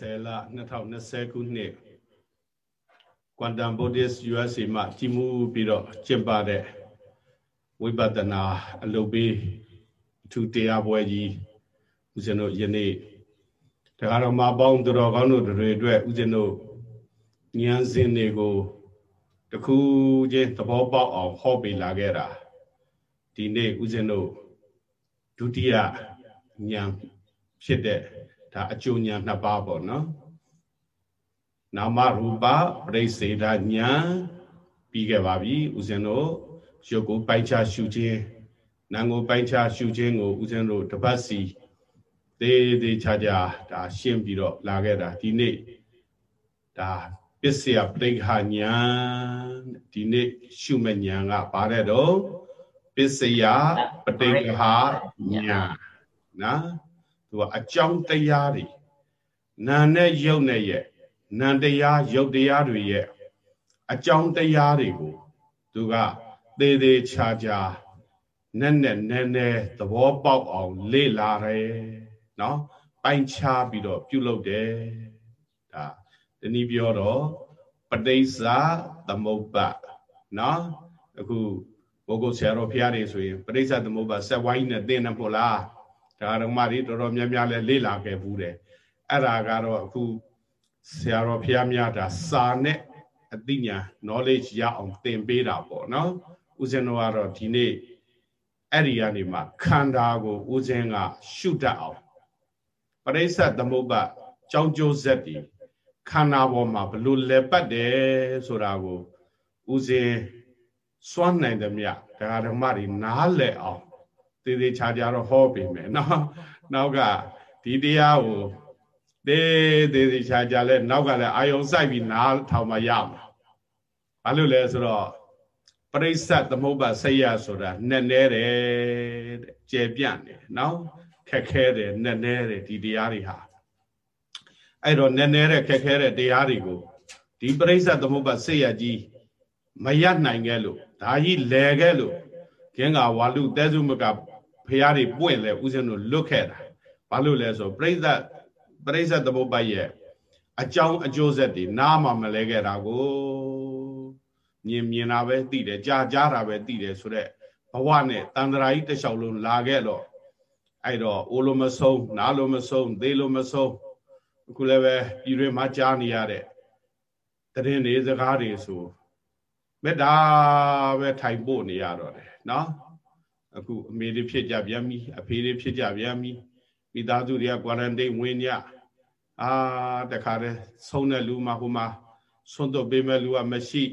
10လ2020ခုနှစ် Quantum Buddhist USA မှာကြီးမှုပြီးတော့ကျင့်ပတဲ့ဝိပဿနာအလုပ်ပေးအထူးတရားပွဲကြီးဦးဇင်းတို့ယနေ့တရားတော်မှာပေါင်းသူတော်ကောင်းတို့တွေအတွက်ဦးဇင်းတို့ဉာဏ်စဉ်တွေကိုတခုချင်းသဘောပေါက်အောင်ဟောပေးလာခဲ့တာဒီနေ့ဦးဇင်းတို့ဒုတိယဉာဏ်ဖြစ်တဲ့ ဒါအကျိုးဉာဏ်နှစ်ပါးပေါ့နော်နာမရူပပရိစေဒဉာဏ်ပြီးခဲ့ပါပြီဦးဇင်းတို့ရုပ်ကိုပိုက်ချရှုခြင်းနာမ်ကိုပိုက်ချရှုခြင်းကိုဦးဇင်းတို့တပတ်စီသေးသေးချာချာဒါရှင်းပြီးတော့လာခဲ့တာဒီနေ့ဒါပစ္စယပရိခဉာဏ်ဒီနေ့ရှုမဲ့ဉာဏ်ကဘာတဲ့တော့ပစ္စယပဋိက္ခဉာဏ်နော် သူကအကြောင်းတရားတွေနာနဲ့ယုတ်နဲ့ရဲ့နာတရားယုတ်တရားတွေရဲ့အကြောင်းတရားတွေကိုသူကသေးသေးချာချာနဲ့နဲ့နဲနဲသဘောပေါက်အောင် လေ့လာတယ်နော်ပိုင်းခြားပြီးတော့ပြုလုပ်တယ်ဒါဒီနည်းပြောတော့ပဋိစ္စသမုပ္ပနော်အခုဘုဂုတ်ဆရာတော်ဖျားတွေဆိုရင်ပဋိစ္စသမုပ္ပဆက်ဝိုင်းနဲ့သင်တယ်မဟုတ်လား ဒါဓမ္မတွေတော်တော်များများလဲလေ့လာခဲ့ဘူးတယ်အဲ့ဒါကတော့အခုဆရာတော်ဖျားများတာစာနဲ့အသိဉာဏ် knowledge ရအောင်သင်ပေးတာပေါ့နော်ဦးဇင်းတော်ကတော့ဒီနေ့အဲ့ဒီကနေမှခန္ဓာကိုဦးဇင်းကရှုတတ်အောင်ပရိစ္ဆသမုပ္ပါကြောင်းကျိုးဆက်ဒီခန္ဓာပေါ်မှာဘလို့လဲပတ်တယ်ဆိုတာကိုဦးဇင်းစွန့်နိုင်သမျှဒကာဓမ္မတွေနားလည်အောင် သေးသေးချာချာတော့ဟောပေးမယ်နော်နောက်ကဒီတရားကိုသေးသေးသေးချာချာလဲနောက်ကလည်းအာယုံစိုက်ပြီးနားထောင်မှရမှာဘာလို့လဲဆိုတော့ပရိစ္ဆသမုပ္ပါစိတ်ရဆိုတာနဲ့နဲတယ်တဲ့ကျေပြန့်တယ်နော်ခက်ခဲတယ်နဲ့နဲတယ်ဒီတရားတွေဟာအဲ့တော့နဲ့နဲတဲ့ခက်ခဲတဲ့တရားတွေကိုဒီပရိစ္ဆသမုပ္ပါစိတ်ရကြီးမရနိုင်ခဲ့လို့ဒါကြီးလဲခဲ့လို့ကင်းကဝါလူတဲစုမက ဖះတွေပွင့်လဲဦးဇင်းတို့လွတ်ခဲ့တာဘာလို့လဲဆိုပြိဿပရိစ္ဆသမုပ္ပါရဲ့အကြောင်းအကျိုးဆက်တွေနားမှမလဲခဲ့တာကိုမြင်မြင်တာပဲသိတယ်ကြားကြားတာပဲသိတယ်ဆိုတော့ဘဝနဲ့တန်ត្រာကြီးတစ်လျှောက်လုံးလာခဲ့တော့အဲ့တော့အိုလိုမဆုံးနားလိုမဆုံးသေးလိုမဆုံးအခုလည်းပဲပြည်တွင်းမှာကြားနေရတဲ့တရင်တွေစကားတွေဆိုမေတ္တာပဲထိုင်ပို့နေရတော့တယ်နော် အခုအမေတွေဖြစ်ကြပြန်ပြီအဖေတွေဖြစ်ကြပြန်ပြီမိသားစုတွေကကွာရန်တိန်ဝင်ညအာတခါတည်းဆုံးတဲ့လူမှဟိုမှာဆုံးတော့ပေးမဲ့လူကမရှိ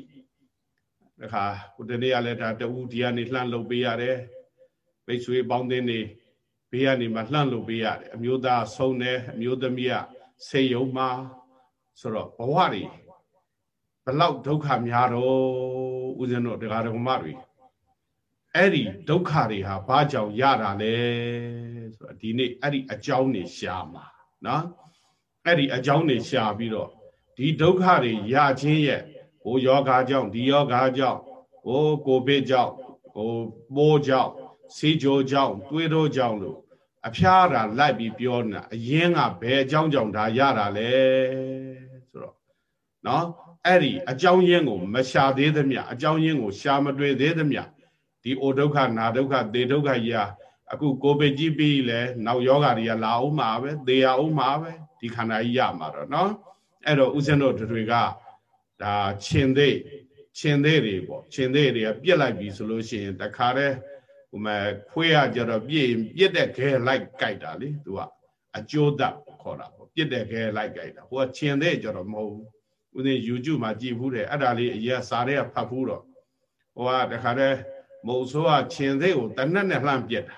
တခါဟိုတနေ့ကလည်းဒါတူဒီကနေလှမ်းလုပ်ပေးရတယ်မိတ်ဆွေပေါင်းတင်းနေဘေးကနေမှလှမ်းလုပ်ပေးရတယ်အမျိုးသားဆုံးတယ်အမျိုးသမီးကဆေးရုံမှာဆိုတော့ဘဝတွေဘလောက်ဒုက္ခများတော့ဦးဇင်းတို့တရားတော်မတွေ အဲ့ဒီဒုက္ခတွေဟာဘာကြောင့်ရတာလဲဆိုတော့ဒီနေ့အဲ့ဒီအကြောင်းတွေရှာမှာနော်အဲ့ဒီအကြောင်းတွေရှာပြီးတော့ဒီဒုက္ခတွေရခြင်းရဲ့ဟိုယောဂါကြောင့်ဒီယောဂါကြောင့်ဟိုကိုဗစ်ကြောင့်ဟိုပိုးကြောင့်ဆေးကြောကြောင့်တွေးတော့ကြောင့်လို့အဖျားတာလိုက်ပြီးပြောနေတာအရင်ကဘယ်အကြောင်းကြောင့်ဒါရတာလဲဆိုတော့နော်အဲ့ဒီအကြောင်းရင်းကိုမရှာသေးသမျှအကြောင်းရင်းကိုရှာမတွေ့သေးသမျှ ဒီအိုဒုက္ခနာဒုက္ခသေဒုက္ခကြီးဟာအခုကိုဗစ်ကြီးပြီးလဲနောက်ယောဂါတွေကလာအောင်မှာပဲသေရအောင်မှာပဲဒီခန္ဓာကြီးရမှာတော့เนาะအဲ့တော့ဦးဇင်းတို့တွေကဒါရှင်သေးရှင်သေးတွေပေါ့ရှင်သေးတွေကပြက်လိုက်ပြီဆိုလို့ရှိရင်တခါတည်းဟိုမဲ့ခွေးရကြတော့ပြည့်ပြက်တဲ့ခဲလိုက်ကြိုက်တာလေသူကအကျိုးသက်ခေါ်တာပေါ့ပြက်တဲ့ခဲလိုက်ကြိုက်တာဟိုကရှင်သေးကြတော့မဟုတ်ဘူးဦးဇင်း YouTube မှာကြည့်ဘူးတယ်အဲ့ဒါလေးအရင်စားတဲ့ကဖတ်ဘူးတော့ဟိုကတခါတည်း မုံဆိုးကခြင်သေးကိုတနက်နဲ့လှမ်းပြက်တာ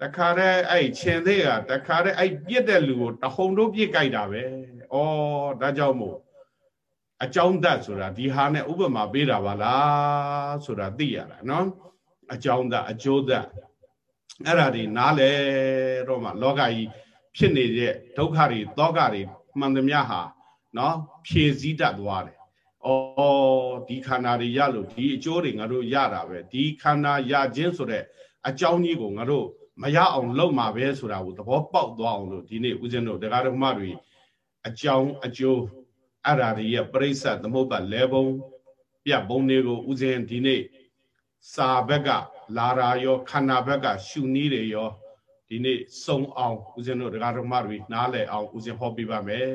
တခါတည်းအဲ့ခြင်သေးကတခါတည်းအဲ့ပြက်တဲ့လူကိုတဟုန်တို့ပြစ်ကြိုက်တာပဲဩဒါကြောင့်မို့အကြောင်းတတ်ဆိုတာဒီဟာနဲ့ဥပမာပေးတာပါလားဆိုတာသိရတာနော်အကြောင်းတတ်အကျိုးတတ်အဲ့ဒါဒီနားလဲတော့မှလောကကြီးဖြစ်နေတဲ့ဒုက္ခတွေတောကတွေမှန်သမျှဟာနော်ဖြည့်စည်းတတ်သွားတယ်ဩ ဒီခန္ဓာတွေရလို့ဒီအကျိုးတွေငါတို့ရတာပဲဒီခန္ဓာရခြင်းဆိုတဲ့အကြောင်းကြီးကိုငါတို့မရအောင်လုပ်မှာပဲဆိုတာကိုသဘောပေါက်သွားအောင်လို့ဒီနေ့ဦးဇင်းတို့တရားဓမ္မတွေအအကြောင်းအကျိုးအဲ့ဓာတွေရဲ့ပြိဿသမုပ္ပါလဲဘုံပြတ်ဘုံတွေကိုဥစဉ်ဒီနေ့စာဘက်ကလာရာရောခန္ဓာဘက်ကရှုနည်းတွေရောဒီနေ့စုံအောင်ဦးဇင်းတို့ဒကာဓမ္မတွေနားလည်အောင်ဦးဇင်းဟောပြပါမယ်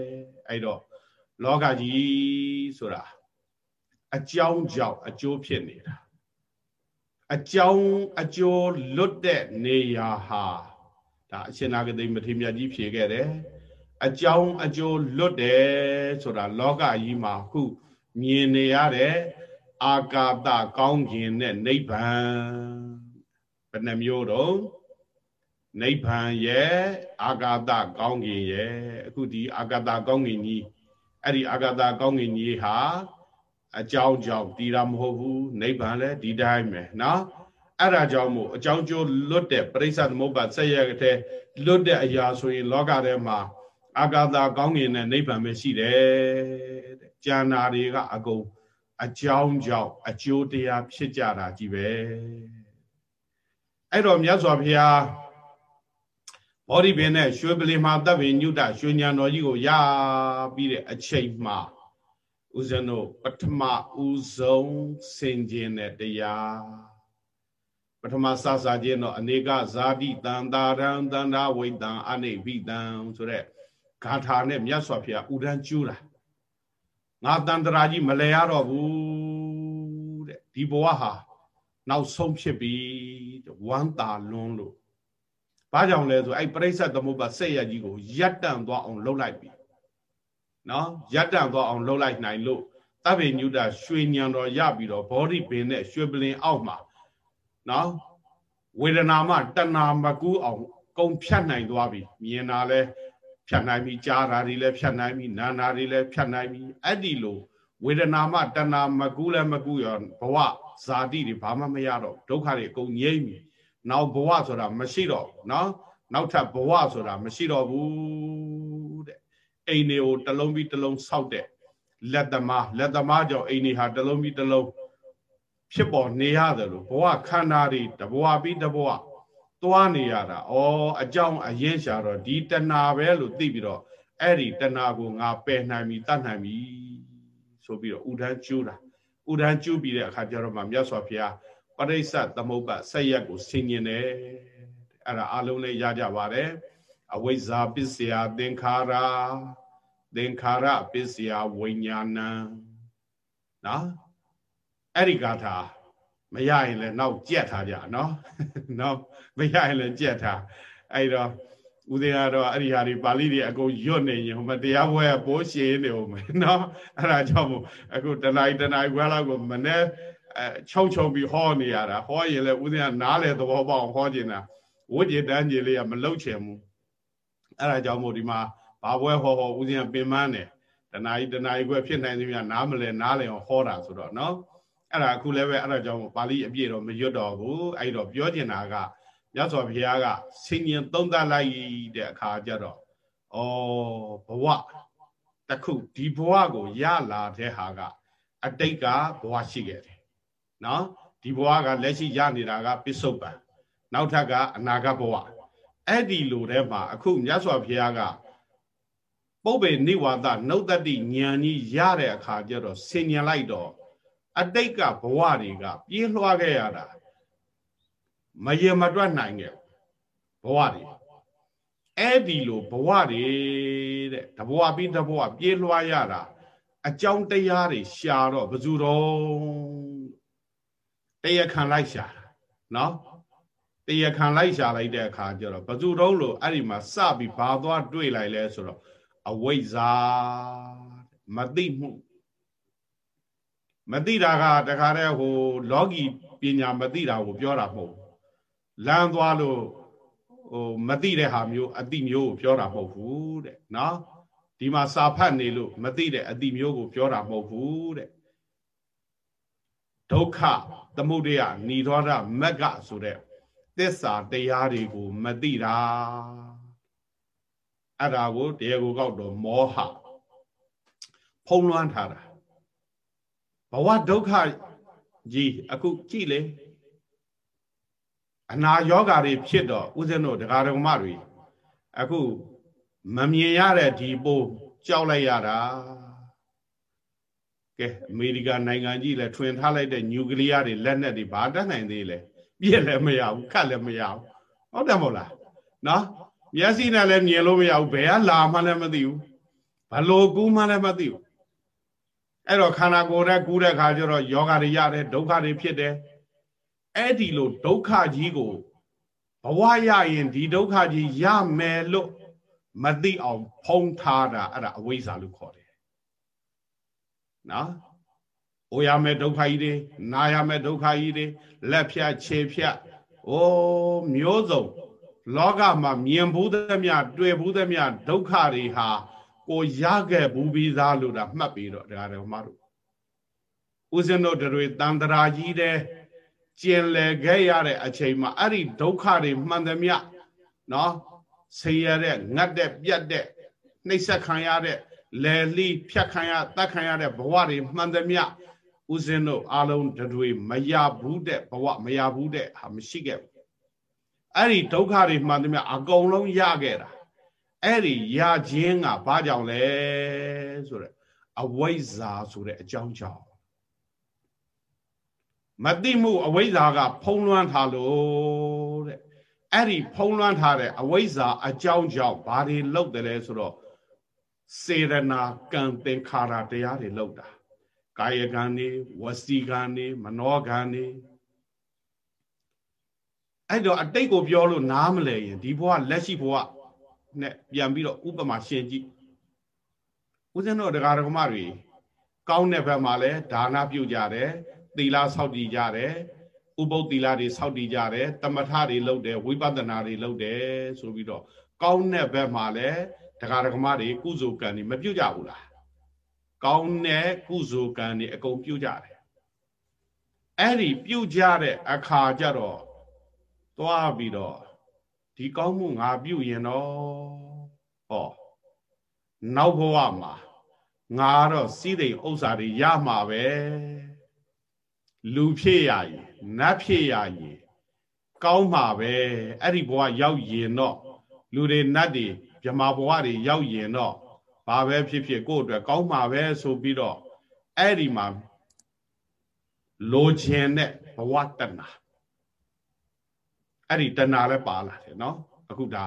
အဲ့တော့လောကကြီးဆိုတာ အကြောင်းကြောင့်အကျိုးဖြစ်နေတာအကြောင်းအကျိုးလွတ်တဲ့နေရာဟာဒါအရှင်နာဂတိမထေရမြတ်ကြီးဖြေခဲ့တယ်အကြောင်းအကျိုးလွတ်တယ်ဆိုတာလောကကြီးမှာခုမြင်နေရတဲ့အာကာသကောင်းကျင်တဲ့နိဗ္ဗာန်ဘယ်နှမျိုးတော့နိဗ္ဗာန်ရဲ့အာကာသကောင်းကင်ရဲ့အခုဒီအာကာသကောင်းကင်ကြီးအဲ့ဒီအာကာသကောင်းကင်ကြီးဟာ အကြောင်းကြောင့်တည်တာမဟုတ်ဘူးနိဗ္ဗာန်လည်းဒီတိုင်းပဲနော်အဲ့ဒါကြောင့်မို့အကြောင်းကျိုးလွတ်တဲ့ပရိစ္ဆသမုပ္ပါဆက်ရတဲ့လွတ်တဲ့အရာဆိုရင်လောကထဲမှာအာကာသကောင်းကင်နဲ့နိဗ္ဗာန်ပဲရှိတယ်တဲ့ကျန်တာတွေကအကုန်အကြောင်းကြောင့်အကျိုးတရားဖြစ်ကြတာကြီးပဲအဲ့တော့မြတ်စွာဘုရားဘောဓိပင်နဲ့ရွှေပလီမှာတပ်ပင်ညုတရွှေညံတော်ကြီးကိုရပြီးတဲ့အချိန်မှာ ဦးဇင်းတို့ပထမဦးဆုံးဆင်ခြင်တဲ့တရားပထမစစခြင်းတော့အနေကဇာတိတန်တာရံတန္တာဝိတံအနိဗိတံဆိုတဲ့ဂါထာနဲ့မြတ်စွာဘုရားဥဒန်းကျူးတာငါတန်တရာကြီးမလဲရတော့ဘူးတဲ့ဒီဘဝဟာနောက်ဆုံးဖြစ်ပြီဝမ်းတာလွန်းလို့ဘာကြောင့်လဲဆိုအဲ့ပရိစ္ဆေသမုပ္ပါစိတ်ရကြီးကိုရပ်တန့်သွားအောင်လှုပ်လိုက်ပြီ နော်ရပ်တန့်သွားအောင်လှုပ်လိုက်နိုင်လို့တဗ္ဗညုတရွှေညံတော်ရပြီးတော့ဘောဓိပင်နဲ့ရွှေပလင်အောက်မှာနော်ဝေဒနာမှတဏမကူးအောင်ကုံဖြတ်နိုင်သွားပြီမြင်တာလဲဖြတ်နိုင်ပြီကြားတာတွေလည်းဖြတ်နိုင်ပြီနာနာတွေလည်းဖြတ်နိုင်ပြီအဲ့ဒီလိုဝေဒနာမှတဏမကူးလည်းမကူးရောဘဝဇာတိတွေဘာမှမရတော့ဒုက္ခတွေအကုန်ငြိမ့်ပြီနောက်ဘဝဆိုတာမရှိတော့ဘူးเนาะနောက်ထပ်ဘဝဆိုတာမရှိတော့ဘူးတဲ့ အိမ်တွေကိုတလုံးပြီးတလုံးဆောက်တဲ့လက်သမားလက်သမားကြောင့်အိမ်တွေဟာတလုံးပြီးတလုံးဖြစ်ပေါ်နေရတယ်လို့ဘဝခန္ဓာတွေတဘဝပြီးတဘဝသွားနေရတာဩအကြောင်းအရင်ရှာတော့ဒီတဏှာပဲလို့သိပြီးတော့အဲ့ဒီတဏှာကိုငါပယ်နိုင်ပြီတတ်နိုင်ပြီဆိုပြီးတော့ဥဒန်းကျူးတာဥဒန်းကျူးပြီးတဲ့အခါကျတော့မှမြတ်စွာဘုရားပရိစ္ဆသမုပ္ပါဆက်ရက်ကိုဆင်ញင်တယ်အဲ့ဒါအလုံးလေးရကြပါတယ် အဝိဇ္ဇာပစ္စယသင်္ခါရသင်္ခါရပစ္စယဝိညာဏံနော်အဲ့ဒီဂါထာမရရင်လည်းနောက်ကြက်ထားကြနော်နော်မရရင်လည်းကြက်ထားအဲ့တော့ဦးသေးကတော့အဲ့ဒီဟာတွေပါဠိတွေအကုန်ရွတ်နေရင်ဟိုမတရားပွဲကပိုးရှင်းနေဦးမယ်နော်အဲ့ဒါကြောင့်မို့အခုတဏှာတဏှာခွဲလောက်ကိုမနေ့အဲချုံချုံပြီးဟောနေရတာဟောရင်လည်းဦးသေးကနားလေသဘောပေါက်ဟောကျင်တာဝိจิตတန်းကြီးလေးကမလုတ်ချင်ဘူး အဲ့ဒါကြောင့်မို့ဒီမှာဘာပွဲဟောဟောဦးသေးကပင်မနဲ့တဏှာကြီးတဏှာကြီးခွဲဖြစ်နိုင်သမျှနားမလဲနားလဲအောင်ဟောတာဆိုတော့နော်အဲ့ဒါအခုလည်းပဲအဲ့ဒါကြောင့်ပါဠိအပြည့်တော့မရွတ်တော့ဘူးအဲ့တော့ပြောကျင်တာကမြတ်စွာဘုရားကဆင်ញင်သုံးသပ်လိုက်တဲ့အခါကျတော့ဩဘဝတခုဒီဘဝကိုရလာတဲ့ဟာကအတိတ်ကဘဝရှိခဲ့တယ်နော်ဒီဘဝကလက်ရှိရနေတာကပစ္စုပန်နောက်ထပ်ကအနာဂတ်ဘဝ အဲ့ဒီလိုထဲမှာအခုမြတ်စွာဘုရားကပုပ္ပေနိဝါဒနှုတ်တတိဉာဏ်ကြီးရတဲ့အခါကျတော့ဆင်ញင်လိုက်တော့အတိတ်ကဘဝတွေကပြေးလွှားခဲ့ရတာမရေမတွက်နိုင်ခဲ့ဘဝတွေအဲ့ဒီလိုဘဝတွေတဲ့တဘဝပြီးတဘဝပြေးလွှားရတာအကြောင်းတရားတွေရှာတော့ဘယ်သူတော့တရားခံလိုက်ရှာတာနော် တရားခံလိုက်ရှာလိုက်တဲ့အခါကျတော့ဘယ်သူတော့လို့အဲ့ဒီမှာစပြီးဘာသွားတွေ့လိုက်လဲဆိုတော့အဝိဇ္ဇာမသိမှုမသိတာကတခါတည်းဟိုလောကီပညာမသိတာကိုပြောတာမဟုတ်လမ်းသွားလို့ဟိုမသိတဲ့ဟာမျိုးအတိမျိုးကိုပြောတာမဟုတ်ဘူးတဲ့နော်ဒီမှာစာဖတ်နေလို့မသိတဲ့အတိမျိုးကိုပြောတာမဟုတ်ဘူးတဲ့ဒုက္ခသမုဒယဏိရောဓမက္ကဆိုတဲ့ သစ္စာတရားတွေကိုမသိတာအဲ့ဒါကိုတရားကိုကောက်တော့မောဟဖုံးလွှမ်းထားတာဘဝဒုက္ခကြီးအခုကြည့်လေအနာယောဂါတွေဖြစ်တော့ဥစဉ်တို့ဒကာဒကမတွေအခုမမြင်ရတဲ့ဒီပိုးကြောက်လိုက်ရတာကဲအမေရိကန်နိုင်ငံကြီးလည်းထွင်ထားလိုက်တဲ့နျူကလ িয়ার တွေလက်နက်တွေဘာတတ်နိုင်သေးလဲ ပြည့်လည်းမရဘူးခတ်လည်းမရဘူးဟုတ်တယ်မဟုတ်လားနော်မျက်စိနဲ့လည်းမြင်လို့မရဘူးဘယ်ကလာမှလည်းမသိဘူးဘလို့ကူးမှလည်းမသိဘူးအဲ့တော့ခန္ဓာကိုယ်နဲ့ကူးတဲ့ခါကျတော့ယောဂတွေရတယ်ဒုက္ခတွေဖြစ်တယ်အဲ့ဒီလိုဒုက္ခကြီးကိုဘဝရရင်ဒီဒုက္ခကြီးရမယ်လို့မသိအောင်ဖုံးထားတာအဲ့ဒါအဝိဇ္ဇာလို့ခေါ်တယ်နော်။ အိုရမယ်ဒုက္ခကြီးတွေနာရမယ်ဒုက္ခကြီးတွေလက်ဖြတ်ခြေဖြတ်အိုးမျိုးစုံလောကမှာမြင်ဘူးသမျှတွေ့ဘူးသမျှဒုက္ခတွေဟာကိုရခဲ့ဘူးပြီးသားလို့ဒါမှတ်ပြီးတော့တရားတော်မတို့ဦးဇင်းတို့တွေတန်တရာကြီးတဲ့ကျင်လည်ခဲ့ရတဲ့အချိန်မှာအဲ့ဒီဒုက္ခတွေမှန်သမျှနော်ဆေးရတဲ့ငတ်တဲ့ပြတ်တဲ့နှိပ်စက်ခံရတဲ့လယ်လီဖြတ်ခံရတတ်ခံရတဲ့ဘဝတွေမှန်သမျှ ဦးဇင်းတို့အလုံးတွေမရဘူးတဲ့ဘဝမရဘူးတဲ့ဟာမရှိခဲ့ဘူးအဲ့ဒီဒုက္ခတွေမှန်သမျှအကုန်လုံးရခဲ့တာအဲ့ဒီရခြင်းကဘာကြောင့်လဲဆိုတဲ့အဝိဇ္ဇာဆိုတဲ့အကြောင်းကြောင့်မသိမှုအဝိဇ္ဇာက ဖုံးလွှမ်းထားလို့တဲ့အဲ့ဒီဖုံးလွှမ်းထားတဲ့အဝိဇ္ဇာအကြောင်းကြောင့်ဘာတွေလုပ်တယ်လဲဆိုတော့စေရနာကံသင်္ခါရတရားတွေလောက်တာ ကာယကံနေဝစီကံနေမနောကံနေအဲ့တော့အတိတ်ကိုပြောလို့နားမလဲရင်ဒီဘဝလက်ရှိဘဝနဲ့ပြန်ပြီးတော့ဥပမာရှင်းကြည့်ဦးဇင်းတို့တရားဓမ္မတွေကောင်းတဲ့ဘက်မှာလဲဒါနပြုကြတယ်သီလဆောက်တည်ကြတယ်ဥပုပ်သီလတွေဆောက်တည်ကြတယ်တမထတွေလုပ်တယ်ဝိပဿနာတွေလုပ်တယ်ဆိုပြီးတော့ကောင်းတဲ့ဘက်မှာလဲတရားဓမ္မတွေကုစုကံတွေမပြုတ်ကြဘူးလား ကောင်းတဲ့ကုစုကံတွေအကုန်ပြုတ်ကြတယ်အဲ့ဒီပြုတ်ကြတဲ့အခါကျတော့သွားပြီးတော့ဒီကောင်းမှုငါပြုတ်ရင်တော့ဟောနောက်ဘဝမှာငါတော့စီးသိမ်ဥစ္စာတွေရမှာပဲလူဖြစ်ရရင်နတ်ဖြစ်ရရင်ကောင်းမှာပဲအဲ့ဒီဘဝရောက်ရင်တော့လူတွေနတ်တွေဗြဟ္မာဘဝတွေရောက်ရင်တော့ ဘာပဲဖြစ်ဖြစ်ကိုယ့်အတွက်ကောင်းမှာပဲဆိုပြီးတော့အဲ့ဒီမှာလိုချင်တဲ့ဘဝတဏ္ဍာအဲ့ဒီတဏ္ဍာလည်းပါလာတယ်နော်အခုဒါ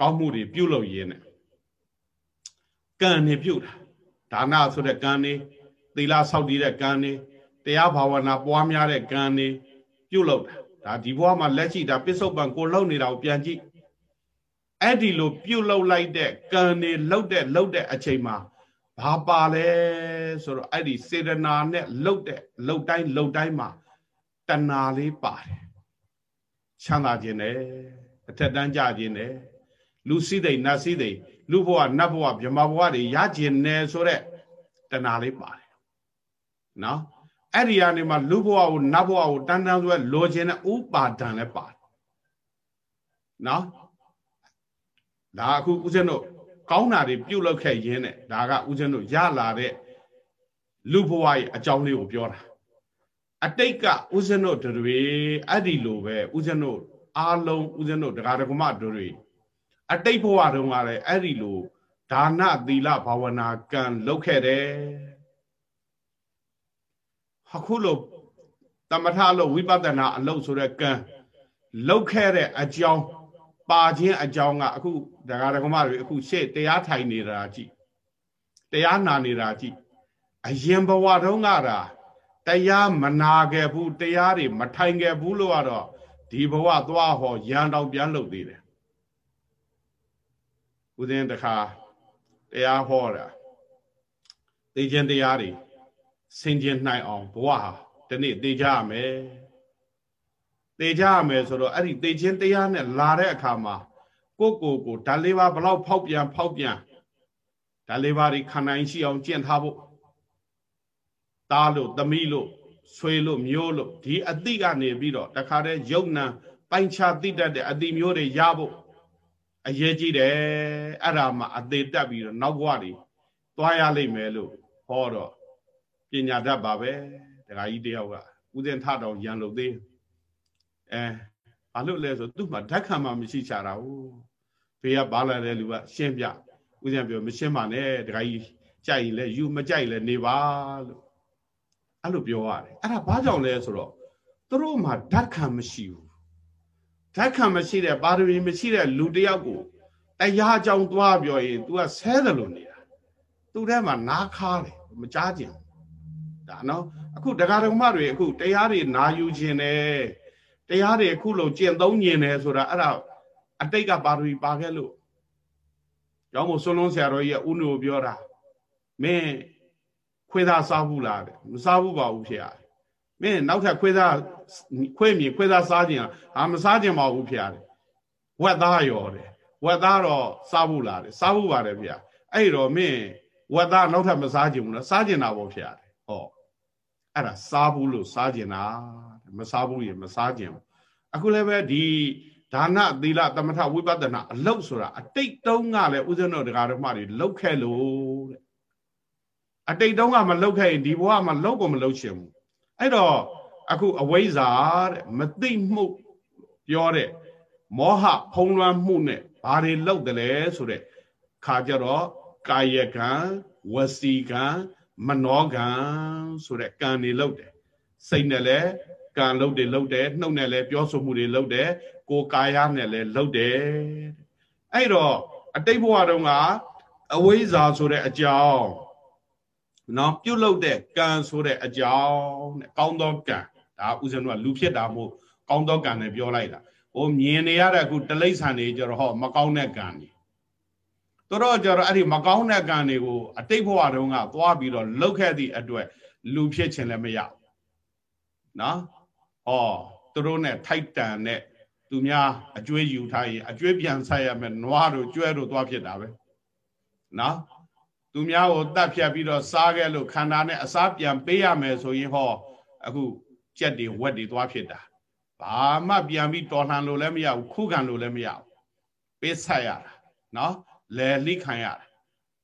ကောင်းမှုတွေပြုလုပ်ရင်းနဲ့ကံနေပြုတ်တာဒါနဆိုတဲ့ကံနေသီလဆောက်တည်တဲ့ကံနေတရားဘာဝနာပွားများတဲ့ကံနေပြုတ်လုပ်တာဒါဒီဘဝမှာလက်ရှိဒါပစ္စုပန်ကိုလုံနေတာကိုပြန်ကြည့် အဲ့ဒီလိုပြုတ်လောက်လိုက်တဲ့ကံနေလှုပ်တဲ့လှုပ်တဲ့အချိန်မှာဘာပါလဲဆိုတော့အဲ့ဒီစေတနာနဲ့လှုပ်တဲ့လှုပ်တိုင်းလှုပ်တိုင်းမှာတဏှာလေးပါတယ်ချမ်းသာခြင်းနဲ့အထက်တန်းကြခြင်းနဲ့လူစည်းသိမ့်နတ်စည်းသိမ့်လူဘဝနတ်ဘဝဗြဟ္မာဘဝတွေရခြင်းနဲ့ဆိုတဲ့တဏှာလေးပါတယ်နော်အဲ့ဒီကနေမှလူဘဝကိုနတ်ဘဝကိုတန်းတန်းဆိုလိုခြင်းနဲ့ဥပါဒံလည်းပါတယ်နော် ဒါအခုဦးဇင်းတို့ကောင်းတာတွေပြုတ်လောက်ခဲ့ရင်းနဲ့ဒါကဦးဇင်းတို့ရလာတဲ့လူဘဝရဲ့အကြောင်းလေးကိုပြောတာအတိတ်ကဦးဇင်းတို့တွေအဲ့ဒီလိုပဲဦးဇင်းတို့အားလုံးဦးဇင်းတို့တရားဓမ္မတွေအတိတ်ဘဝတုန်းကလည်းအဲ့ဒီလိုဒါနသီလဘာဝနာကံလုပ်ခဲ့တယ်အခုလိုတမထလို့ဝိပဿနာအလုပ်ဆိုတဲ့ကံလုပ်ခဲ့တဲ့အကြောင်း ပါခြင်းအကြောင်းကအခုဒကာဒကမတွေအခုရှေ့တရားထိုင်နေတာကြည့်တရားနာနေတာကြည့်အရင်ဘဝတုန်းကတာတရားမနာခဲ့ဘူးတရားတွေမထိုင်ခဲ့ဘူးလို့ကတော့ဒီဘဝသွားဟောရန်တောင်ပြန်လုပ်သေးတယ်ဦးဇင်းတခါတရားဟောတာသိခြင်းတရားတွေဆင်ခြင်နိုင်အောင်ဘဝဟာဒီနေ့သိကြရမယ် သေကြရမယ်ဆိုတော့အဲ့ဒီသေခြင်းတရားနဲ့လာတဲ့အခါမှာကိုကိုကိုဓာလေးပါဘလောက်ဖောက်ပြန်ဖောက်ပြန်ဓာလေးပါတွေခန္ဓာရှိအောင်ကျင့်ထားဖို့တားလို့သမီးလို့ဆွေလို့မျိုးလို့ဒီအတိကနေပြီးတော့တခါတည်းယုံနံပိုင်းခြားသိတတ်တဲ့အတိမျိုးတွေရဖို့အရေးကြီးတယ်အဲ့ဒါမှအသေးတက်ပြီးတော့နောက်ဘဝတွေသွားရလိမ့်မယ်လို့ဟောတော့ပညာတတ်ပါပဲဒကာကြီးတယောက်ကဦးဇင်ထတော်ရန်လို့သေး အဲဘာလို့လဲဆိုသူ့မှာဓာတ်ခံမှမရှိချတာဟုတ်ဘေးကပါလာတဲ့လူကရှင်းပြဦးဇင်းပြောမရှင်းပါနဲ့တခါကြီးကြိုက်ရင်လည်းယူမကြိုက်လည်းနေပါလို့အဲ့လိုပြောရတယ်အဲ့ဒါဘာကြောင့်လဲဆိုတော့သူတို့မှာဓာတ်ခံမရှိဘူးဓာတ်ခံမရှိတဲ့ပါရမီမရှိတဲ့လူတယောက်ကိုတရားကြောင်သွားပြောရင် तू ကဆဲတယ်လို့နေတာသူထဲမှာနားခါတယ်မကြားကြင်ဒါနော်အခုတရားဓမ္မတွေအခုတရားတွေနာယူခြင်းတယ် တရားတွေအခုလို့ကျင့်သုံးခြင်းတယ်ဆိုတာအဲ့ဒါအတိတ်ကပါရမီပါခဲ့လို့ကျောင်းမို့ဆွလုံးဆရာတော်ကြီးကဥနိုပြောတာမင်းခွေးသားစားဘူးလားတဲ့မစားဘူးပါဘူးဖေ။မင်းနောက်ထပ်ခွေးသားခွေးမြင်ခွေးသားစားခြင်းဟာမစားခြင်းပါဘူးဖေ။ဝက်သားရောတဲ့ဝက်သားတော့စားဘူးလားတဲ့စားဘူးပါတယ်ဖေ။အဲ့တော့မင်းဝက်သားနောက်ထပ်မစားခြင်းဘူးလားစားခြင်းတာပေါ့ဖေ။ဟောအဲ့ဒါစားဘူးလို့စားခြင်းတာ မစားဘူးရင်မစားခြင်းအခုလည်းပဲဒီဒါနသီလသမထဝိပဿနာအလုတ်ဆိုတာအတိတ်တုန်းကလည်းဥစ္စနောတရားဓမ္မတွေလောက်ခဲ့လို့တဲ့အတိတ်တုန်းကမလောက်ခဲ့ရင်ဒီဘဝမှာလောက်ကိုမလောက်ချင်ဘူးအဲ့တော့အခုအဝိဇ္ဇာတဲ့မသိမှုပြောတဲ့မောဟဖုံးလွှမ်းမှုနဲ့ဘာတွေလောက်တယ်လဲဆိုတဲ့ခါကြတော့ကာယကံဝစီကံမနောကံဆိုတဲ့ကံတွေလောက်တယ်စိတ်နဲ့လည်း ကံလုပ်တယ်လုပ်တယ်နှုတ်နဲ့လည်းပြောဆိုမှုတွေလုပ်တယ်ကိုယ်ကာယနဲ့လည်းလုပ်တယ်အဲ့တော့အတိတ်ဘဝတုန်းကအဝိဇ္ဇာဆိုတဲ့အကြောင်းနော်ပြုတ်လုတဲ့ကံဆိုတဲ့အကြောင်းတဲ့ကောင်းသောကံဒါဥစဉ်ကလူဖြစ်တာမို့ကောင်းသောကံနဲ့ပြောလိုက်တာဟိုမြင်နေရတဲ့အခုတလိ္ဆန်တွေကြတော့ဟောမကောင်းတဲ့ကံတွေတို့တော့ကြတော့အဲ့ဒီမကောင်းတဲ့ကံတွေကိုအတိတ်ဘဝတုန်းကသွားပြီးတော့လှုပ်ခဲ့သည့်အတွက်လူဖြစ်ခြင်းလည်းမရနော် ဟောသူတို့ ਨੇ ထိုက်တန်တဲ့သူများအကျွေးယူထားရင်အကျွေးပြန်ဆက်ရမယ်နွားတို့ကျွဲတို့သွားဖြစ်တာပဲနော်သူများကိုတတ်ဖြတ်ပြီးတော့စားခဲ့လို့ခန္ဓာနဲ့အစားပြန်ပေးရမယ်ဆိုရင်ဟောအခုကြက်တွေဝက်တွေသွားဖြစ်တာဘာမှပြန်ပြီးတော်လှန်လို့လည်းမရဘူးခုခံလို့လည်းမရဘူးပေးဆက်ရတာနော်လယ်လိခံရတယ်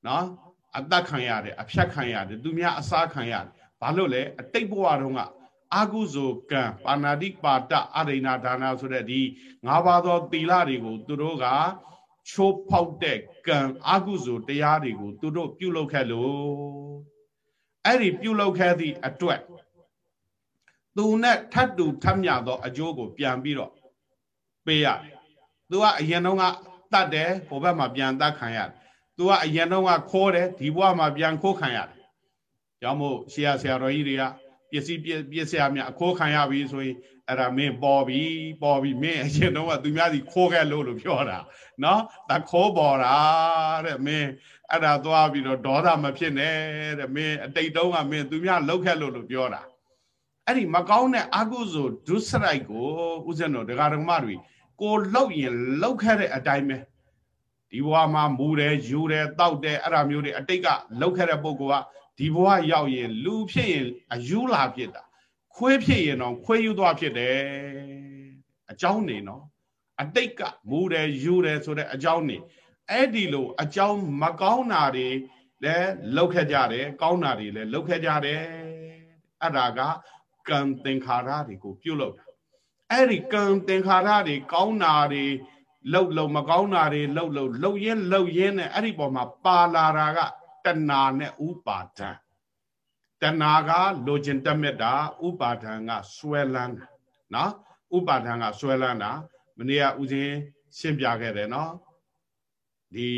နော်အသက်ခံရတယ်အဖြတ်ခံရတယ်သူများအစားခံရတယ်ဘာလို့လဲအတိတ်ဘဝတုန်းက အာကုဇုကံပါဏာတိပါတအရိဏဒါနာဆိုတဲ့ဒီ၅ပါးသောသီလတွေကိုသူတို့ကချိုးဖောက်တဲ့ကံအာကုဇုတရားတွေကိုသူတို့ပြုလုပ်ခဲ့လို့အဲ့ဒီပြုလုပ်ခဲ့သည့်အတွက်သူနဲ့ထပ်တူထပ်မြသောအကျိုးကိုပြန်ပြီးတော့ပေးရတယ်။ तू ကအရင်တော့ကတတ်တယ်ဟိုဘက်မှာပြန်တတ်ခံရတယ်။ तू ကအရင်တော့ကခိုးတယ်ဒီဘဝမှာပြန်ခိုးခံရတယ်။ကြောင့်မို့ဆရာဆရာတော်ကြီးတွေက ပစ္စည်းပစ္စည်းအများအခိုးခံရပြီဆိုရင်အဲ့ဒါမင်းပေါ်ပြီပေါ်ပြီမင်းအရင်တော့ကသူများစီခိုးခဲ့လို့လို့ပြောတာနော်တခိုးပေါ်တာတဲ့မင်းအဲ့ဒါသွားပြီးတော့ဒေါသမဖြစ်နဲ့တဲ့မင်းအတိတ်တုန်းကမင်းသူများလောက်ခဲ့လို့လို့ပြောတာအဲ့ဒီမကောင်းတဲ့အကုသိုလ်ဒုစရိုက်ကိုဥစဉ်တော်ဒကာဒကမတွေကိုလောက်ရင်လောက်ခဲ့တဲ့အတိုင်းပဲ ဒီဘဝမှာမူတယ်ယူတယ်တောက်တယ်အဲ့ဒါမျိုးတွေအတိတ်ကလောက်ခဲ့တဲ့ပုဂ္ဂိုလ်ကဒီဘဝရောက်ရင်လူဖြစ်ရင်အယူလာဖြစ်တာခွေးဖြစ်ရင်တော့ခွေးယူသွားဖြစ်တယ်အကြောင်းနေနော်အတိတ်ကမူတယ်ယူတယ်ဆိုတဲ့အကြောင်းနေအဲ့ဒီလိုအကြောင်းမကောင်းတာတွေလည်းလောက်ခဲ့ကြတယ်ကောင်းတာတွေလည်းလောက်ခဲ့ကြတယ်အဲ့ဒါကကံသင်္ခါရတွေကိုပြုတ်လောက်တာအဲ့ဒီကံသင်္ခါရတွေကောင်းတာတွေ လှုပ်လှုပ်မကောင်းတာတွေလှုပ်လှုပ်လှုပ်ရင်းလှုပ်ရင်းနဲ့အဲ့ဒီပေါ်မှာပါလာတာကတဏှာနဲ့ဥပါဒံတဏှာကလိုချင်တတ်မြတ်တာဥပါဒံကဆွဲလန်းတာနော်ဥပါဒံကဆွဲလန်းတာမနေ့ကဥစဉ်ရှင်းပြခဲ့တယ်နော်ဒီ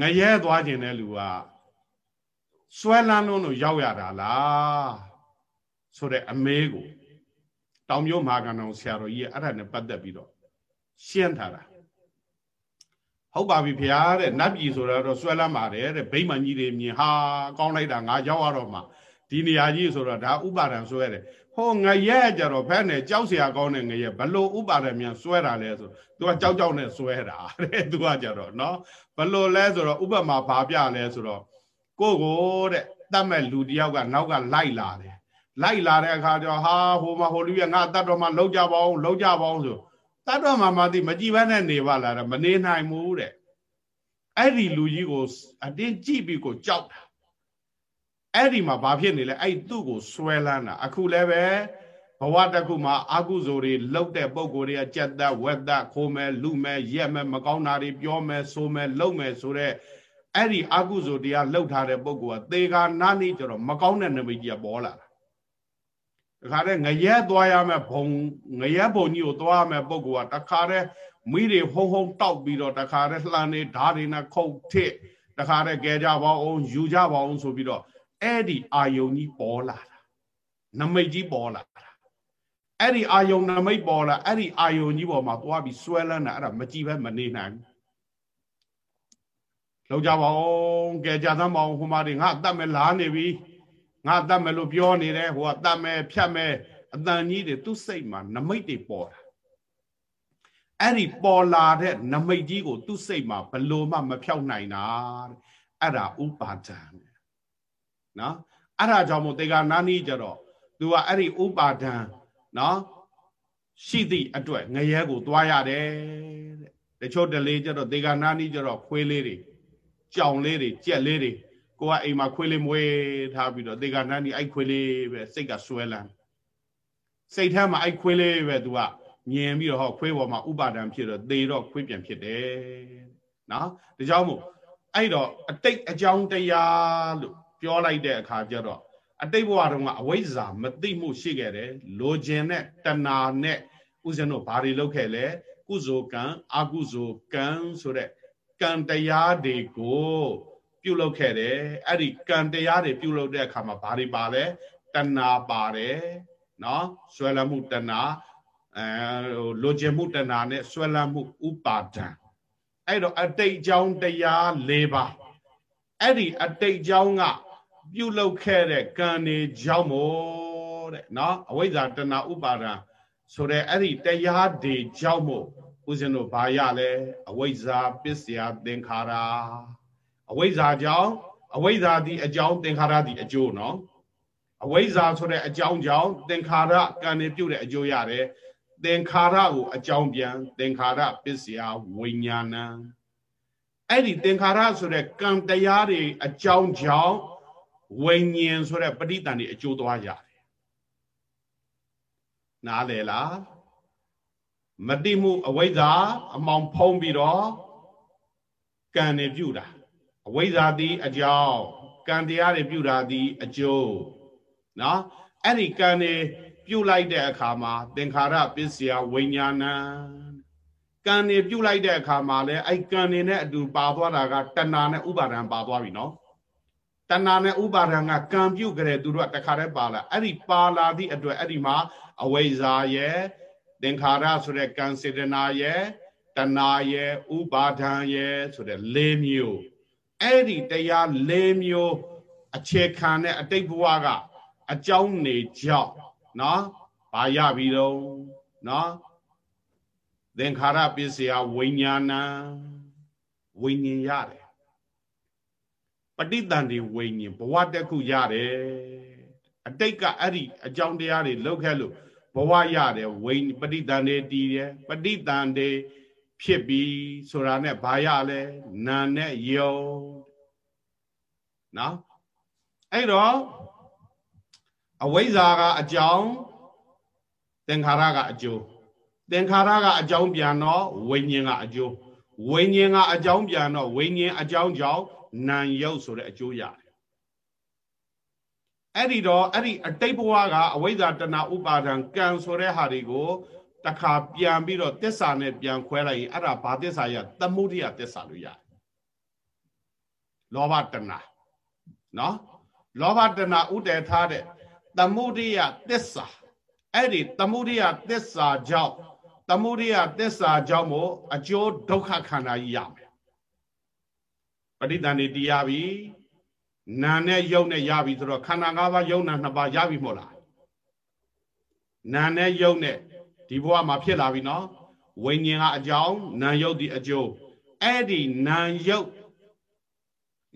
ငရဲသွားခြင်းတဲ့လူကဆွဲလန်းလို့လို့ရောက်ရတာလားဆိုတဲ့အမေးကိုတောင်မျိုးမဟာကဏ္ဍဆရာတော်ကြီးအဲ့ဒါနဲ့ပတ်သက်ပြီးတော့ ရှင်းထားတာဟုတ်ပါပြီဖေဟာတဲ့နတ်ပြည်ဆိုတော့ဆွဲလမ်းပါတယ်တဲ့ဗိမာန်ကြီးတွေမြင်ဟာကောင်းလိုက်တာငါရောက်ရတော့မှဒီနေရာကြီးဆိုတော့ဒါဥပါဒံဆွဲတယ်ဟောငရဲကြတော့ဖက်နဲ့ကြောက်เสียကောင်းတဲ့ငရဲဘလို့ဥပါဒံမြန်ဆွဲတာလဲဆိုသူကကြောက်ကြောက်နဲ့ဆွဲတာတဲ့သူကကြတော့နော်ဘလို့လဲဆိုတော့ဥပမာဘာပြလဲဆိုတော့ကိုကိုတဲ့တတ်မဲ့လူတယောက်ကနောက်ကလိုက်လာတယ်လိုက်လာတဲ့အခါကျတော့ဟာဟိုမှာဟိုလူရငါတတ်တော့မှလောက်ကြပါအောင်လောက်ကြပါအောင်ဆို တတ်တော့မှမသိမကြည်ဘဲနဲ့နေပါလားမနေနိုင်ဘူးတဲ့အဲ့ဒီလူကြီးကိုအတင်းကြည့်ပြီးကိုကြောက်တာအဲ့ဒီမှာဘာဖြစ်နေလဲအဲ့သူ့ကိုဆွဲလန်းတာအခုလည်းပဲဘဝတစ်ခုမှာအကုသိုလ်တွေလောက်တဲ့ပုံကိုယ်တွေကကြက်သက်ဝက်သက်ခိုးမယ်လူမယ်ရက်မယ်မကောင်းတာတွေပြောမယ်ဆိုမယ်လုံမယ်ဆိုတဲ့အဲ့ဒီအကုသိုလ်တရားလှုပ်ထားတဲ့ပုံကသေကာနာနေကြတော့မကောင်းတဲ့နမိတ်ကြီးပေါ်လာတာ တခါတည်းငရဲသွားရမယ်ဘုံငရဲဘုံကြီးကိုသွားရမယ်ပုံကတခါတည်းမိတွေဟုံဟုံတောက်ပြီးတော့တခါတည်းလှန်နေဓာတ်တွေနဲ့ခုတ်ထစ်တခါတည်းကဲကြပါအောင်ယူကြပါအောင်ဆိုပြီးတော့အဲ့ဒီအာယုန်ကြီးပေါ်လာတာနမိတ်ကြီးပေါ်လာတာအဲ့ဒီအာယုန်နမိတ်ပေါ်လာအဲ့ဒီအာယုန်ကြီးပေါ်မှာသွားပြီးဆွဲလန်းတာအဲ့ဒါမကြည့်ပဲမနေနိုင်လောက်ကြပါအောင်ကဲကြသမ်းပါအောင်ဟိုမှာတွေငါအသက်မဲ့လာနေပြီ ငါအသက်မဲ့လို့ပြောနေတယ်ဟိုကအသက်မဲ့ဖြတ်မဲ့အတန်ကြီးတွေသူ့စိတ်မှာနမိတ်တွေပေါ်တာအဲ့ဒီပေါ်လာတဲ့နမိတ်ကြီးကို သူ့စိတ်မှာဘလို့မှမဖြောက်နိုင်တာအဲ့ဒါဥပါဒံနော်အဲ့ဒါကြောင့်မို့တေဂာနာနီကြတော့သူကအဲ့ဒီဥပါဒံနော်ရှိသည့်အတွက်ငရဲကိုသွားရတယ်တဲ့တချို့တလေကြတော့တေဂာနာနီကြတော့ခွေးလေးတွေကြောင်လေးတွေကြက်လေးတွေ ကိုကအိမ်မှာခွေးလေးမွေးထားပြီးတော့တေဂာနာနီအဲ့ခွေးလေးပဲစိတ်ကဆွဲလန်းစိတ်ထဲမှာအဲ့ခွေးလေးပဲသူကမြင်ပြီးတော့ဟောခွေးပေါ်မှာဥပါဒံဖြစ်တော့သေတော့ခွေးပြန်ဖြစ်တယ်နော်ဒါကြောင့်မို့အဲ့တော့အတိတ်အကြောင်းတရားလို့ပြောလိုက်တဲ့အခါကျတော့အတိတ်ဘဝတုန်းကအဝိဇ္ဇာမသိမှုရှိခဲ့တယ်လိုခြင်းနဲ့တဏှာနဲ့ဥစဉ်တို့ဘာတွေလုပ်ခဲ့လဲကုသိုလ်ကံအကုသိုလ်ကံဆိုတဲ့ကံတရားတွေကို ပြုလုပ်ခဲ့တယ်အဲ့ဒီကံတရားတွေပြုလုပ်တဲ့အခါမှာဘာတွေပါလဲတဏှာပါတယ်နော်ဆွဲလမ်းမှုတဏှာအဲလိုချင်မှုတဏှာနဲ့ဆွဲလမ်းမှုဥပါဒံအဲ့တော့အတိတ်ကြောင်းတရား၄ပါးအဲ့ဒီအတိတ်ကြောင်းကပြုလုပ်ခဲ့တဲ့ကံတွေကြောင့်မို့တဲ့နော်အဝိဇ္ဇာတဏှာဥပါဒံဆိုတဲ့အဲ့ဒီတရားတွေကြောင့်မို့ဦးဇင်းတို့ဘာရလဲအဝိဇ္ဇာပစ္စယသင်္ခါရ အဝိဇ္ဇာကြောင့်အဝိဇ္ဇာဒီအကြောင်းသင်္ခါရဒီအကျိုးနော်အဝိဇ္ဇာဆိုတဲ့အကြောင်းကြောင့်သင်္ခါရကံတွေပြုတ်တဲ့အကျိုးရတယ်သင်္ခါရကိုအကြောင်းပြန်သင်္ခါရပစ္စယဝိညာဏအဲ့ဒီသင်္ခါရဆိုတဲ့ကံတရားတွေအကြောင်းကြောင့်ဝိညာဉ်ဆိုတဲ့ပဋိသန္ဓေအကျိုးသွားရတယ်နားလေလားမတိမှုအဝိဇ္ဇာအမောင်ဖုံးပြီးတော့ကံနေပြုတာ အဝိဇ္ဇာသည်အကြောင်းကံတရားတွေပြုတာသည်အကျိုးနော်အဲ့ဒီကံတွေပြုလိုက်တဲ့အခါမှာသင်္ခါရပစ္စယဝိညာဏကံတွေပြုလိုက်တဲ့အခါမှာလည်းအဲ့ကံတွေနဲ့အတူပါသွားတာကတဏှာနဲ့ဥပါဒံပါသွားပြီနော်တဏှာနဲ့ဥပါဒံကကံပြုကြတဲ့သူတို့ကတခါတည်းပါလာအဲ့ဒီပါလာသည့်အတွက်အဲ့ဒီမှာအဝိဇ္ဇာရဲ့သင်္ခါရဆိုတဲ့ကံစေတနာရဲ့တဏှာရဲ့ဥပါဒံရဲ့ဆိုတဲ့၄မျိုး အဲ့ဒီတရား၄မျိုးအခြေခံတဲ့အတိတ်ဘဝကအကြောင်းနေကြောက်နော်ဘာရပြီတော့နော်သင်္ခါရပစ္စယဝိညာဏဝိညာဉ်ရတယ်ပဋိသန္ဓေဝိညာဉ်ဘဝတက်ခုရတယ်အတိတ်ကအဲ့ဒီအကြောင်းတရားတွေလောက်ခဲ့လို့ဘဝရတယ်ဝိပဋိသန္ဓေတည်တယ်ပဋိသန္ဓေ ဖြစ်ပြီးဆိုတာနဲ့ဘာရလဲနာနဲ့ယုံနော်အဲ့တော့အဝိဇ္ဇာကအကြောင်းသင်္ခါရကအကျိုးသင်္ခါရကအကြောင်းပြန်တော့ဝိညာဉ်ကအကျိုးဝိညာဉ်ကအကြောင်းပြန်တော့ဝိညာဉ်အကြောင်းကြောင့်နာယုတ်ဆိုတဲ့အကျိုးရတယ်အဲ့ဒီတော့အဲ့ဒီအတိတ်ဘဝကအဝိဇ္ဇာတဏဥပါဒံကံဆိုတဲ့ဟာတွေကို တခါပြန်ပြီးတော့တစ္ဆာနဲ့ပြန်ခွဲလိုက်ရင်အဲ့ဒါဘာတစ္ဆာရသမုဒိယတစ္ဆာလို့ရတယ်လောဘတဏနော်လောဘတဏဥတည်ထားတဲ့သမုဒိယသစ္စာအဲ့ဒီသမုဒိယသစ္စာကြောင့်သမုဒိယသစ္စာကြောင့်မို့အကျိုးဒုက္ခခန္ဓာကြီးရမယ်ပဋိသန္ဓေတရားပြီနာနဲ့ယုတ်နဲ့ရပြီဆိုတော့ခန္ဓာ၅ပါးယုတ်နာနှစ်ပါးရပြီမို့လားနာနဲ့ယုတ်နဲ့ ဒီဘဝမှာဖြစ်လာပြီနော်ဝိညာဉ်ကအကြောင်းနာယုတ်ဒီအကျိုးအဲ့ဒီနာယုတ်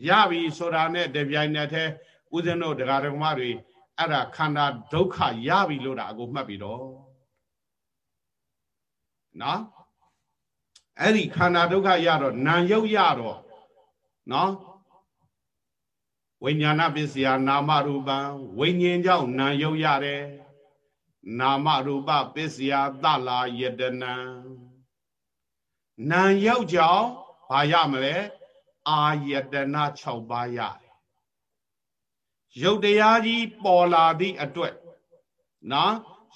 ရပြီဆိုတာနဲ့တပြိုင်နက်တည်းဦးဇင်းတို့တရားဓမ္မတွေအဲ့ဒါခန္ဓာဒုက္ခရပြီလို့တာအကိုမှတ်ပြီးတော့နော်အဲ့ဒီခန္ဓာဒုက္ခရတော့နာယုတ်ရတော့နော်ဝိညာဏပစ္စယနာမရူပံဝိညာဉ်ကြောင့်နာယုတ်ရတယ် နာမရူပပစ္စယသလာယတနံနာယုတ်ကြောင့်ဘာရမလဲအာယတနာ6ပါးရတယ်ရုပ်တရားကြီးပေါ်လာသည့်အတွက်နော်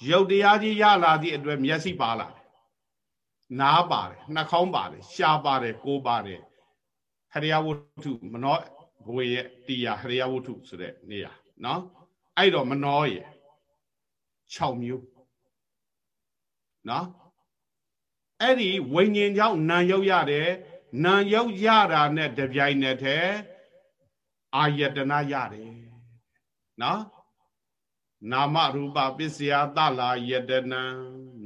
ရုပ်တရားကြီးရလာသည့်အတွက်မျက်စိပါလာတယ်နားပါတယ်နှာခေါင်းပါတယ်ရှားပါတယ်ကိုးပါတယ်ဟရိယဝတ္ထုမနောဘဝရဲ့တရားဟရိယဝတ္ထုဆိုတဲ့နေရာနော်အဲ့တော့မနောရဲ့ 6မျိုးနော်အဲ့ဒီဝိညာဉ်ကြောင့်နာယုတ်ရတယ်နာယုတ်ရတာနဲ့တပြိုင်နက်တည်းအာယတနာရတယ်နော်နာမရူပပစ္စယသလာယတနံ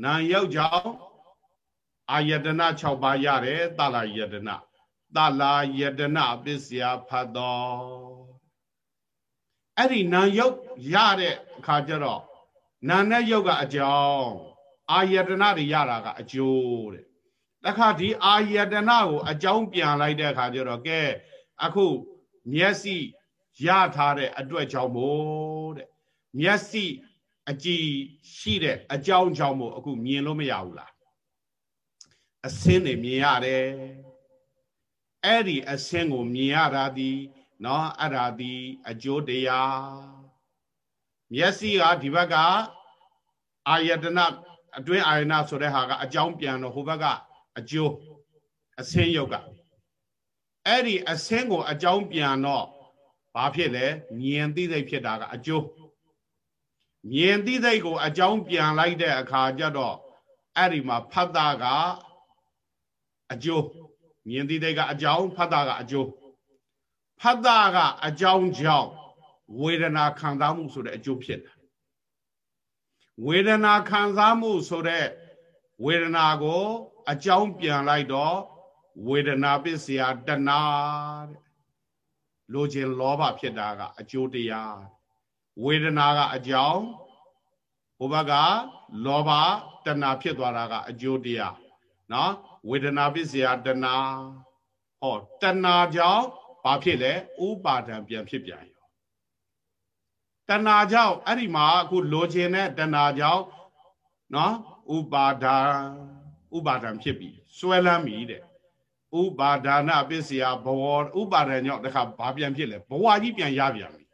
နာယုတ်ကြောင့်အာယတနာ6ပါးရတယ်သလာယတနာသလာယတနာပစ္စယဖတ်တော်အဲ့ဒီနာယုတ်ရတဲ့အခါကျတော့ နာနဲ့ယုတ်ကအကြောင်းအာယတနာတွေရတာကအကျိုးတဲ့တခါဒီအာယတနာကိုအကြောင်းပြန်လိုက်တဲ့အခါကျတော့ကဲအခုမျက်စိရထားတဲ့အတွက်ကြောင့်မို့တဲ့မျက်စိအကြည်ရှိတဲ့အကြောင်းကြောင့်မို့အခုမြင်လို့မရဘူးလားအစင်းတွေမြင်ရတယ်အဲ့ဒီအစင်းကိုမြင်ရတာဒီနော်အဲ့ဒါဒီအကျိုးတရား မျက်စိကဒီဘက်ကအာယတနာအတွင်းအာယနာဆိုတဲ့ဟာကအကြောင်းပြန်တော့ဟိုဘက်ကအကျိုးအစင်းယုတ်ကအဲ့ဒီအစင်းကိုအကြောင်းပြန်တော့ဘာဖြစ်လဲမြင်သိစိတ်ဖြစ်တာကအကျိုးမြင်သိစိတ်ကိုအကြောင်းပြန်လိုက်တဲ့အခါကျတော့အဲ့ဒီမှာဖတ်တာကအကျိုးမြင်သိစိတ်ကအကြောင်းဖတ်တာကအကျိုးဖတ်တာကအကြောင်းကြောင့် ဝေဒနာခံစားမှုဆိုတဲ့အကျိုးဖြစ်တာဝေဒနာခံစားမှုဆိုတဲ့ဝေဒနာကို အကြောင်းပြန်လိုက်တော့ဝေဒနာပစ္စယတဏတဲ့လိုချင်လောဘဖြစ်တာကအကျိုးတရားဝေဒနာကအကြောင်းဟိုဘက်ကလောဘတဏဖြစ်သွားတာကအကျိုးတရားနော်ဝေဒနာပစ္စယတဏဟောတဏကြောင့်ဘာဖြစ်လဲဥပါဒံပြန်ဖြစ်ပြန်ရော တဏကြောင့်အဲ့ဒီမှာအခုလိုချင်တဲ့တဏကြောင့်နော်ဥပါဒံဥပါဒံဖြစ်ပြီစွဲလန်းပြီတဲ့ဥပါဒါနပစ္စယဘဝဥပါဒံကြောင့်တခါဘာပြန်ဖြစ်လဲဘဝကြီးပြန်ရပြန်ပြီ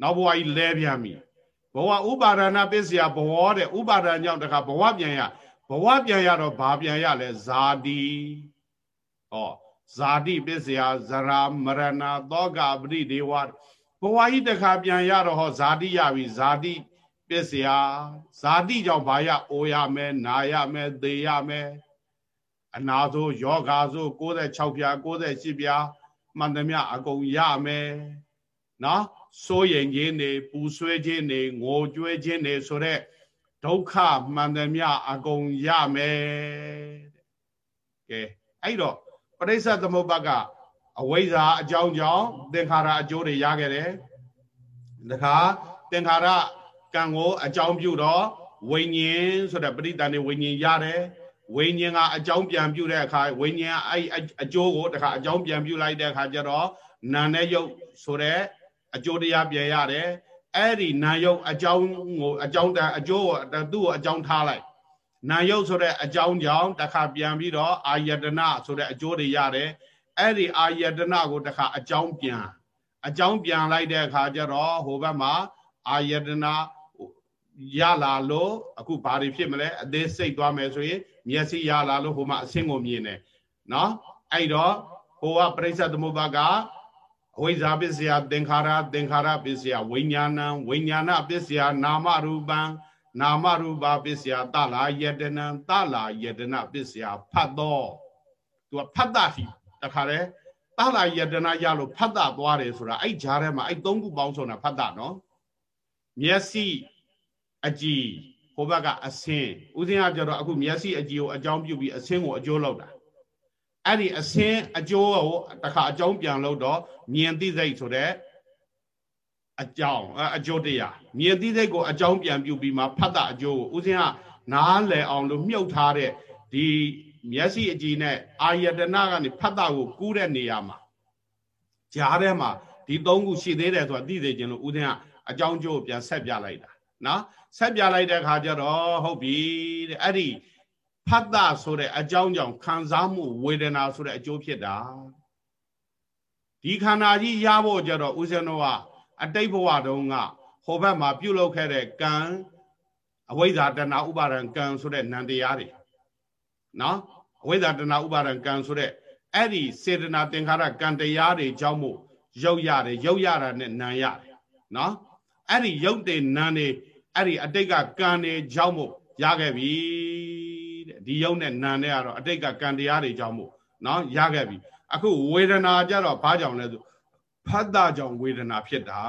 နောက်ဘဝကြီးလဲပြန်ပြီဘဝဥပါဒနာပစ္စယဘဝတဲ့ဥပါဒံကြောင့်တခါဘဝပြန်ရဘဝပြန်ရတော့ဘာပြန်ရလဲဇာတိဟောဇာတိပစ္စယဇရာမရဏသောကပရိဒေဝ ဘဝကြီးတခါပြန်ရတော့ဟောဇာတိရပြီဇာတိပစ္စယဇာတိကြောင့်ဘာရအိုရမယ်နာရမယ်သေရမယ်အနာဆိုယောဂါဆို66ပြာ68ပြာမှန်သမျှအကုန်ရမယ်နော်စိုးရင်ခြင်းနေပူဆွဲခြင်းနေငိုကြွေးခြင်းနေဆိုတဲ့ဒုက္ခမှန်သမျှအကုန်ရမယ်ကဲအဲ့တော့ပရိစ္ဆသမုပ္ပါက အဝိဇ္ဇာအကြောင်းကြောင့်သင်္ခါရအကျိုးတွေရခဲ့တယ်တခါသင်္ခါရကံကိုအကြောင်းပြုတော့ဝိညာဉ်ဆိုတဲ့ပရိသန်နေဝိညာဉ်ရတယ်ဝိညာဉ်ကအကြောင်းပြန်ပြုတဲ့အခါဝိညာဉ်အဲ့အကျိုးကိုတခါအကြောင်းပြန်ပြုလိုက်တဲ့အခါကျတော့နာနဲ့ယုတ်ဆိုတဲ့အကျိုးတရားပြန်ရတယ်အဲ့ဒီနာယုတ်အကြောင်းကိုအကြောင်းတအကျိုးကိုသူ့ကိုအကြောင်းထားလိုက်နာယုတ်ဆိုတဲ့အကြောင်းကြောင့်တခါပြန်ပြီးတော့အာယတနာဆိုတဲ့အကျိုးတွေရတယ် အဲ့ဒီအာယတနာကိုတခါအကြောင်းပြန်အကြောင်းပြန်လိုက်တဲ့အခါကျတော့ဟိုဘက်မှာအာယတနာရလာလို့အခုဘာတွေဖြစ်မလဲအသေးစိတ်သွားမယ်ဆိုရင်မျက်စိရလာလို့ဟိုမှာအဆင်းကိုမြင်တယ်နော်အဲ့တော့ဟိုကပရိစ္ဆသမုပ္ပါကအဝိဇ္ဇာပစ္စယသင်္ခါရသင်္ခါရပစ္စယဝိညာဏံဝိညာဏပစ္စယနာမရူပံနာမရူပပစ္စယတလာယတနံတလာယတနပစ္စယဖတ်တော့သူကဖတ်တာရှိ တခါလေတလာယတနာရလို့ဖတ်တာသွားတယ်ဆိုတာအဲ့ဂျားထဲမှာအဲ့သုံးခုပေါင်းဆိုတာဖတ်တာနော်မျက်စိအကြည်ဟိုဘက်ကအဆင်းဥစဉ်ကကြတော့အခုမျက်စိအကြည်ကိုအကြောင်းပြုပြီးအဆင်းကိုအကျိုးလောက်တာအဲ့ဒီအဆင်းအကျိုးကိုတခါအကြောင်းပြန်လို့တော့မြင်သိစိတ်ဆိုတဲ့အကြောင်းအကျိုးတရားမြင်သိစိတ်ကိုအကြောင်းပြန်ပြုပြီးမှဖတ်တာအကျိုးကိုဥစဉ်ကနားလည်အောင်လို့မြုပ်ထားတဲ့ဒီ မျက်စိအကြည်နဲ့အာယတနာကနေဖတ်တာကိုကူးတဲ့နေရာမှာကြားထဲမှာဒီသုံးခုရှိသေးတယ်ဆိုတာသိသေးခြင်းလို့ဥစဉ်ကအကြောင်းကျိုးပြန်ဆက်ပြလိုက်တာနော်ဆက်ပြလိုက်တဲ့အခါကျတော့ဟုတ်ပြီတဲ့အဲ့ဒီဖတ်တာဆိုတဲ့အကြောင်းကြောင့်ခံစားမှုဝေဒနာဆိုတဲ့အကျိုးဖြစ်တာဒီခန္ဓာကြီးရဖို့ကြတော့ဦးဇင်းတို့ကအတိတ်ဘဝတုန်းကဟိုဘက်မှာပြုလုပ်ခဲ့တဲ့ကံအဝိဇ္ဇာတဏှာဥပါဒံကံဆိုတဲ့နံတရားတွေ နော်အဝိဇ္ဇာတဏှာဥပါဒံကံဆိုတဲ့အဲ့ဒီစေတနာသင်္ခါရကံတရားတွေကြောင့်မို့ရုပ်ရတယ်ရုပ်ရတာနဲ့နာရတယ်နော်အဲ့ဒီရုပ်တွေနာနေအဲ့ဒီအတိတ်ကကံတွေကြောင့်မို့ရခဲ့ပြီတဲ့ဒီရုပ်နဲ့နာနဲ့ကတော့အတိတ်ကကံတရားတွေကြောင့်မို့နော်ရခဲ့ပြီအခုဝေဒနာကြတော့ဘာကြောင့်လဲဆိုဖတ်တာကြောင့်ဝေဒနာဖြစ်တာ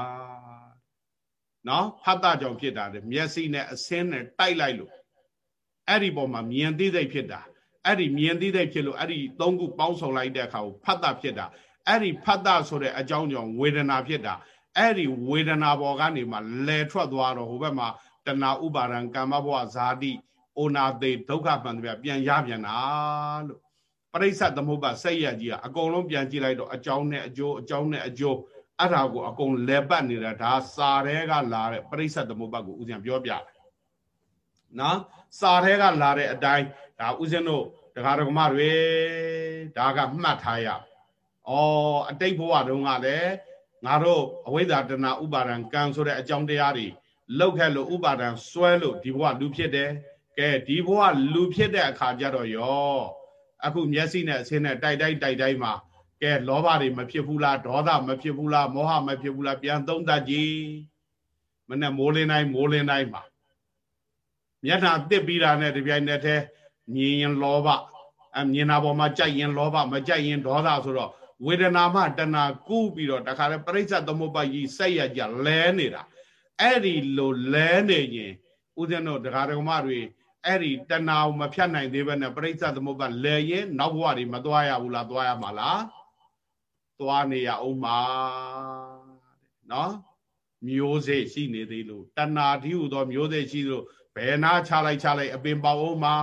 နော်ဖတ်တာကြောင့်ဖြစ်တာတဲ့မျက်စိနဲ့အစင်းနဲ့တိုက်လိုက်လို့အဲ့ဒီပေါ်မှာမြင်သိစိတ်ဖြစ်တာ အဲ့ဒီမြင်သိစိတ်ဖြစ်လို့အဲ့ဒီသုံးခုပေါင်းစုံလိုက်တဲ့အခါကိုဖတ်တာဖြစ်တာအဲ့ဒီဖတ်တာဆိုတဲ့အကြောင်းကြောင့်ဝေဒနာဖြစ်တာအဲ့ဒီဝေဒနာပေါ်ကနေမှလဲထွက်သွားတော့ဟိုဘက်မှာတဏှာဥပါဒံကာမဘဝဇာတိအိုနာသိဒုက္ခမှန်တယ်ပြန်ရပြန်တာလို့ပရိစ္ဆသမုပ္ပါစိတ်ရကြီးကအကုန်လုံးပြန်ကြည့်လိုက်တော့အကြောင်းနဲ့အကျိုးအကြောင်းနဲ့အကျိုးအဲ့ဒါကိုအကုန်လဲပတ်နေတာဒါစာထဲကလာတဲ့ပရိစ္ဆသမုပ္ပါကိုဦးဇင်းပြောပြတယ်နော် စာထဲကလာတဲ့အတိုင်းဒါဦးဇင်းတို့ဒကာဒကမတွေဒါကမှတ်ထားရဩအတိတ်ဘဝတုန်းကလည်းငါတို့အဝိဇ္ဇာတဏဥပါဒံကံဆိုတဲ့အကြောင်းတရားတွေလောက်ခဲ့လို့ဥပါဒံစွဲလို့ဒီဘဝလူဖြစ်တယ်ကဲဒီဘဝလူဖြစ်တဲ့အခါကျတော့ယောအခုမျက်စိနဲ့အဆင်းနဲ့တိုက်တိုက်တိုက်တိုက်မှာကဲလောဘတွေမဖြစ်ဘူးလားဒေါသမဖြစ်ဘူးလားမောဟမဖြစ်ဘူးလားပြန်သုံးသပ်ကြည့်မနဲ့မိုးလင်းတိုင်းမိုးလင်းတိုင်းမှာ မျက်နှာတစ်ပြီးတာနဲ့တပြိုင်နက်တည်းမြင်ရင်လောဘအမြင်တာပေါ်မှာကြိုက်ရင်လောဘမကြိုက်ရင်ဒေါသဆိုတော့ဝေဒနာမှတဏှာကူးပြီးတော့တခါတည်းပရိစ္ဆသမုပ္ပါကြီးစိတ်ရကြလဲနေတာအဲ့ဒီလိုလဲနေရင်ဦးဇင်းတို့တရားဓမ္မတွေအဲ့ဒီတဏှာကိုမဖြတ်နိုင်သေးဘဲနဲ့ပရိစ္ဆသမုပ္ပါလဲရင်နောက်ဘဝတွေမသွားရဘူးလားသွားရမှာလားသွားနေရအောင်မှာနော်မျိုးစေ့ရှိနေသေးလို့တဏှာတိဟုသောမျိုးစေ့ရှိလို့ ဘယ်နာချလိုက်ချလိုက်အပင်ပေါအောင်မှာ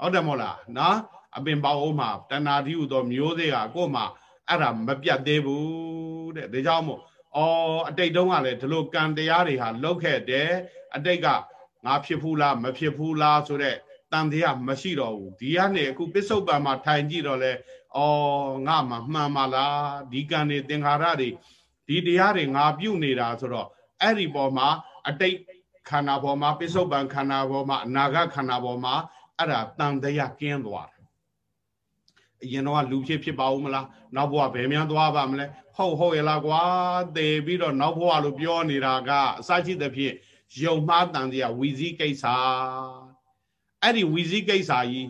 ဟုတ်တယ်မို့လားနော်အပင်ပေါအောင်မှာတဏှာတိဟုသောမျိုးစေ့ကကို့မှာအဲ့ဒါမပြတ်သေးဘူးတဲ့ဒါကြောင့်မို့အော်အတိတ်တုန်းကလည်းဒီလိုကံတရားတွေဟာလောက်ခဲ့တယ်အတိတ်ကငါဖြစ်ဘူးလားမဖြစ်ဘူးလားဆိုတော့တန်တရားမရှိတော့ဘူးဒီကနေအခုပစ္စုပန်မှာထိုင်ကြည့်တော့လဲအော်ငါမှမှန်ပါလားဒီကံတွေသင်္ခါရတွေဒီတရားတွေငါပြုတ်နေတာဆိုတော့အဲ့ဒီပေါ်မှာအတိတ် ခန္ဓာပေါ်မှာပစ္စုပန်ခန္ဓာပေါ်မှာအနာဂတ်ခန္ဓာပေါ်မှာအဲ့ဒါတန်တရားကင်းသွားတယ်အရင်တော့လူဖြစ်ဖြစ်ပါဦးမလားနောက်ဘဝဘယ်များသွားပါမလဲဟုတ်ဟုတ်ရလားကွာသေပြီးတော့နောက်ဘဝလို့ပြောနေတာကအစရှိသဖြင့်ယုံမှားတန်တရားဝီစည်းကိစ္စအဲ့ဒီဝီစည်းကိစ္စကြီး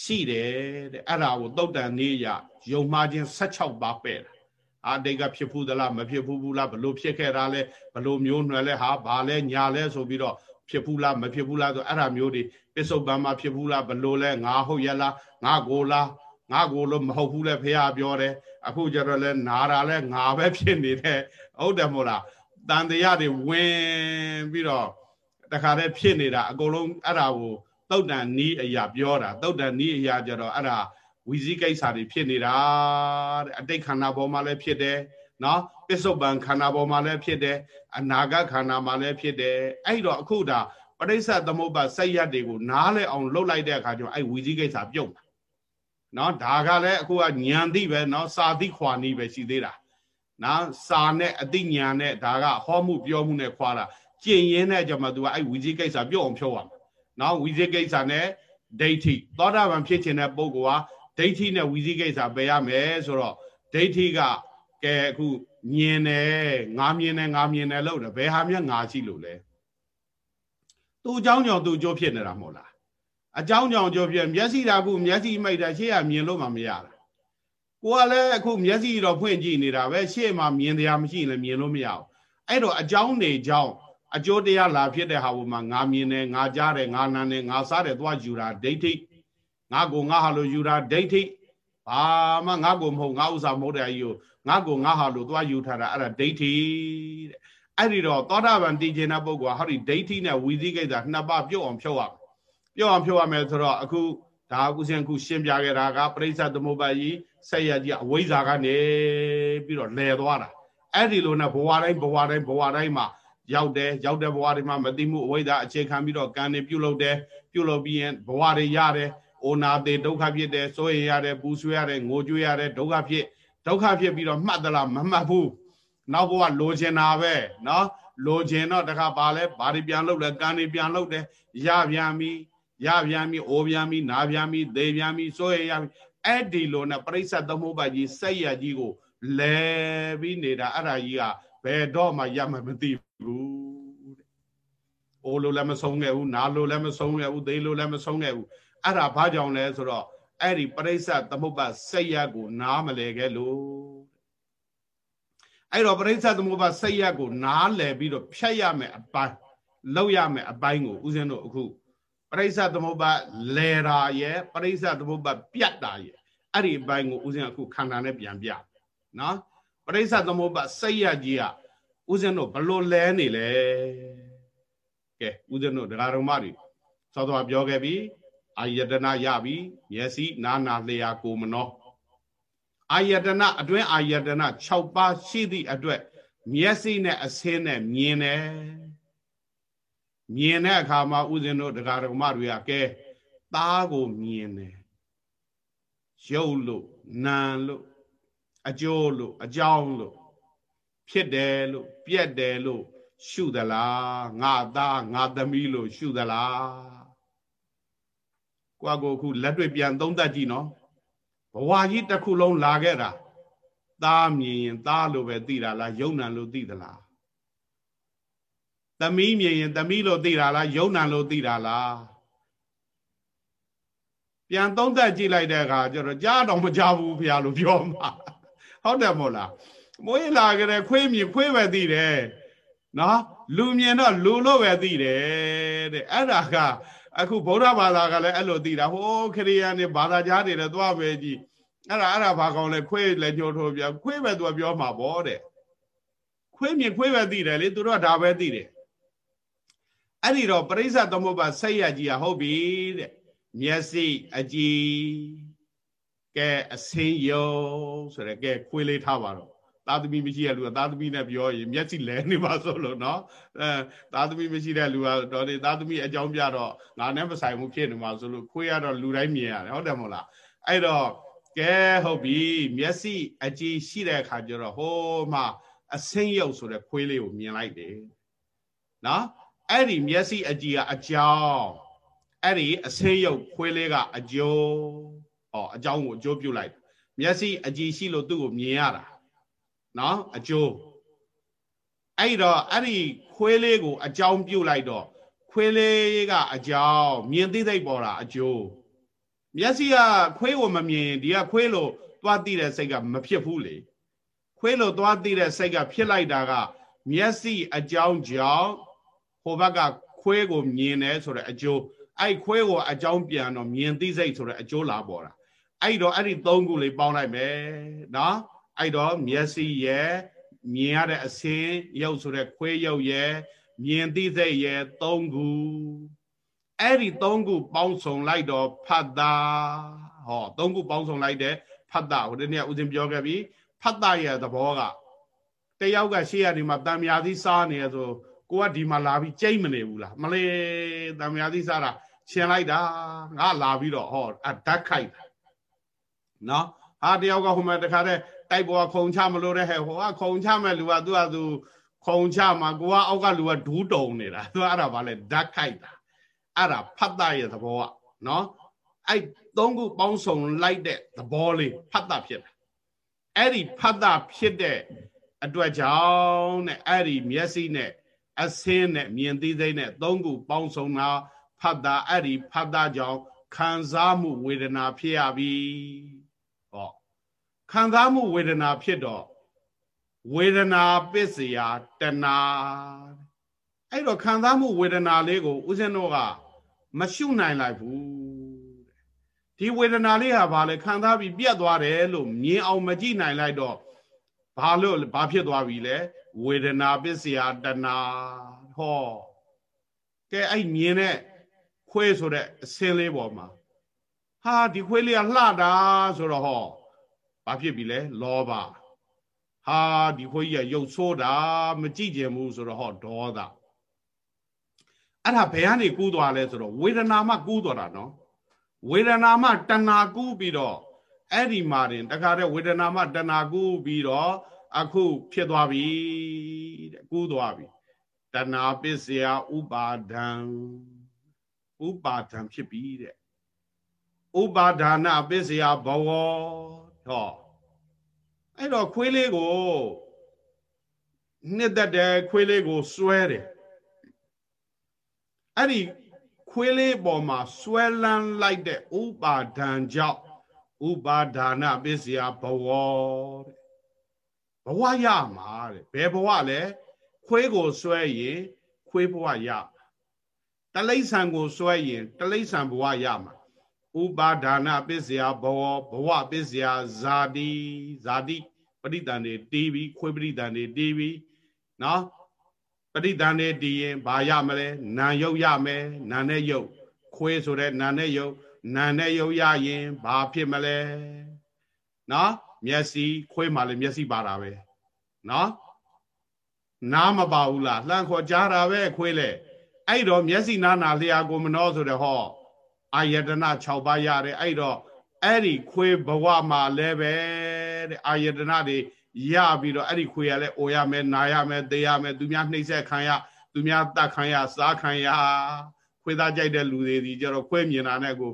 ရှိတယ်တဲ့အဲ့ဒါကိုတုတ်တန်နေရယုံမှားခြင်း16ပါးပဲ့တာ အာတိတ်ကဖြစ်ဘူးသလားမဖြစ်ဘူးဘူးလားဘလို့ဖြစ်ခဲ့တာလဲဘလို့မျိုးနွယ်လဲဟာဘာလဲညာလဲဆိုပြီးတော့ဖြစ်ဘူးလားမဖြစ်ဘူးလားဆိုအဲ့ဒါမျိုးတွေပစ္စုပန်မှာဖြစ်ဘူးလားဘလို့လဲငါဟုတ်ရလားငါကိုလားငါကိုလို့မဟုတ်ဘူးလဲဖះပြောတယ်အခုကျတော့လဲနာတာလဲငါပဲဖြစ်နေတယ်ဟုတ်တယ်မို့လားတန်တရားတွေဝင်ပြီးတော့တခါတည်းဖြစ်နေတာအကုန်လုံးအဲ့ဒါကိုတုတ်တန်နီးအရာပြောတာတုတ်တန်နီးအရာကြတော့အဲ့ဒါ ဝီစည်းကိစ္စတွေဖြစ်နေတာတဲ့အတိတ်ခန္ဓာပေါ်မှာလည်းဖြစ်တယ်နော်ပစ္စုပန်ခန္ဓာပေါ်မှာလည်းဖြစ်တယ်အနာဂတ်ခန္ဓာမှာလည်းဖြစ်တယ်အဲ့တော့အခုဒါပရိစ္ဆသမုပ္ပါစိတ်ရက်တွေကိုနားလဲအောင်လှုပ်လိုက်တဲ့အခါကျတော့အဲ့ဝီစည်းကိစ္စပြုတ်တာနော်ဒါကလည်းအခုကညံသိပဲနော်စာသိခွာနီးပဲရှိသေးတာနော်စာနဲ့အသိဉာဏ်နဲ့ဒါကဟောမှုပြောမှုနဲ့ခွာတာကျင့်ရင်းနဲ့ကြမှာ तू ကအဲ့ဝီဇိကိစ္စပြုတ်အောင်ဖြုတ်ရမှာနော်ဝီဇိကိစ္စနဲ့ဒိဋ္ဌိသောတာပန်ဖြစ်ခြင်းတဲ့ပုဂ္ဂိုလ်ဟာ ဒိဋ္ဌိနဲ့ဝီဇိကိစ္စပယ်ရမယ်ဆိုတော့ဒိဋ္ဌိကကဲအခုမြင်တယ်ငါမြင်တယ်ငါမြင်တယ်လို့တယ်ဘယ်ဟာမြငါရှိလို့လဲသူ့အကြောင်းကြောင့်သူ့အကျိုးဖြစ်နေတာမဟုတ်လားအကြောင်းကြောင့်အကျိုးဖြစ်မျက်စိတာခုမျက်စိမိတ်တာရှေ့ကမြင်လို့မှမရတာကိုကလည်းအခုမျက်စိတော့ဖွင့်ကြည့်နေတာပဲရှေ့မှာမြင်တရားမရှိရင်လည်းမြင်လို့မရဘူးအဲ့တော့အကြောင်းနေကြောင်းအကျိုးတရားလာဖြစ်တဲ့ဟာပေါ်မှာငါမြင်တယ်ငါကြားတယ်ငါနာတယ်ငါစားတယ်သွားယူတာဒိဋ္ဌိ ငါကိုငါဟာလို့ယူတာဒိဋ္ဌိဘာမှငါကိုမဟုတ်ငါဥစ္စာမဟုတ်တဲ့အကြီးကိုငါကိုငါဟာလို့သွားယူထားတာအဲ့ဒါဒိဋ္ဌိတဲ့အဲ့ဒီတော့သောတာပန်တည်ခြင်းတဲ့ပုဂ္ဂိုလ်ကဟောဒီဒိဋ္ဌိနဲ့ဝီသိကိစ္စနှစ်ပါးပြုတ်အောင်ဖြုတ်ရပြုတ်အောင်ဖြုတ်ရမယ်ဆိုတော့အခုဒါကုစဉ်ခုရှင်းပြခဲ့တာကပရိစ္ဆသမုပ္ပါယီဆက်ရကြီးအဝိဇ္ဇာကနေပြီးတော့လဲသွားတာအဲ့ဒီလိုနဲ့ဘဝတိုင်းဘဝတိုင်းဘဝတိုင်းမှာရရောက်တယ်ရောက်တဲ့ဘဝတွေမှာမသိမှုအဝိဇ္ဇာအခြေခံပြီးတော့ကံတွေပြုတ်လုပ်တယ်ပြုတ်လုပ်ပြီးရင်ဘဝတွေရတယ် အိုနာတေဒုက္ခဖြစ်တယ်စိုးရိမ်ရတယ်ပူဆွေးရတယ်ငိုကြွေးရတယ်ဒုက္ခဖြစ်ဒုက္ခဖြစ်ပြီးတော့မှတ်သလားမမှတ်ဘူးနောက်ဘဝလိုချင်တာပဲเนาะလိုချင်တော့တခါပါလဲဘာတွေပြန်လုပ်လဲကံတွေပြန်လုပ်တယ်ရပြန်ပြီရပြန်ပြီအိုပြန်ပြီနာပြန်ပြီသေပြန်ပြီစိုးရိမ်ရပြီအဲ့ဒီလိုနဲ့ပြိဿသမုပ္ပါကြီးစိတ်ရကြီးကိုလဲပြီးနေတာအဲ့ဒါကြီးကဘယ်တော့မှရမှမသိဘူးတဲ့။အိုလိုလည်းမဆုံးခဲ့ဘူးနာလိုလည်းမဆုံးခဲ့ဘူးသေလိုလည်းမဆုံးခဲ့ဘူး အဲ့ဒါဘာကြောင့်လဲဆိုတော့အဲ့ဒီပြိဿသမုပ္ပါစိတ်ရကို နားမလဲခဲ့လို့အဲ့တော့ပရိစ္ဆသမုပ္ပါစိတ်ရက်ကို နားလည်ပြီးတော့ဖြတ်ရမယ်အပိုင်းလောက်ရမယ်အပိုင်းကိုဦးဇင်းတို့အခုပရိစ္ဆသမုပ္ပါလဲတာရဲ့ပရိစ္ဆသမုပ္ပါပြတ်တာရဲ့အဲ့ဒီအပိုင်းကိုဦးဇင်းအခုခန္ဓာနဲ့ပြန်ပြနော်ပရိစ္ဆသမုပ္ပါစိတ်ရက်ကြီးကဦးဇင်းတို့ဘလို့လဲနေလဲကဲဦးဇင်းတို့ဒကာတော်မတွေသောတော်ပြောခဲ့ပြီ အာယတနာရပြီမျက်စိနာနာလျာကိုမနောအာယတနာအတွင်းအာယတနာ6ပါးရှိသည့်အတွက်မျက်စိနဲ့အဆင်းနဲ့မြင်တယ်မြင်တဲ့အခါမှာဥစဉ်တို့တရားဓမ္မတွေကကဲသားကိုမြင်တယ်ရုပ်လို့နာလို့အကျိုးလို့အကြောင်းလို့ဖြစ်တယ်လို့ပြက်တယ်လို့ရှုသလားငါသားငါသမီးလို့ရှုသလား ကိုယ့်ကိုယ်ခုလက်တွေ့ပြန်သုံးသပ်ကြည့်နော်ဘဝကြီးတစ်ခုလုံးလာခဲ့တာသားမြင်ရင်သားလို့ပဲသိတာလားယုံနံလို့သိသလားသမီးမြင်ရင်သမီးလို့သိတာလားယုံနံလို့သိတာလားပြန်သုံးသပ်ကြည့်လိုက်တဲ့အခါကျတော့ကြားတော့မကြားဘူးဖရာလို့ပြောမှာဟုတ်တယ်မို့လားမွေးလာကြတဲ့ခွေးမြင်ခွေးပဲသိတယ်နော်လူမြင်တော့လူလို့ပဲသိတယ်တဲ့အဲ့ဒါက အခုဗုဒ္ဓဘာသာကလည်းအဲ့လိုသိတာဟိုးခရိယာနဲ့ဘာသာကြားတွေလည်းသွားပဲကြည့်အဲ့ဒါအဲ့ဒါဘာကောင်းလဲခွေးလည်းညှို့ထိုးပြခွေးပဲသူကပြောမှာပေါ့တဲ့ခွေးမြင်ခွေးပဲသိတယ်လေသူတို့ကဒါပဲသိတယ်အဲ့ဒီတော့ပရိစ္ဆသမုပ္ပါစိတ်ရကြီးကဟုတ်ပြီတဲ့မျက်စိအကြည်ကဲအစင်းယုံဆိုရယ်ကဲခွေးလေးထားပါတော့ သားသမီးမရှိတဲ့လူကသားသမီးနဲ့ပြောရင်မျက်စိလဲနေပါဆိုလို့နော်အဲသားသမီးမရှိတဲ့လူကတော့ဒီသားသမီးအကြောင်းပြတော့ငါနဲ့မဆိုင်ဘူးဖြစ်နေမှာဆိုလို့ခွေးကတော့လူတိုင်းမြင်ရတယ်ဟုတ်တယ်မဟုတ်လားအဲ့တော့ကဲဟုတ်ပြီမျက်စိအကြည့်ရှိတဲ့အခါကျတော့ဟိုမှာအစင်းရုပ်ဆိုတဲ့ခွေးလေးကိုမြင်လိုက်တယ်နော်အဲ့ဒီမျက်စိအကြည့်ကအကြောင်းအဲ့ဒီအစင်းရုပ်ခွေးလေးကအကျိုးဟောအကြောင်းကိုအကျိုးပြုလိုက်မျက်စိအကြည့်ရှိလို့သူ့ကိုမြင်ရတာ နော်အကျိုးအဲ့တော့အဲ့ဒီခွေးလေးကိုအကြောင်းပြုတ်လိုက်တော့ခွေးလေးကအကြောင်းမြင်သိသိပေါ်တာအကျိုးမျက်စိကခွေးကိုမမြင်ဒီကခွေးလို့သွားသိတဲ့စိတ်ကမဖြစ်ဘူးလေခွေးလို့သွားသိတဲ့စိတ်ကဖြစ်လိုက်တာက မျက်စိအကြောင်းကြောင့်ဟိုဘက်ကခွေးကိုမြင်တယ်ဆိုတဲ့အကျိုးအဲ့ခွေးကိုအကြောင်းပြန်တော့မြင်သိစိတ်ဆိုတဲ့အကျိုးလာပေါ်တာအဲ့တော့အဲ့ဒီသုံးခုလေးပေါင်းလိုက်မယ်နော် အဲ့တော့မျက်စိရဲ့မြင်ရတဲ့အစင်းရုပ်ဆိုတဲ့ခွေးရုပ်ရဲ့မြင်သိစိတ်ရဲ့သုံးခုအဲ့ဒီသုံးခုပေါင်းစုံလိုက်တော့ဖတ်တာဟောသုံးခုပေါင်းစုံလိုက်တဲ့ဖတ်တာဟိုတနေ့ဦးဇင်းပြောခဲ့ပြီဖတ်တာရဲ့သဘောကတယောက်ကရှေ့ရဒီမှာတံမြာသီးစားနေရဆိုကိုကဒီမှာလာပြီးကြိတ်မနေဘူးလားမလေးတံမြာသီးစားတာရှင်လိုက်တာငါလာပြီးတော့ဟောအဓာတ်ခိုက်တာနော်ဟာတယောက်ကဟိုမှာတခါတည်း တိုက်ပေါ်ခုံချမလို့တဲ့ဟဲ့ဟိုကခုံချမဲ့လူကသူကသူခုံချမှာကိုကအောက်ကလူကဒူးတုံနေတာသူကအဲ့ဒါဗာလဲဓာတ်ခိုက်တာအဲ့ဒါဖတ်တာရဲ့သဘောကနော်အဲ့သုံးခုပေါင်းစုံလိုက်တဲ့သဘောလေးဖတ်တာဖြစ်တာအဲ့ဒီဖတ်တာဖြစ်တဲ့အတွက်ကြောင့်တဲ့အဲ့ဒီမျက်စိနဲ့အစင်းနဲ့မြင်သိသိနဲ့သုံးခုပေါင်းစုံတာဖတ်တာအဲ့ဒီဖတ်တာကြောင့်ခံစားမှုဝေဒနာဖြစ်ရပြီဟော ခံစားမှုဝေဒနာဖြစ်တော့ဝေဒနာပစ္စယတဏအဲ့တော့ခံစားမှုဝေဒနာလေးကိုဦးဇင်းတို့ကမရှုနိုင်လိုက်ဘူးဒီဝေဒနာလေးဟာဘာလဲခံစားပြီးပြတ်သွားတယ်လို့မြင်အောင်မကြည့်နိုင်လိုက်တော့ဘာလို့ဘာဖြစ်သွားပြီလဲဝေဒနာပစ္စယတဏဟောကဲအဲ့မြင်တဲ့ခွေးဆိုတဲ့အစင်းလေးပေါ်မှာဟာဒီခွေးလေးကလှတာဆိုတော့ဟော ဘာဖြစ်ပြီလဲလောဘဟာဒီခွေးကြီးကရုပ်ဆိုးတာမကြည့်ကြဘူးဆိုတော့ဟောဒေါသအဲ့ဒါဘယ်ကနေကူးသွားလဲဆိုတော့ဝေဒနာမှကူးသွားတာနော်ဝေဒနာမှတဏှာကူးပြီးတော့အဲ့ဒီမှာတင်တခါတည်းဝေဒနာမှတဏှာကူးပြီးတော့အခုဖြစ်သွားပြီတဲ့ကူးသွားပြီတဏှာပစ္စယဥပါဒံဥပါဒံဖြစ်ပြီတဲ့ဥပါဒါနပစ္စယဘဝ ဟောအဲ့တော့ခွေးလေးကိုနှစ်သက်တယ်ခွေးလေးကိုစွဲတယ်အဲ့ဒီခွေးလေးပေါ်မှာစွဲလန်းလိုက်တဲ့ဥပါဒံကြောင့်ဥပါဒါနပစ္စယဘဝတဲ့ဘဝရမှာတဲ့ဘယ်ဘဝလဲခွေးကိုစွဲရင်ခွေးဘဝရတလိ္ဆံကိုစွဲရင်တလိ္ဆံဘဝရမှာ ဥပါဒါနပစ္စယဘဝဘဝပစ္စယဇာတိဇာတိပရိတန်တွေတီးပြီးခွေးပရိတန်တွေတီးပြီးနော်ပရိတန်တွေတီးရင်ဘာရမလဲနာယုတ်ရမယ်နာနဲ့ယုတ်ခွေးဆိုတဲ့နာနဲ့ယုတ်နာနဲ့ယုတ်ရရင်ဘာဖြစ်မလဲနော်မျက်စိခွေးမှလည်းမျက်စိပါတာပဲနော်နားမပါဘူးလားလှမ်းခေါ်ကြားတာပဲခွေးလေအဲ့တော့မျက်စိနားနာလျာကိုမနှောဆိုတဲ့ဟော အာယတနာ6ပါးရတယ်အဲ့တော့အဲ့ဒီခွေးဘဝမှာလည်းပဲတဲ့အာယတနာတွေရပြီးတော့အဲ့ဒီခွေးရလဲအိုရမယ်နာရမယ်သေရမယ်သူများနှိမ့်ဆက်ခံရသူများတတ်ခံရစားခံရခွေးသားကြိုက်တဲ့လူတွေဒီကြတော့ခွေးမြင်တာနဲ့ကို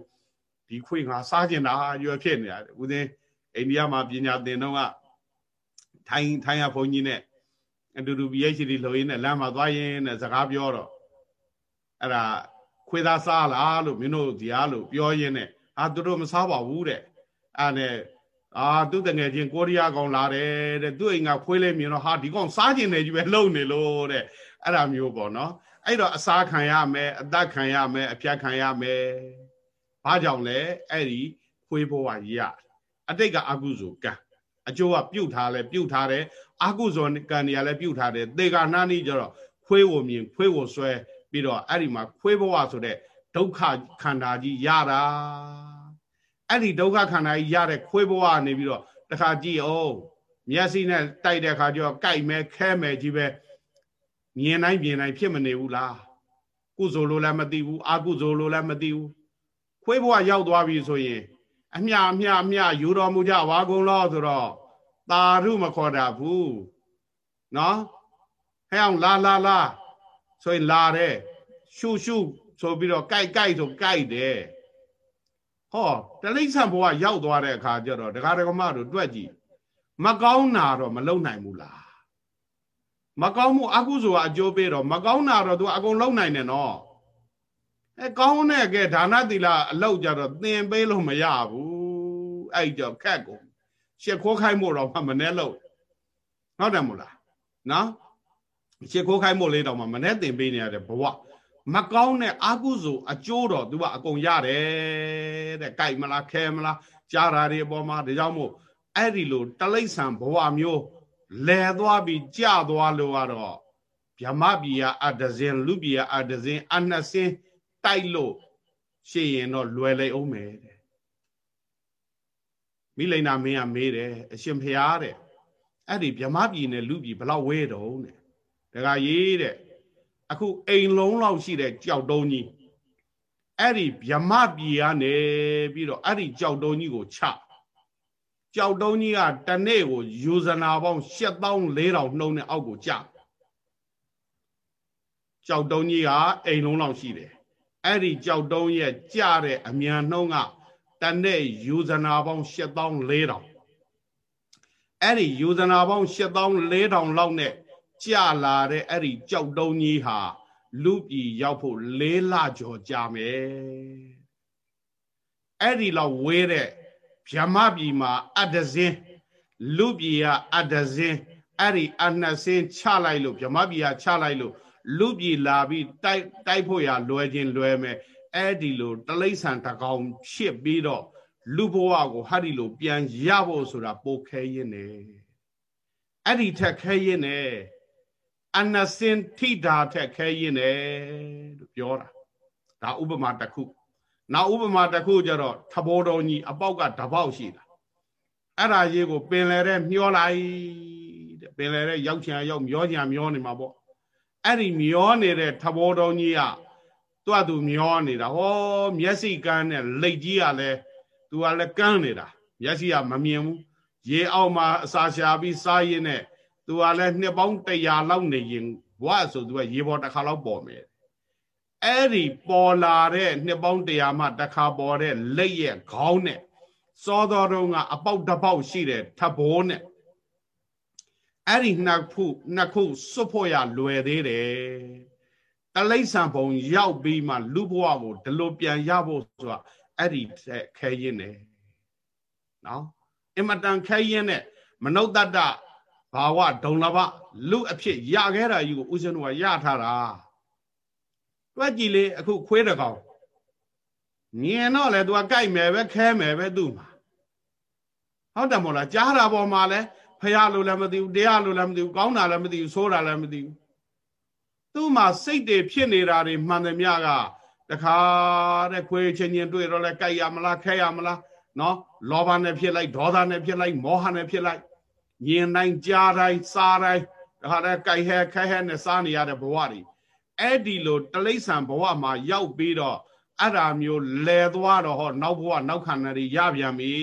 ဒီခွေးငါစားကျင်တာရွယ်ဖြစ်နေရတယ်ဦးသိန်းအိန္ဒိယမှာပညာသင်တော့ကထိုင်းထိုင်းရဘုန်းကြီးနဲ့အတူတူ PhD လုပ်ရင်းနဲ့လမ်းမှာသွားရင်းနဲ့စကားပြောတော့အဲ့ဒါ ခွေးသားစားလားလို့မင်းတို့ဒီအားလို့ပြောရင်းနဲ့ဟာသူတို့မစားပါဘူးတဲ့အဲ့နဲ့အာသူတငယ်ချင်းကိုရီးယားကောင်လာတယ်တဲ့သူ့အိမ်ကခွေးလေးမြင်တော့ဟာဒီကောင်စားကျင်တယ်ကြီးပဲလုံနေလို့တဲ့အဲ့ဒါမျိုးပေါ့နော်အဲ့တော့အစားခံရမယ်အသက်ခံရမယ်အဖြတ်ခံရမယ်ဘာကြောင့်လဲအဲ့ဒီခွေးဘဝရအတိတ်ကအကုသိုလ်ကံအကျိုးကပြုတ်ထားလဲပြုတ်ထားတယ်အကုသိုလ်ကံတွေကလည်းပြုတ်ထားတယ်သေကနာနီးကြတော့ခွေးကိုမြင်ခွေးကိုဆွဲ ပြီးတော့အဲ့ဒီမှာခွေးဘဝဆိုတဲ့ဒုက္ခခန္ဓာကြီးရတာအဲ့ဒီဒုက္ခခန္ဓာကြီးရတဲ့ခွေးဘဝနေပြီးတော့တခါကြည့်အောင်မျက်စိနဲ့တိုက်တဲ့ခါကျတော့ကြိုက်မဲခဲမဲကြီးပဲမြင်တိုင်းမြင်တိုင်းဖြစ်မနေဘူးလားကုသိုလ်လို့လည်းမသိဘူးအကုသိုလ်လို့လည်းမသိဘူးခွေးဘဝရောက်သွားပြီဆိုရင် အမြအမြအမြယူတော်မူကြဝါကုံလို့ဆိုတော့တာရုမခေါ်တာဘူးနော်ဟဲ့အောင်လာလာလာ ဆိုရင်လာတယ်ရှုရှုဆိုပြီးတော့ကြိုက်ကြိုက်ဆိုကြိုက်တယ်ဟောတလိ္ဆန်ဘဝရောက်သွားတဲ့အခါကျတော့ဒကာဒကမတို့တွက်ကြည့်မကောင်းတာတော့မလုံနိုင်ဘူးလားမကောင်းမှုအကုသိုလ်ကအကျိုးပေးတော့မကောင်းတာတော့ तू အကုန်လုံနိုင်တယ်နော်အဲကောင်းတဲ့ကဲဒါနသီလအလောက်ကြတော့သင်ပေးလို့မရဘူးအဲ့ကြောခက်ကုန်ရှစ်ခိုးခိုင်းမို့တော့မနဲ့လို့ဟုတ်တယ်မို့လားနော် ရှစ်ခိုးခိုင်းမို့လေးတော့မှမနဲ့သင်ပေးနေရတဲ့ဘဝမကောင်းတဲ့အကုသိုလ်အကျိုးတော့ तू ကအကုန်ရတယ်တဲ့ကြိုက်မလားခဲမလားကြားတာတွေအပေါ်မှာဒါကြောင့်မို့အဲ့ဒီလိုတလိ္ဆန်ဘဝမျိုးလဲသွားပြီးကြသွားလို့ကတော့ဗြဟ္မပြည်ကအတဇင်လူပြည်ကအတဇင်အနှစ်စင်းတိုက်လို့ရှေ့ရင်တော့လွယ်လိုက်အောင်မယ်တဲ့မိလိန်နာမင်းကမေးတယ်အရှင်ဖျားတဲ့အဲ့ဒီဗြဟ္မပြည်နဲ့လူပြည်ဘလောက်ဝဲတုံးတဲ့ ဒါကရေးတဲ့အခုအိမ်လုံးလောက်ရှိတဲ့ကြောက်တုံးကြီးအဲ့ဒီဗြဟ္မပြည်ကနေပြီးတော့အဲ့ဒီကြောက်တုံးကြီးကိုချကြောက်တုံးကြီးကတနေ့ကိုယူဇနာပေါင်း7400နှုံးနဲ့အောက်ကိုကျကြောက်တုံးကြီးကအိမ်လုံးလောက်ရှိတယ်အဲ့ဒီကြောက်တုံးရဲ့ကျတဲ့အမြန်နှုံးကတနေ့ယူဇနာပေါင်း7400အဲ့ဒီယူဇနာပေါင်း7400လောက်နဲ့ ကြလာတဲ့အဲ့ဒီကြောက်တုံးကြီးဟာလူပြည်ရောက်ဖို့လေးလကျော်ကြာမယ်အဲ့ဒီလောက်ဝေးတဲ့ဗျမပြည်မှာအတ္တဇင်းလူပြည်ကအတ္တဇင်းအဲ့ဒီအနှစင်းချလိုက်လို့ဗျမပြည်ကချလိုက်လို့လူပြည်လာပြီးတိုက်တိုက်ဖို့ရလွယ်ခြင်းလွယ်မယ်အဲ့ဒီလိုတလိษံတကောင်ဖြစ်ပြီးတော့လူဘဝကိုဟာဒီလိုပြန်ရဖို့ဆိုတာပိုခဲရင်နေအဲ့ဒီထက်ခဲရင်နေ အနစင်ထိတာထက်ခဲရင်နေလို့ပြောတာဒါဥပမာတစ်ခုနောက်ဥပမာတစ်ခုကျတော့သဘောတော်ကြီးအပေါက်ကတပေါက်ရှိတာအဲ့ဒါရေးကိုပင်လယ်ထဲမျောလိုက်ပင်လယ်တဲ့ရောက်ချင်ရောက်မျောချင်မျောနေမှာပေါ့အဲ့ဒီမျောနေတဲ့ထဘောတော်ကြီးကသူ့အတူမျောနေတာဟောမျက်စိကန်းနဲ့လက်ကြီးကလည်းသူကလည်းကန်းနေတာမျက်စိကမမြင်ဘူးရေအောက်မှာအစာရှာပြီးစားရင်းနဲ့ သူကလည်းနှစ်ပေါင်း100လောက်နေရင်ဘဝဆိုသူကရေပေါ်တစ်ခါလောက်ပေါ်မယ်အဲ့ဒီပေါ်လာတဲ့နှစ်ပေါင်း100မှတစ်ခါပေါ်တဲ့လက်ရဲ့ခေါင်းနဲ့စောတော်တုံးကအပေါက်တစ်ပေါက်ရှိတဲ့ထဘိုးနဲ့အဲ့ဒီနှစ်ခုနှစ်ခုစွတ်ဖို့ရလွယ်သေးတယ်တလိษံဘုံရောက်ပြီးမှလူဘဝကိုဒီလိုပြန်ရဖို့ဆိုတာအဲ့ဒီခဲရင်နေနော်အမတန်ခဲရင်နဲ့မနုဿတ္တ ဘာဝဒုံလဘလူအဖြစ်ရခဲ့တာယူကိုဦးဇင်းတို့ကရထားတာတွက်ကြည့်လေအခုခွေးတကောင်မြင်တော့လေ तू ကကြိုက်မယ်ပဲခဲမယ်ပဲသူ့မှာဟုတ်တယ်မို့လားကြားတာပေါ်မှာလဲဖះလို့လည်းမသိဘူးတရားလို့လည်းမသိဘူးကောင်းတာလည်းမသိဘူးဆိုးတာလည်းမသိဘူးသူ့မှာစိတ်တွေဖြစ်နေတာတွေမှန်သမျှကတခါတဲ့ခွေးချင်းချင်းတွေ့တော့လဲကြိုက်ရမလားခဲရမလားနော်လောဘနဲ့ဖြစ်လိုက်ဒေါသနဲ့ဖြစ်လိုက်မောဟနဲ့ဖြစ်လိုက် မြင်တိုင်းကြားတိုင်းစားတိုင်းတခါတဲ့ကြိုက်ဟဲခဲဟဲနဲ့စားနေရတဲ့ဘဝတွေအဲ့ဒီလိုတလိษံဘဝမှာရောက်ပြီးတော့အဲ့ဒါမျိုးလဲသွားတော့ဟောနောက်ဘဝနောက်ခန္ဓာတွေရပြန်ပြီ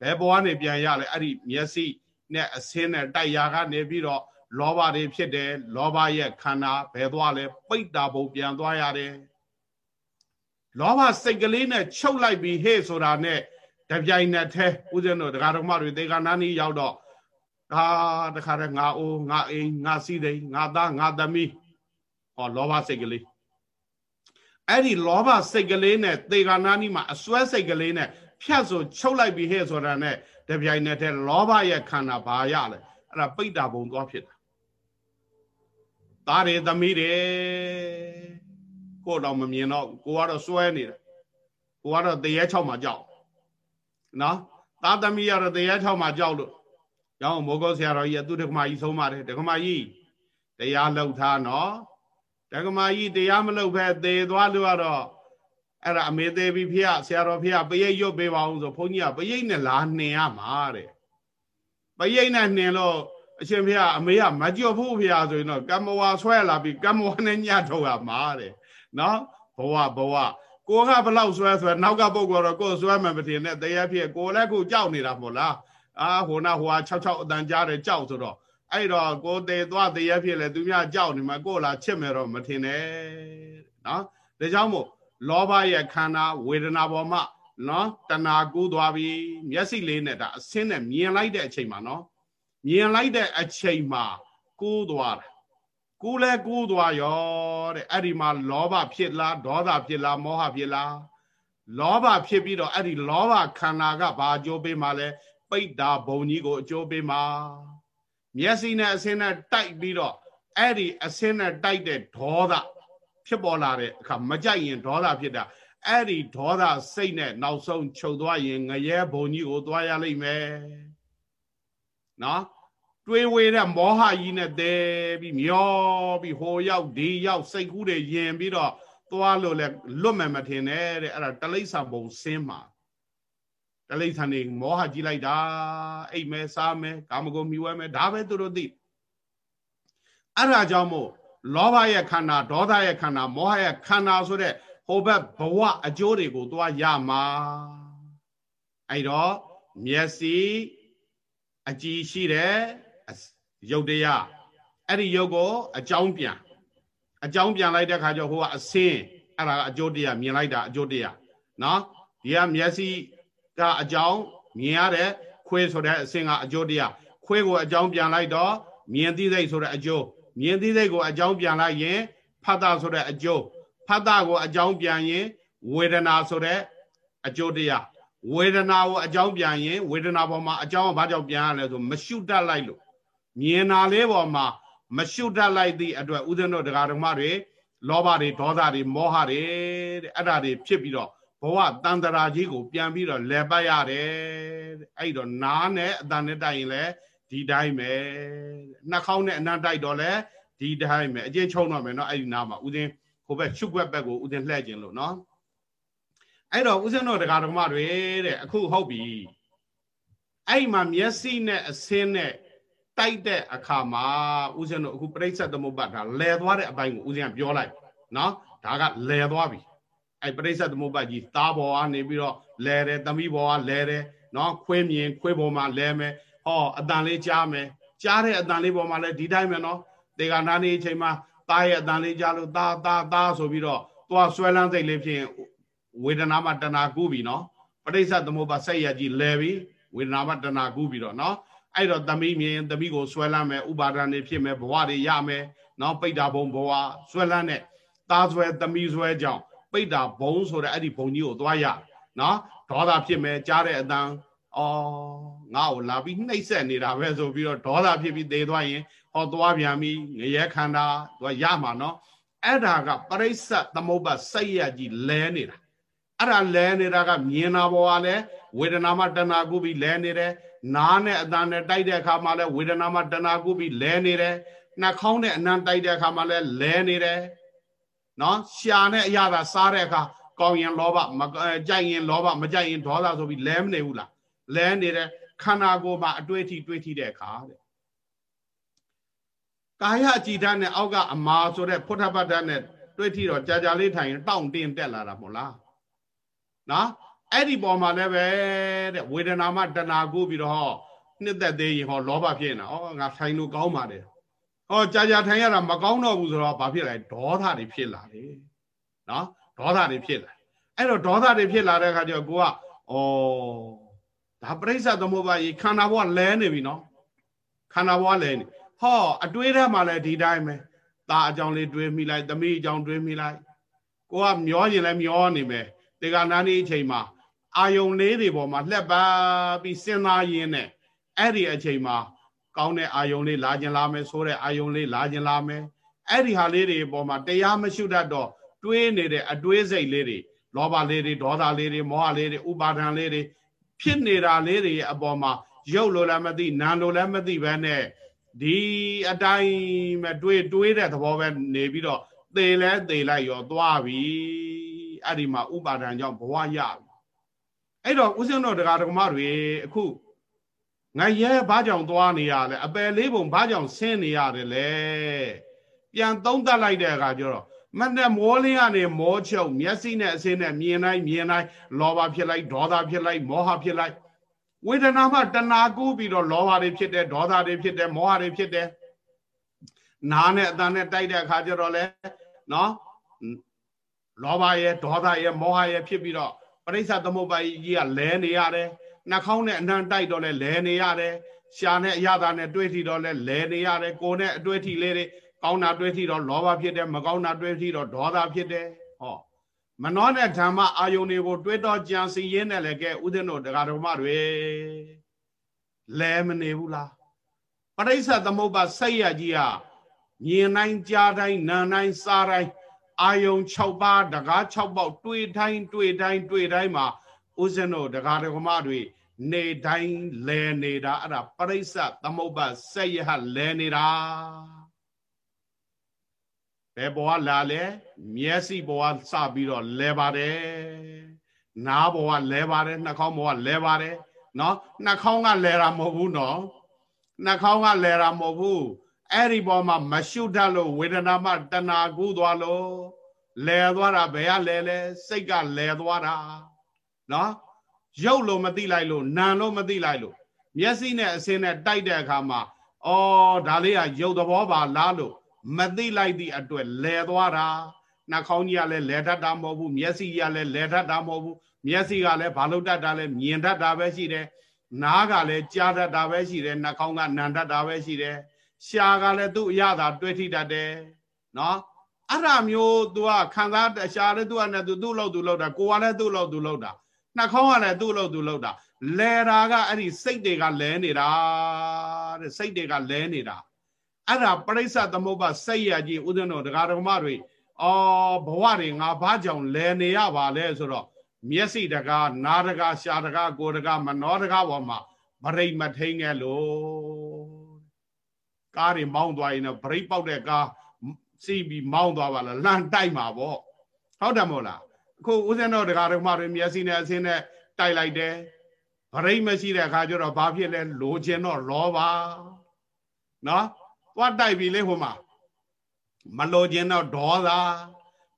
ဘယ်ဘဝနေပြန်ရလဲအဲ့ဒီမျက်စိနဲ့အစင်းနဲ့တိုက်ရာကနေပြီးတော့လောဘတွေဖြစ်တယ်လောဘရဲ့ခန္ဓာဘယ်သွားလဲပိတ်တာဘုံပြန်သွားရတယ်လောဘစိတ်ကလေးနဲ့ချုပ်လိုက်ပြီးဟေ့ဆိုတာနဲ့ တပြိုင်နက်တည်းဦးဇင်းတို့ဒကာတော်မတွေဒေဂာနာနီရောက်တော့ဒါတခါတည်းငါအိုးငါအိမ်ငါစီးသိငါသားငါသမီးဟောလောဘစိတ်ကလေးအဲ့ဒီလောဘစိတ်ကလေးနဲ့သေဂာနာနီမှာအစွဲစိတ်ကလေးနဲ့ဖြတ်ဆိုချုပ်လိုက်ပြီးဟဲ့ဆိုတာနဲ့တပြိုင်နက်တည်းလောဘရဲ့ခန္ဓာဘာရလဲအဲ့ဒါပိဋ္ဌာဘုံသွားဖြစ်တာသားတွေသမီးတွေကိုတော့မမြင်တော့ကိုကတော့စွဲနေတာကိုကတော့တရေ6မှာကြောက် နော်သားသမီးကတော့တရေ6မှာကြောက်လို့ရောင်းမောကောဆရာတော်ကြီးကသူတက္ကမကြီးဆုံးပါတယ်တက္ကမကြီးတရားလှုပ်ထားနော်တက္ကမကြီးတရားမလှုပ်ဖဲသေသွားလို့ကတော့အဲ့ဒါအမေသေးပြီဖေဆရာတော်ဖေပရိတ်ရွတ်ပေးပါအောင်ဆိုဘုန်းကြီးကပရိတ်နဲ့လာနှင်ရမှာတဲ့ပရိတ်နဲ့နှင်လို့အရှင်ဖေအမေကမကြော်ဖို့ဖေဆိုရင်တော့ကမ္မဝါဆွဲလာပြီးကမ္မဝါနဲ့ညှထုတ်ရမှာတဲ့နော်ဘဝဘဝ ကိုကဘလောက်ဆွဲဆွဲနောက်ကပုဂ္ဂိုလ်တော့ကိုဆွဲမှမထင်နဲ့တရားဖြစ်ကိုလည်းကိုကြောက်နေတာမို့လားအာဟိုနာဟိုဟာ66အတန်ကြားတယ်ကြောက်ဆိုတော့အဲ့တော့ကိုသေးသွားတရားဖြစ်လေသူများကြောက်နေမှာကိုလာချစ်မယ်တော့မထင်နဲ့နော်ဒါကြောင့်မို့လောဘရဲ့ခန္ဓာဝေဒနာပေါ်မှာနော်တဏှာကူးသွားပြီမျက်စိလေးနဲ့ဒါအစင်းနဲ့မြင်လိုက်တဲ့အချိန်မှာနော်မြင်လိုက်တဲ့အချိန်မှာကူးသွားတာ ကူးလဲကူးသွားရောတဲ့အဲ့ဒီမှာလောဘဖြစ်လားဒေါသဖြစ်လားမောဟဖြစ်လားလောဘဖြစ်ပြီးတော့အဲ့ဒီလောဘခန္ဓာကဘာအကျိုးပေးမှလဲပိဋ္ဌာဘုံကြီးကိုအကျိုးပေးမှာမျက်စိနဲ့အစင်းနဲ့တိုက်ပြီးတော့အဲ့ဒီအစင်းနဲ့တိုက်တဲ့ဒေါသဖြစ်ပေါ်လာတဲ့အခါမကြိုက်ရင်ဒေါသဖြစ်တာအဲ့ဒီဒေါသစိတ်နဲ့နောက်ဆုံးချုပ်သွားရင်ငရဲဘုံကြီးကိုသွားရလိမ့်မယ်နော် တွေးဝေးတဲ့မောဟကြီးနဲ့တဲပြီးမျောပြီးဟိုရောက်ဒီရောက်စိတ်ကူးတွေယင်ပြီးတော့သွားလို့လဲလွတ်မယ်မထင်နဲ့တဲ့အဲ့ဒါတလိ္ဆာဘုံဆင်းမှာတလိ္ဆာနေမောဟကြီးလိုက်တာအိတ်မဲစားမဲကာမဂုဏ်မြူဝဲမဲဒါပဲသူတို့သိအဲ့ဒါကြောင့်မို့လောဘရဲ့ခန္ဓာဒေါသရဲ့ခန္ဓာမောဟရဲ့ခန္ဓာဆိုတဲ့ဟိုဘက်ဘဝအကျိုးတွေကိုသွားရမှာအဲ့တော့မျက်စိအကြည်ရှိတဲ့ ရုပ်တရားအဲ့ဒီရုပ်ကိုအကြောင်းပြန်အကြောင်းပြန်လိုက်တဲ့ခါကျဟိုကအစင်းအဲ့ဒါအကျိုးတရားမြင်လိုက်တာအကျိုးတရားနော်ဒီကမျက်စိကအကြောင်းမြင်ရတဲ့ခွေးဆိုတဲ့အစင်းကအကျိုးတရားခွေးကိုအကြောင်းပြန်လိုက်တော့မြင်သိစိတ်ဆိုတဲ့အကျိုးမြင်သိစိတ်ကိုအကြောင်းပြန်လိုက်ရင်ဖတ်တာဆိုတဲ့အကျိုးဖတ်တာကိုအကြောင်းပြန်ရင်ဝေဒနာဆိုတဲ့အကျိုးတရားဝေဒနာကိုအကြောင်းပြန်ရင်ဝေဒနာပေါ်မှာအကြောင်းဘာကြောင့်ပြန်ရလဲဆိုမရှုတတ်လိုက်လို့ မြင်တာလေးပေါ်မှာမရှုတတ်လိုက်သည့်အတွက်ဥဒင်းတို့တရားဓမ္မတွေလောဘတွေဒေါသတွေမောဟတွေတဲ့အဲ့ဒါတွေဖြစ်ပြီးတော့ဘဝတန်တရာကြီးကိုပြန်ပြီးတော့လဲပတ်ရတယ်တဲ့အဲ့တော့နားနဲ့အတန်နဲ့တိုက်ရင်လည်းဒီတိုင်းပဲနှာခေါင်းနဲ့အနံ့တိုက်တော့လည်းဒီတိုင်းပဲအကျဉ်းချုံတော့မယ်နော်အဲ့ဒီနားမှာဥစဉ်ကိုဘက်ရှုွက်ဘက်ကိုဥစဉ်လှည့်ခြင်းလို့နော်အဲ့တော့ဥစဉ်တို့တရားဓမ္မတွေတဲ့အခုဟုတ်ပြီအဲ့မှာမျက်စိနဲ့အစင်းနဲ့ တိုက်တဲ့အခါမှာဦးဇင်းတို့အခုပြိဿသမုပ္ပါဒါလဲသွားတဲ့အပိုင်းကိုဦးဇင်းကပြောလိုက်နော်ဒါကလဲသွားပြီအဲ့ပြိဿသမုပ္ပါကြီးသားဘောကနေပြီးတော့လဲတယ်သမီးဘောကလဲတယ်နော်ခွေးမြင်ခွေးဘောမှာလဲမယ်ဟောအတန်လေးကြားမယ်ကြားတဲ့အတန်လေးပေါ်မှာလဲဒီတိုင်းပဲနော်တေကနာနေအချိန်မှာသားရဲ့အတန်လေးကြားလို့သားသားသားဆိုပြီးတော့သွားဆွဲလန်းစိတ်လေးဖြင့်ဝေဒနာမှာတဏှာကူးပြီနော်ပရိစ္ဆသမုပ္ပါစိတ်ရကြီးလဲပြီဝေဒနာမှာတဏှာကူးပြီးတော့နော် အဲ့တော့သမီးမြင်သမီးကိုဆွဲလန်းမယ်ဥပါဒဏ်တွေဖြစ်မယ်ဘဝတွေရမယ်နော်ပိဋ္ဌာဘုံဘဝဆွဲလန်းတဲ့သားဆွဲသမီးဆွဲကြောင့်ပိဋ္ဌာဘုံဆိုတဲ့အဲ့ဒီဘုံကြီးကိုသွားရနော်ဒေါသဖြစ်မယ်ကြားတဲ့အတန်အော်ငါ့ကိုလာပြီးနှိပ်စက်နေတာပဲဆိုပြီးတော့ဒေါသဖြစ်ပြီးသေသွားရင်ဟောသွားပြန်ပြီငရဲခန္ဓာသူကရမှာနော်အဲ့ဒါကပရိစ္ဆသမုပ္ပါစိတ်ရကြီးလဲနေတာအဲ့ဒါလဲနေတာကမြင်တာပေါ်ကလည်းဝေဒနာမှာတဏှာကုပြီးလဲနေတယ် နားနဲ့အတန်နဲ့တိုက်တဲ့အခါမှာလည်းဝေဒနာမှာတဏှာကုပြီးလဲနေတယ်နှာခေါင်းနဲ့အနံတိုက်တဲ့အခါမှာလည်းလဲနေတယ်နော်ရှာနဲ့အရသာစားတဲ့အခါကောင်းရင်လောဘမကြိုက်ရင်လောဘမကြိုက်ရင်ဒေါသဆိုပြီးလဲမနေဘူးလားလဲနေတယ်ခန္ဓာကိုယ်မှာအတွေ့အထိတွေ့ထိတဲ့အခါတဲ့ကာယအကြည်ဓာတ်နဲ့အောက်ကအမာဆိုတဲ့ဖုထပတ္တနဲ့တွေ့ထိတော့ကြာကြာလေးထိုင်ရင်တောင့်တင်းတက်လာတာမဟုတ်လားနော် အဲ့ဒီပေါ်မှာလည်းပဲတဲ့ဝေဒနာမှတဏှာကိုပြီးတော့နှစ်သက်သေးရင်ဟောလောဘဖြစ်နေတာဩငါထိုင်လို့ကောင်းပါတယ်ဟောကြာကြာထိုင်ရတာမကောင်းတော့ဘူးဆိုတော့ဘာဖြစ်လဲဒေါသတွေဖြစ်လာတယ်နော်ဒေါသတွေဖြစ်လာအဲ့တော့ဒေါသတွေဖြစ်လာတဲ့အခါကျတော့ကိုကဩဒါပြိဿသမုပ္ပါယခန္ဓာဘဝလဲနေပြီနော်ခန္ဓာဘဝလဲနေဟောအတွေးထဲမှာလည်းဒီတိုင်းပဲตาအကြောင်းလေးတွေးမိလိုက်သမီးအကြောင်းတွေးမိလိုက်ကိုကမျောရင်လည်းမျောနေမယ်တေကနာနေအချိန်မှာ အာယုံလေးတွေပေါ်မှာလှက်ပါပြီးစဉ်းစားရင်းနဲ့အဲ့ဒီအချိန်မှာကောင်းတဲ့အာယုံလေးလာခြင်းလာမယ်ဆိုတဲ့အာယုံလေးလာခြင်းလာမယ်အဲ့ဒီဟာလေးတွေပေါ်မှာတရားမရှိတတ်တော့တွေးနေတဲ့အတွေးစိတ်လေးတွေလောဘလေးတွေဒေါသလေးတွေမောဟလေးတွေဥပါဒံလေးတွေဖြစ်နေတာလေးတွေအပေါ်မှာရုပ်လိုလည်းမသိနာမ်လိုလည်းမသိပဲနဲ့ဒီအတိုင်းပဲတွေးတွေးတဲ့သဘောပဲနေပြီးတော့သေလဲသေလိုက်ရောသွားပြီအဲ့ဒီမှာဥပါဒံကြောင့်ဘဝရပြီ အဲ့တော့ဦးဇင်းတော်တရားဓမ္မတွေအခုငါရဲဘာကြောင့်သွားနေရလဲအပယ်လေးပုံဘာကြောင့်ဆင်းနေရတယ်လဲပြန်သုံးသပ်လိုက်တဲ့အခါကျတော့မနဲ့မောလင်းကနေမောချုပ်မျက်စိနဲ့အစင်းနဲ့မြင်တိုင်းမြင်တိုင်းလောဘဖြစ်လိုက်ဒေါသဖြစ်လိုက်မောဟဖြစ်လိုက်ဝေဒနာမှတဏှာကူးပြီးတော့လောဘတွေဖြစ်တယ်ဒေါသတွေဖြစ်တယ်မောဟတွေဖြစ်တယ်နားနဲ့အတန်နဲ့တိုက်တဲ့အခါကျတော့လေနော်လောဘရဲ့ဒေါသရဲ့မောဟရဲ့ဖြစ်ပြီးတော့ပ ရိစ္ဆသမုပ္ပါကြီးကလဲနေရတယ်နှာခေါင်းနဲ့အနှံတိုက်တော့လဲလဲနေရတယ်ရှာနဲ့အရသာနဲ့တွေးထီတော့လဲလဲနေရတယ်ကိုယ်နဲ့အတွေးထီလေးတွေကောင်းတာတွေးထီတော့လောဘဖြစ်တယ်မကောင်းတာတွေးထီတော့ဒေါသဖြစ်တယ်ဟောမနှောတဲ့ဓမ္မအာယုန်တွေကိုတွေးတော့ကြံစီရင်းနဲ့လည်းကဲဥဒင်းတို့တရားတော်မတွေလဲမနေဘူးလားပရိစ္ဆသမုပ္ပါစိတ်ရကြီးကမြင်တိုင်းကြားတိုင်းနားတိုင်းစားတိုင်း အာယုံ6ပါးတကား6ပေါက်တွေ့တိုင်းတွေ့တိုင်းတွေ့တိုင်းမှာဥစဉ်တို့တကားတကမတွေနေတိုင်းလဲနေတာအဲ့ဒါပရိစ္ဆသမုပ္ပါစိတ်ရဟလဲနေတာဘယ်ဘဝလာလဲမျက်စိဘဝစပြီးတော့လဲပါတယ်နားဘဝလဲပါတယ်နှာခေါင်းဘဝလဲပါတယ်နော်နှာခေါင်းကလဲတာမဟုတ်ဘူးနော်နှာခေါင်းကလဲတာမဟုတ်ဘူး အဲ့ဒီပေါ်မှာမရှုတတ်လို့ဝေဒနာမှတဏှာကူးသွားလို့လဲသွားတာဘယ်ကလဲလဲစိတ်ကလဲသွားတာနော်ရုပ်လို့မသိလိုက်လို့နာလို့မသိလိုက်လို့မျက်စိနဲ့အစင်းနဲ့တိုက်တဲ့အခါမှာအော်ဒါလေးကရုပ်သဘောပါလားလို့မသိလိုက်သည့်အတွက်လဲသွားတာနှာခေါင်းကြီးကလည်းလဲတတ်တာမဟုတ်ဘူးမျက်စိကြီးကလည်းလဲတတ်တာမဟုတ်ဘူးမျက်စိကလည်းဘာလို့တတ်တာလဲမြင်တတ်တာပဲရှိတယ်နားကလည်းကြားတတ်တာပဲရှိတယ်နှာခေါင်းကနံတတ်တာပဲရှိတယ် ရှားကလည်းသူ့အရသာတွေ့ထိတတ်တယ်နော်အဲ့ဒါမျိုး तू ကခံစားရှားလည်း तू ကနဲ့ तू သူ့လို့ तू လို့တာကိုကလည်းသူ့လို့ तू လို့တာနှာခေါင်းကလည်းသူ့လို့ तू လို့တာလဲတာကအဲ့ဒီစိတ်တွေကလဲနေတာတဲ့စိတ်တွေကလဲနေတာအဲ့ဒါပရိစ္ဆသမုပ္ပါစိတ်ရကြီးဥဒ္ဒနောဒကာဒကမတွေအော်ဘဝတွေငါဘာကြောင့်လဲနေရပါလဲဆိုတော့မျက်စိတကားနားတကားရှားတကားကိုယ်တကားမနောတကားပေါ်မှာဗရိတ်မထိန်ခဲ့လို့ ကားတွေမောင်းသွားရင်တော့ဗရိတ်ပေါက်တဲ့ကားစီးပြီးမောင်းသွားပါလားလမ်းတိုက်မှာပေါ့ဟုတ်တယ်မို့လားအခုဦးဇင်းတော်တရားတော်မတွေမျက်စိနဲ့အစင်းနဲ့တိုက်လိုက်တယ်ဗရိတ်မရှိတဲ့အခါကျတော့ဘာဖြစ်လဲလိုချင်တော့လောဘနော်သွားတိုက်ပြီလေဟိုမှာမလိုခြင်းတော့ဒေါသ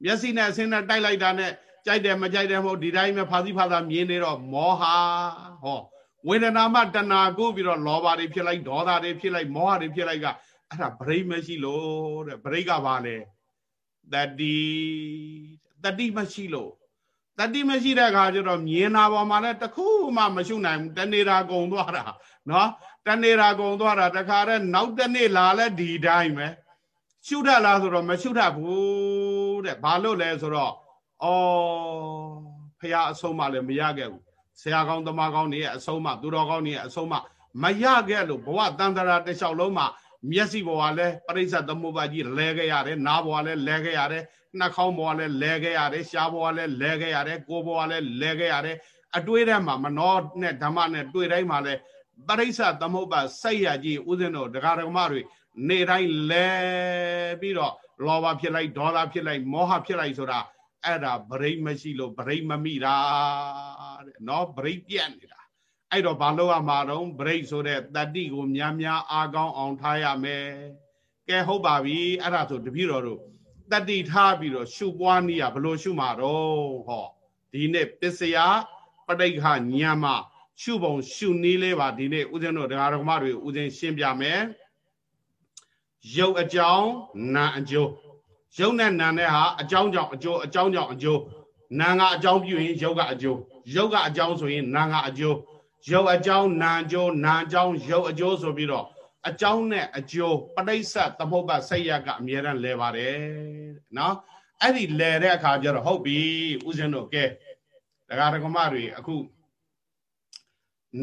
မျက်စိနဲ့အစင်းနဲ့တိုက်လိုက်တာနဲ့ကြိုက်တယ်မကြိုက်တယ်မဟုတ်ဒီတိုင်းပဲဖာစီဖာသာမြင်နေတော့မောဟဟော ဝေဒနာမှတဏှာကိုပြီးတော့လောဘတွေဖြစ်လိုက်ဒေါသတွေဖြစ်လိုက်မောဟတွေဖြစ်လိုက်ကအဲ့ဒါဗရိတ်မရှိလို့တဲ့ဗရိတ်ကဘာလဲတတိတတိမရှိလို့တတိမရှိတဲ့အခါကျတော့မြင်တာပေါ်မှာလည်းတခုမှမရှုနိုင်ဘူးတနေတာကုံသွားတာနော်တနေတာကုံသွားတာတခါတည်းနောက်တစ်နေ့လာလဲဒီတိုင်းပဲရှုတတ်လားဆိုတော့မရှုတတ်ဘူးတဲ့ဘာလို့လဲဆိုတော့ဩဖះအဆုံးမလည်းမရခဲ့ဘူး ဆရာကောင်းသမားကောင်းတွေရဲ့အဆုံးမသူတော်ကောင်းတွေရဲ့အဆုံးမမရခဲ့လို့ဘဝတန်တရာတစ်လျှောက်လုံးမှာမျက်စိဘဝလည်းပရိစ္ဆသမုပ္ပါကြီးလဲခဲ့ရတယ်နားဘဝလည်းလဲခဲ့ရတယ်နှာခေါင်းဘဝလည်းလဲခဲ့ရတယ်ရှားဘဝလည်းလဲခဲ့ရတယ်ကိုယ်ဘဝလည်းလဲခဲ့ရတယ်အတွေးထဲမှာမနောနဲ့ဓမ္မနဲ့တွေ့တိုင်းမှာလည်းပရိစ္ဆသမုပ္ပါစိတ်ရကြီးဥစဉ်တို့ဒကာဒကမတွေနေတိုင်းလဲပြီးတော့လောဘဖြစ်လိုက်ဒေါသဖြစ်လိုက်မောဟဖြစ်လိုက်ဆိုတာ အဲ့ဒါဗရိတ်မရှိလို့ဗရိတ်မမိတာတဲ့နော်ဗရိတ်ပြတ်နေတာအဲ့တော့ဘာလို့ရမှာတော့ဗရိတ်ဆိုတဲ့တတိကိုများများအားကောင်းအောင်ထားရမယ်ကဲဟုတ်ပါပြီအဲ့ဒါဆိုတပည့်တော်တို့တတိထားပြီးတော့ရှုပွားနည်းကဘလို့ရှုမှာတော့ဟောဒီနေ့ပစ္စယပဋိက္ခညံမှာရှုပုံရှုနည်းလေးပါဒီနေ့ဦးဇင်းတို့ဒကာဒကမတွေဦးဇင်းရှင်းပြမယ်ရုပ်အကြောင်းနာအကျိုး ရုပ်နဲ့နာနဲ့ဟာအကြောင်းကြောင့်အကျိုးအကြောင်းကြောင့်အကျိုးနာကအကြောင်းပြုရင်ရုပ်ကအကျိုးရုပ်ကအကြောင်းဆိုရင်နာကအကျိုးရုပ်အကြောင်းနာအကျိုးနာအကြောင်းရုပ်အကျိုးဆိုပြီးတော့အကြောင်းနဲ့အကျိုးပဋိစ္စသမုပ္ပါစိတ်ရကအမြဲတမ်းလဲပါတယ်နော်အဲ့ဒီလဲတဲ့အခါကျတော့ဟုတ်ပြီဥစဉ်တို့ကဲတရားဓမ္မတွေအခု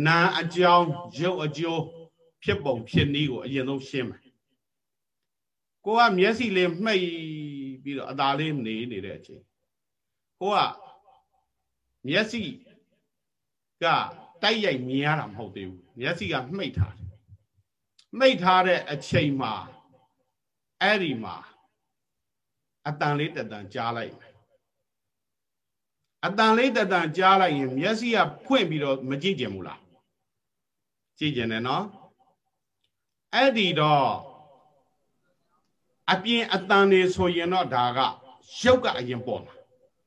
နာအကြောင်းရုပ်အကျိုးဖြစ်ပုံဖြစ်နည်းကိုအရင်ဆုံးရှင်းမယ်ကိုကမျက်စိလေးမှိတ် ပြီးတော့အသာလေးနေနေတဲ့အချိန်ကိုကမျက်စိကတိုက်ရိုက်မြင်ရတာမဟုတ်သေးဘူးမျက်စိကမှိတ်ထားတယ်မှိတ်ထားတဲ့အချိန်မှာအဲ့ဒီမှာအတန်လေးတတန်ကြားလိုက်မယ်အတန်လေးတတန်ကြားလိုက်ရင်မျက်စိကဖွင့်ပြီးတော့မကြည့်ကြဘူးလားကြည့်ကြတယ်နော်အဲ့ဒီတော့ အပြင်အတန်နေဆိုရင်တော့ဒါကရုပ်ကအရင်ပေါ်မှာ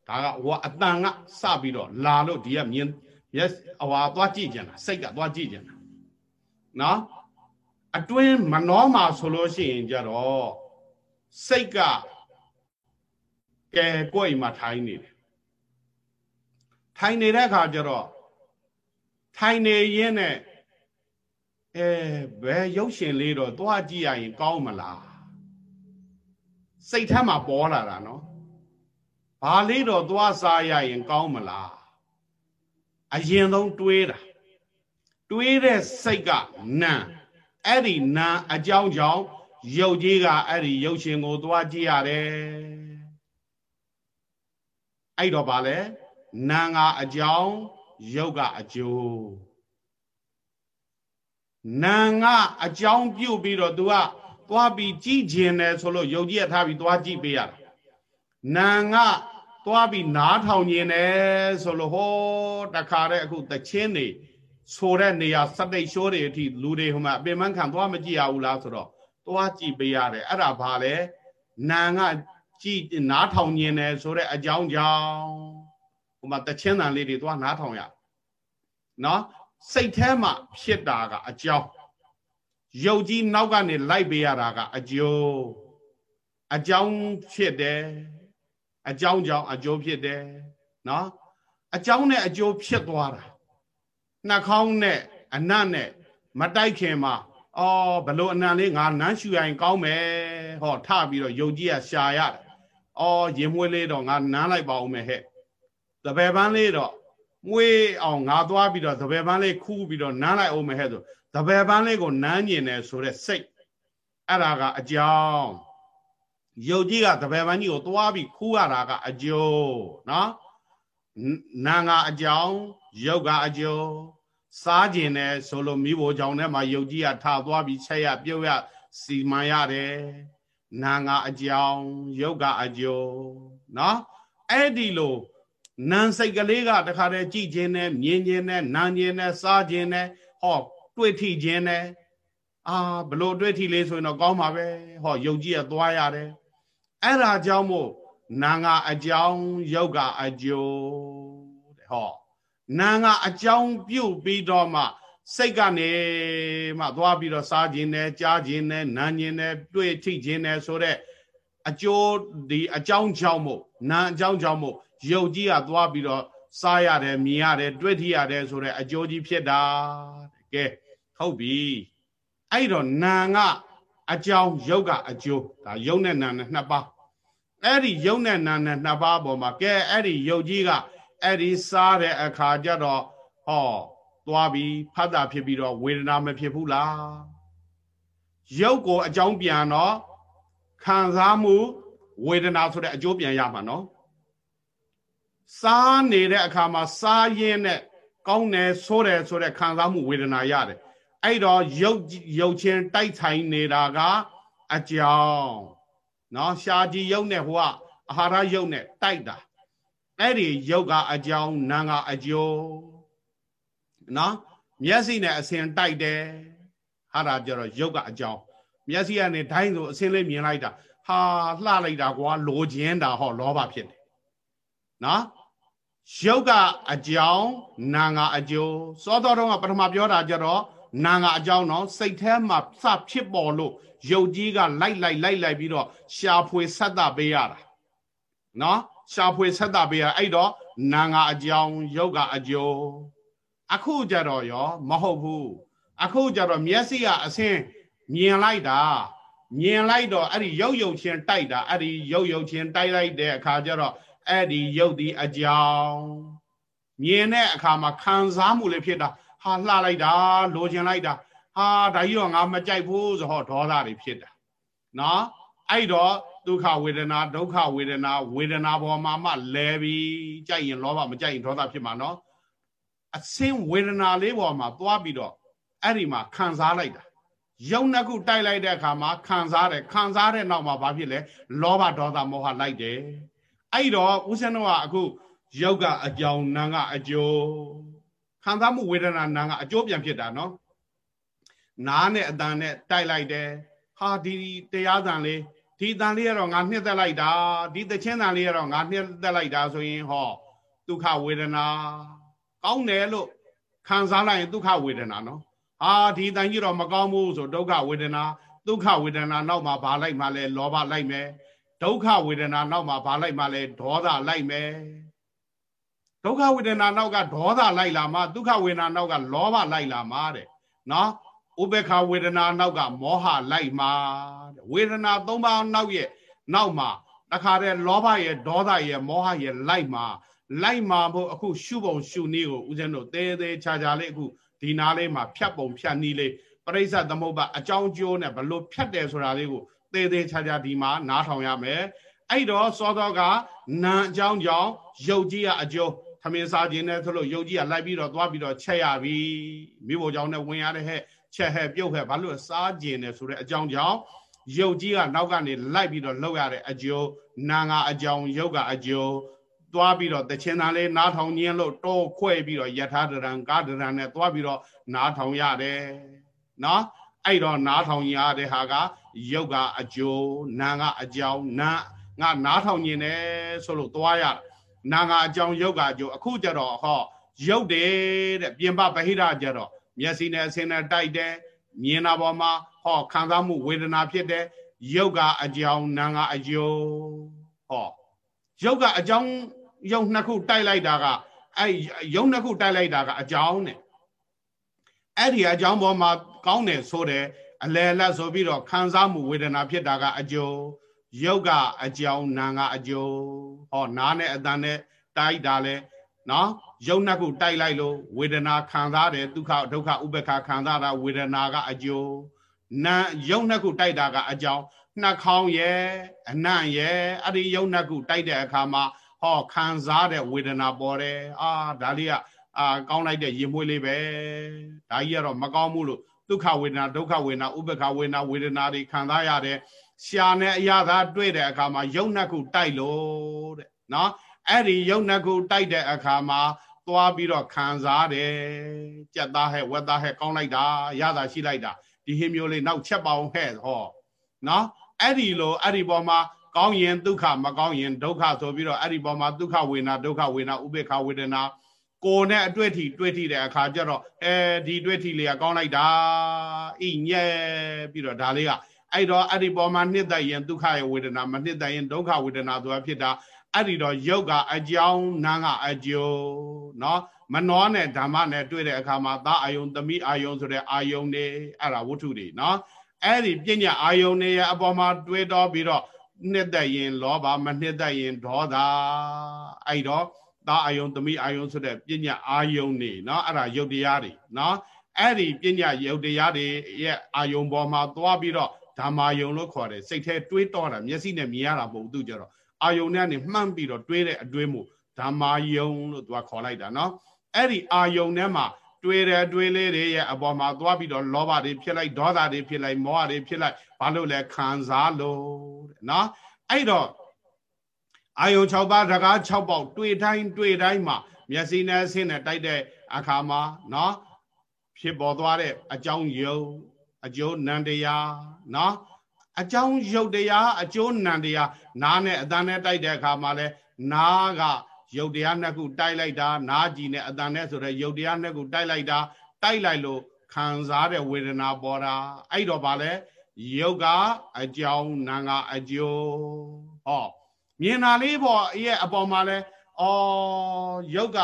ဒါကဟိုအတန်ကစပြီးတော့လာလို့ဒီကမြင်မျက်ဟွာသွားကြည့်ကြတာစိတ်ကသွားကြည့်ကြတာနော်အတွင်းမနှောမှာဆိုလို့ရှိရင်ကြတော့စိတ်ကကဲကိုယ်အိမ်မှာထိုင်နေတယ်ထိုင်နေတဲ့အခါကျတော့ထိုင်နေရင်းနဲ့အဲဘယ်ရုပ်ရှင်လေးတော့သွားကြည့်ရရင်ကောင်းမလား စိတ်ထဲမှာပေါ်လာတာနော်ဘာလေးတော့သွားစားရရင်ကောင်းမလားအရင်ဆုံးတွေးတာတွေးတဲ့စိတ်ကနံအဲ့ဒီနံအကြောင်းကြောင့်ရုပ်ကြီးကအဲ့ဒီရုပ်ရှင်ကိုသွားကြည့်ရတယ်အဲ့တော့ဗာလဲနံကအကြောင်းရုပ်ကအကျိုးနံကအကြောင်းပြုတ်ပြီးတော့ तू က သွားပြီးကြည့်ကျင်တယ်ဆိုလို့ယုံကြည်ရထားပြီးသွားကြည့်ပေးရတာနာငါသွားပြီးနားထောင်ကျင်တယ်ဆိုလို့ဟောတခါတည်းအခုတချင်းနေဆိုတဲ့နေရာစတိတ်ရှိုးတွေအထိလူတွေဟိုမှာအပင်မခံသွားမကြည့်ရဘူးလားဆိုတော့သွားကြည့်ပေးရတယ်အဲ့ဒါဘာလဲနာငါကြည့်နားထောင်ကျင်တယ်ဆိုတဲ့အကြောင်းကြောင့်ဟိုမှာတချင်းတန်လေးတွေသွားနားထောင်ရနော်စိတ်ထဲမှာဖြစ်တာကအကြောင်း ရုပ်ကြီးနောက်ကနေလိုက်ပေးရတာကအကျိုးအကြောင်းဖြစ်တယ်အကြောင်းကြောင့်အကျိုးဖြစ်တယ်နော်အကြောင်းနဲ့အကျိုးဖြစ်သွားတာနှာခေါင်းနဲ့အနတ်နဲ့မတိုက်ခင်မှာအော်ဘလို့အနံလေးငါနန်းရှူရင်ကောင်းမယ်ဟောထပြီးတော့ယုတ်ကြီးကရှာရတယ်အော်ရင်မွေးလေးတော့ငါနန်းလိုက်ပါဦးမယ်ဟဲ့တပယ်ပန်းလေးတော့မွေးအောင်ငါသွားပြီးတော့တပယ်ပန်းလေးခူးပြီးတော့နန်းလိုက်အောင်မယ်ဟဲ့ဆို တပည့်ပန်းလေးကိုနမ်းကျင်တယ်ဆိုတဲ့စိတ်အဲ့ဒါကအကြောင်းယုတ်ကြီးကတပည့်ပန်းကြီးကိုသွားပြီးခူးရတာကအကျိုးနော်နာငါအကြောင်းယုတ်ကအကျိုးစားကျင်တယ်ဆိုလို့မိဘကြောင့်ထဲမှာယုတ်ကြီးကထသွားပြီးချက်ရပြုတ်ရစီမံရတယ်နာငါအကြောင်းယုတ်ကအကျိုးနော်အဲ့ဒီလိုနန်စိတ်ကလေးကတခါတည်းကြည်ခြင်းနဲ့မြင်ခြင်းနဲ့နားခြင်းနဲ့စားခြင်းနဲ့ဟော တွေ့ထိခြင်းနဲ့အာဘလို့တွေ့ထီလေးဆိုရင်တော့ကောင်းပါပဲဟောယုတ်ကြီးကသွားရတယ်အဲ့ဒါကြောင့်မို့နာငါအကြောင်းယုတ်ကအကျိုးတဲ့ဟောနာငါအကြောင်းပြုတ်ပြီးတော့မှစိတ်ကနေမှသွားပြီးတော့စားခြင်းနဲ့ကြားခြင်းနဲ့နားခြင်းနဲ့တွေ့ထိခြင်းနဲ့ဆိုတဲ့အကျိုးဒီအကြောင်းကြောင့်မို့နာအကြောင်းကြောင့်မို့ယုတ်ကြီးကသွားပြီးတော့စားရတယ်မြင်ရတယ်တွေ့ထိရတယ်ဆိုတဲ့အကျိုးကြီးဖြစ်တာ ကဲဟုတ်ပြီအဲ့တော့နာကအကြောင်းယုတ်ကအကျိုးဒါယုတ်နဲ့နာနဲ့နှစ်ပါးအဲ့ဒီယုတ်နဲ့နာနဲ့နှစ်ပါးပေါ်မှာကဲအဲ့ဒီယုတ်ကြီးကအဲ့ဒီစားတဲ့အခါကျတော့ဟောသွားပြီးဖတ်တာဖြစ်ပြီးတော့ဝေဒနာမဖြစ်ဘူးလားယုတ်ကိုအကြောင်းပြန်တော့ခံစားမှုဝေဒနာဆိုတဲ့အကျိုးပြန်ရမှာနော်စားနေတဲ့အခါမှာစားရင်းနဲ့ ကောင်းတယ်ဆိုးတယ်ဆိုတဲ့ခံစားမှုဝေဒနာရတယ်အဲ့တော့ရုပ်ရုပ်ချင်းတိုက်ဆိုင်နေတာကအကြောင်းနော်ရှားကြီးရုပ်နဲ့ဟိုကအဟာရရုပ်နဲ့တိုက်တာအဲ့ဒီရုပ်ကအကြောင်းနာကအကျိုးနော်မျက်စိနဲ့အစင်တိုက်တယ်ဟာတာကြတော့ရုပ်ကအကြောင်းမျက်စိကနေဒိုင်းဆိုအစင်လေးမြင်လိုက်တာဟာလှလိုက်တာကွာလိုချင်တာဟောလောဘဖြစ်တယ်နော် ရုပ်ကအကြောင်းနာငါအကျိုးစောတော်တော်ကပထမပြောတာကြတော့နာငါအကြောင်းတော့စိတ်ထဲမှာစဖြစ်ပေါ်လို့ယုတ်ကြီးကလိုက်လိုက်လိုက်လိုက်ပြီးတော့ရှာဖွေဆက်တာပေးရတာနော်ရှာဖွေဆက်တာပေးရအဲ့တော့နာငါအကြောင်းယုတ်ကအကျိုးအခုကြတော့ရောမဟုတ်ဘူးအခုကြတော့မျက်စိကအဆင်းမြင်လိုက်တာမြင်လိုက်တော့အဲ့ဒီရုပ်ရုပ်ချင်းတိုက်တာအဲ့ဒီရုပ်ရုပ်ချင်းတိုက်လိုက်တဲ့အခါကျတော့ အဲ့ဒီရုပ်ဒီအကြောင်းမြင်တဲ့အခါမှာခံစားမှုလေးဖြစ်တာဟာလှလိုက်တာလိုချင်လိုက်တာဟာဒါကြီးတော့ငါမကြိုက်ဘူးဆိုဟောဒေါသတွေဖြစ်တာနော်အဲ့တော့ဒုက္ခဝေဒနာဒုက္ခဝေဒနာဝေဒနာပေါ်မှာမှလဲပြီးကြိုက်ရင်လောဘမကြိုက်ရင်ဒေါသဖြစ်မှာနော်အစင်းဝေဒနာလေးပေါ်မှာသွားပြီးတော့အဲ့ဒီမှာခံစားလိုက်တာယုံနှစ်ခုတိုက်လိုက်တဲ့အခါမှာခံစားတယ်ခံစားတဲ့နောက်မှာဘာဖြစ်လဲလောဘဒေါသမောဟလိုက်တယ် အဲ့တော့ဦးဇင်းတို့ကအခုယုတ်ကအကြောင်းနာကအကျိုးခံစားမှုဝေဒနာနာကအကျိုးပြန်ဖြစ်တာနော်နားနဲ့အတန်နဲ့တိုက်လိုက်တယ်ဟာဒီတရားသံလေးဒီတန်လေးကတော့ငါနှစ်သက်လိုက်တာဒီတချင်းတန်လေးကတော့ငါနှစ်သက်လိုက်တာဆိုရင်ဟောဒုက္ခဝေဒနာကောင်းတယ်လို့ခံစားလိုက်ရင်ဒုက္ခဝေဒနာနော်ဟာဒီတန်ကြီးတော့မကောင်းဘူးဆိုဒုက္ခဝေဒနာဒုက္ခဝေဒနာနောက်မှာဘာလိုက်မှလဲလောဘလိုက်မယ် ဒုက္ခဝေဒနာနောက်မှာဘာလိုက်မှလဲဒေါသလိုက်မယ်ဒုက္ခဝေဒနာနောက်ကဒေါသလိုက်လာမှဒုက္ခဝေဒနာနောက်ကလောဘလိုက်လာမှတဲ့နော်ဥပေက္ခဝေဒနာနောက်ကမောဟလိုက်မှတဲ့ဝေဒနာ၃ပါးနောက်ရဲ့နောက်မှာတခါတည်းလောဘရဲ့ဒေါသရဲ့မောဟရဲ့လိုက်မှလိုက်မှဖို့အခုရှုပုံရှုနည်းကိုဦးဇင်းတို့တဲတဲခြားခြားလေးအခုဒီနားလေးမှာဖြတ်ပုံဖြတ်နည်းလေးပရိစ္ဆသမုပ္ပါအကြောင်းကျိုးနဲ့ဘလို့ဖြတ်တယ်ဆိုတာလေးကို သေးသေးချာချာဒီမှာနားထောင်ရမယ်အဲ့တော့စောတော့ကနာအကြောင်းကြောင့်ယုတ်ကြီးကအကျိုးထမင်းစားခြင်းနဲ့ဆိုလို့ယုတ်ကြီးကလိုက်ပြီးတော့သွားပြီးတော့ချက်ရပြီမိဖို့ကြောင့်နဲ့ဝင်ရတဲ့ဟဲ့ချက်ဟဲ့ပြုတ်ဟဲ့ဘာလို့စားခြင်းနဲ့ဆိုတဲ့အကြောင်းကြောင့်ယုတ်ကြီးကနောက်ကနေလိုက်ပြီးတော့လှုပ်ရတဲ့အကျိုးနာငါအကြောင်းယုတ်ကအကျိုးသွားပြီးတော့တချင်တန်လေးနားထောင်ခြင်းလို့တောခွဲပြီးတော့ယထာဒရံကာဒရံနဲ့သွားပြီးတော့နားထောင်ရတယ်နော် အဲ့တော့နားထောင်ရတဲ့ဟာကယုတ်ကအကျိုးနာကအကြောင်းနာငါနားထောင်နေတယ်ဆိုလို့သွားရနာကအကြောင်းယုတ်ကအကျိုးအခုကြတော့ဟောယုတ်တယ်တဲ့ပြင်ပဗဟိရကြတော့မျက်စိနဲ့အစင်းနဲ့တိုက်တယ်မြင်တာပေါ်မှာဟောခံစားမှုဝေဒနာဖြစ်တယ်ယုတ်ကအကြောင်းနာကအကျိုးဟောယုတ်ကအကြောင်းယုတ်နှစ်ခုတိုက်လိုက်တာကအဲ့ယုတ်နှစ်ခုတိုက်လိုက်တာကအကြောင်းနဲ့ အဲ့ဒီအကြောင်းပေါ်မှာကောင်းတယ်ဆိုတယ်အလယ်လက်ဆိုပြီးတော့ခံစားမှုဝေဒနာဖြစ်တာကအကျိုးယုတ်ကအကြောင်းနာကအကျိုးဟောနားနဲ့အတန်နဲ့တိုက်တာလဲနော်ယုတ်နှစ်ခုတိုက်လိုက်လို့ဝေဒနာခံစားတယ်ဒုက္ခဒုက္ခဥပ္ပခာခံစားတာဝေဒနာကအကျိုးနာယုတ်နှစ်ခုတိုက်တာကအကြောင်းနှာခေါင်းရဲ့အနံ့ရဲ့အဲ့ဒီယုတ်နှစ်ခုတိုက်တဲ့အခါမှာဟောခံစားတဲ့ဝေဒနာပေါ်တယ်အာဒါလေးက အာကောင်းလိုက်တဲ့ရင်မွေးလေးပဲဒါကြီးကတော့မကောင်းဘူးလို့ဒုက္ခဝေဒနာဒုက္ခဝေဒနာဥပ္ပခဝေဒနာဝေဒနာတွေခံစားရတယ်ရှာနဲ့အရာသာတွေ့တဲ့အခါမှာယုံနှစ်ခုတိုက်လို့တဲ့နော်အဲ့ဒီယုံနှစ်ခုတိုက်တဲ့အခါမှာသွားပြီးတော့ခံစားတယ်ကြက်သားဟဲ့ဝက်သားဟဲ့ကောင်းလိုက်တာရတာရှိလိုက်တာဒီဟင်းမျိုးလေးနောက်ချက်ပါအောင်ဟဲ့ဟောနော်အဲ့ဒီလိုအဲ့ဒီပေါ်မှာကောင်းရင်ဒုက္ခမကောင်းရင်ဒုက္ခဆိုပြီးတော့အဲ့ဒီပေါ်မှာဒုက္ခဝေဒနာဒုက္ခဝေဒနာဥပေက္ခဝေဒနာ ကိုယ်နဲ့အတွေ့အထိတွေ့ထိတဲ့အခါကျတော့အဲဒီတွေ့ထိလေးကကောင်းလိုက်တာဣညဲပြီးတော့ဒါလေးကအဲ့တော့အဲ့ဒီပေါ်မှာနှစ်သက်ရင်ဒုက္ခရဲ့ဝေဒနာမနှစ်သက်ရင်ဒုက္ခဝေဒနာဆိုတာဖြစ်တာအဲ့ဒီတော့ယုတ်ကအကြောင်းနာကအကျိုးเนาะမနှောနဲ့ဓမ္မနဲ့တွေ့တဲ့အခါမှာသာအာယုံသမီးအာယုံဆိုတဲ့အာယုံတွေအဲ့ဒါဝတ္ထုတွေเนาะအဲ့ဒီပညာအာယုံတွေရဲ့အပေါ်မှာတွေ့တော့ပြီးတော့နှစ်သက်ရင်လောဘမနှစ်သက်ရင်ဒေါသအဲ့တော့ သာအာယုံသမီးအာယုံဆိုတဲ့ပညာအာယုံနေเนาะအဲ့ဒါယုတ်တရားတွေเนาะအဲ့ဒီပညာယုတ်တရားတွေရဲ့အာယုံပေါ်မှာသွားပြီးတော့ဓမ္မာယုံလို့ခေါ်တယ်စိတ်ထဲတွေးတော့တာမျက်စိနဲ့မြင်ရတာမဟုတ်သူကြတော့အာယုံနဲ့ကနေမှန်းပြီးတော့တွေးတဲ့အတွေးမှုဓမ္မာယုံလို့သူကခေါ်လိုက်တာเนาะအဲ့ဒီအာယုံထဲမှာတွေးတယ်တွေးလေးတွေရဲ့အပေါ်မှာသွားပြီးတော့လောဘတွေဖြစ်လိုက်ဒေါသတွေဖြစ်လိုက်မောဟတွေဖြစ်လိုက်ဘာလို့လဲခံစားလို့တဲ့နော်အဲ့တော့ အာယုံ6ပါးတကား6ပေါက်တွေ့တိုင်းတွေ့တိုင်းမှာမျက်စိနဲ့ဆင်းနဲ့တိုက်တဲ့အခါမှာနော်ဖြစ်ပေါ်သွားတဲ့အကြောင်းယုံအကျိုးနံတရားနော်အကြောင်းယုတ်တရားအကျိုးနံတရားနားနဲ့အတန်နဲ့တိုက်တဲ့အခါမှာလဲနားကရုပ်တရားနှစ်ခုတိုက်လိုက်တာနားကြည်နဲ့အတန်နဲ့ဆိုတဲ့ရုပ်တရားနှစ်ခုတိုက်လိုက်တာတိုက်လိုက်လို့ခံစားတဲ့ဝေဒနာပေါ်တာအဲ့တော့ဗာလဲရုပ်ကအကြောင်းနာငါအကျိုးဟော မြင်တာလေးပေါ့ရဲ့အပေါ်မှာလဲအော်ရုပ်က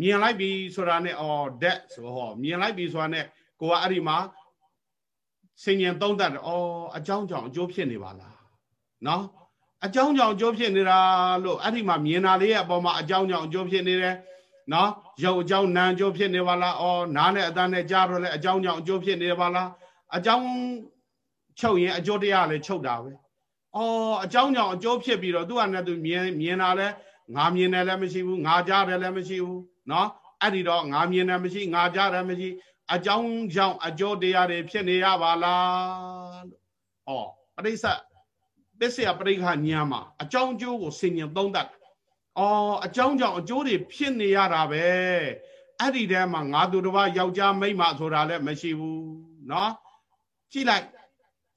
မြင်လိုက်ပြီဆိုတာနဲ့အော်ဒက်ဆိုဟောမြင်လိုက်ပြီဆိုတာနဲ့ကိုကအဲ့ဒီမှာစင်ញံသုံးတတ်တယ်အော်အကြောင်းကြောင့်အကျိုးဖြစ်နေပါလားနော်အကြောင်းကြောင့်အကျိုးဖြစ်နေတာလို့အဲ့ဒီမှာမြင်တာလေးရဲ့အပေါ်မှာအကြောင်းကြောင့်အကျိုးဖြစ်နေတယ်နော်ရုပ်အကြောင်းနာမ်အကျိုးဖြစ်နေပါလားအော်နားနဲ့အတန်းနဲ့ကြားတော့လဲအကြောင်းကြောင့်အကျိုးဖြစ်နေပါလားအကြောင်းချုပ်ရင်အကျိုးတရားလည်းချုပ်တာပဲ အော်အကြောင်းကြောင့်အကျိုးဖြစ်ပြီးတော့သူကနဲ့သူမြင်မြင်တာလဲငါမြင်တယ်လည်းမရှိဘူးငါကြားတယ်လည်းမရှိဘူးနော်အဲ့ဒီတော့ငါမြင်တယ်မရှိငါကြားတယ်မရှိအကြောင်းကြောင့်အကျိုးတရားတွေဖြစ်နေရပါလားလို့ဟောပရိစ္ဆပစ္စယပရိက္ခညာမှာအကြောင်းကျိုးကိုဆင်ញံသုံးတတ်အော်အကြောင်းကြောင့်အကျိုးတွေဖြစ်နေရတာပဲအဲ့ဒီထဲမှာငါသူတစ်ပါးယောက်ျားမိန်းမဆိုတာလည်းမရှိဘူးเนาะကြည့်လိုက်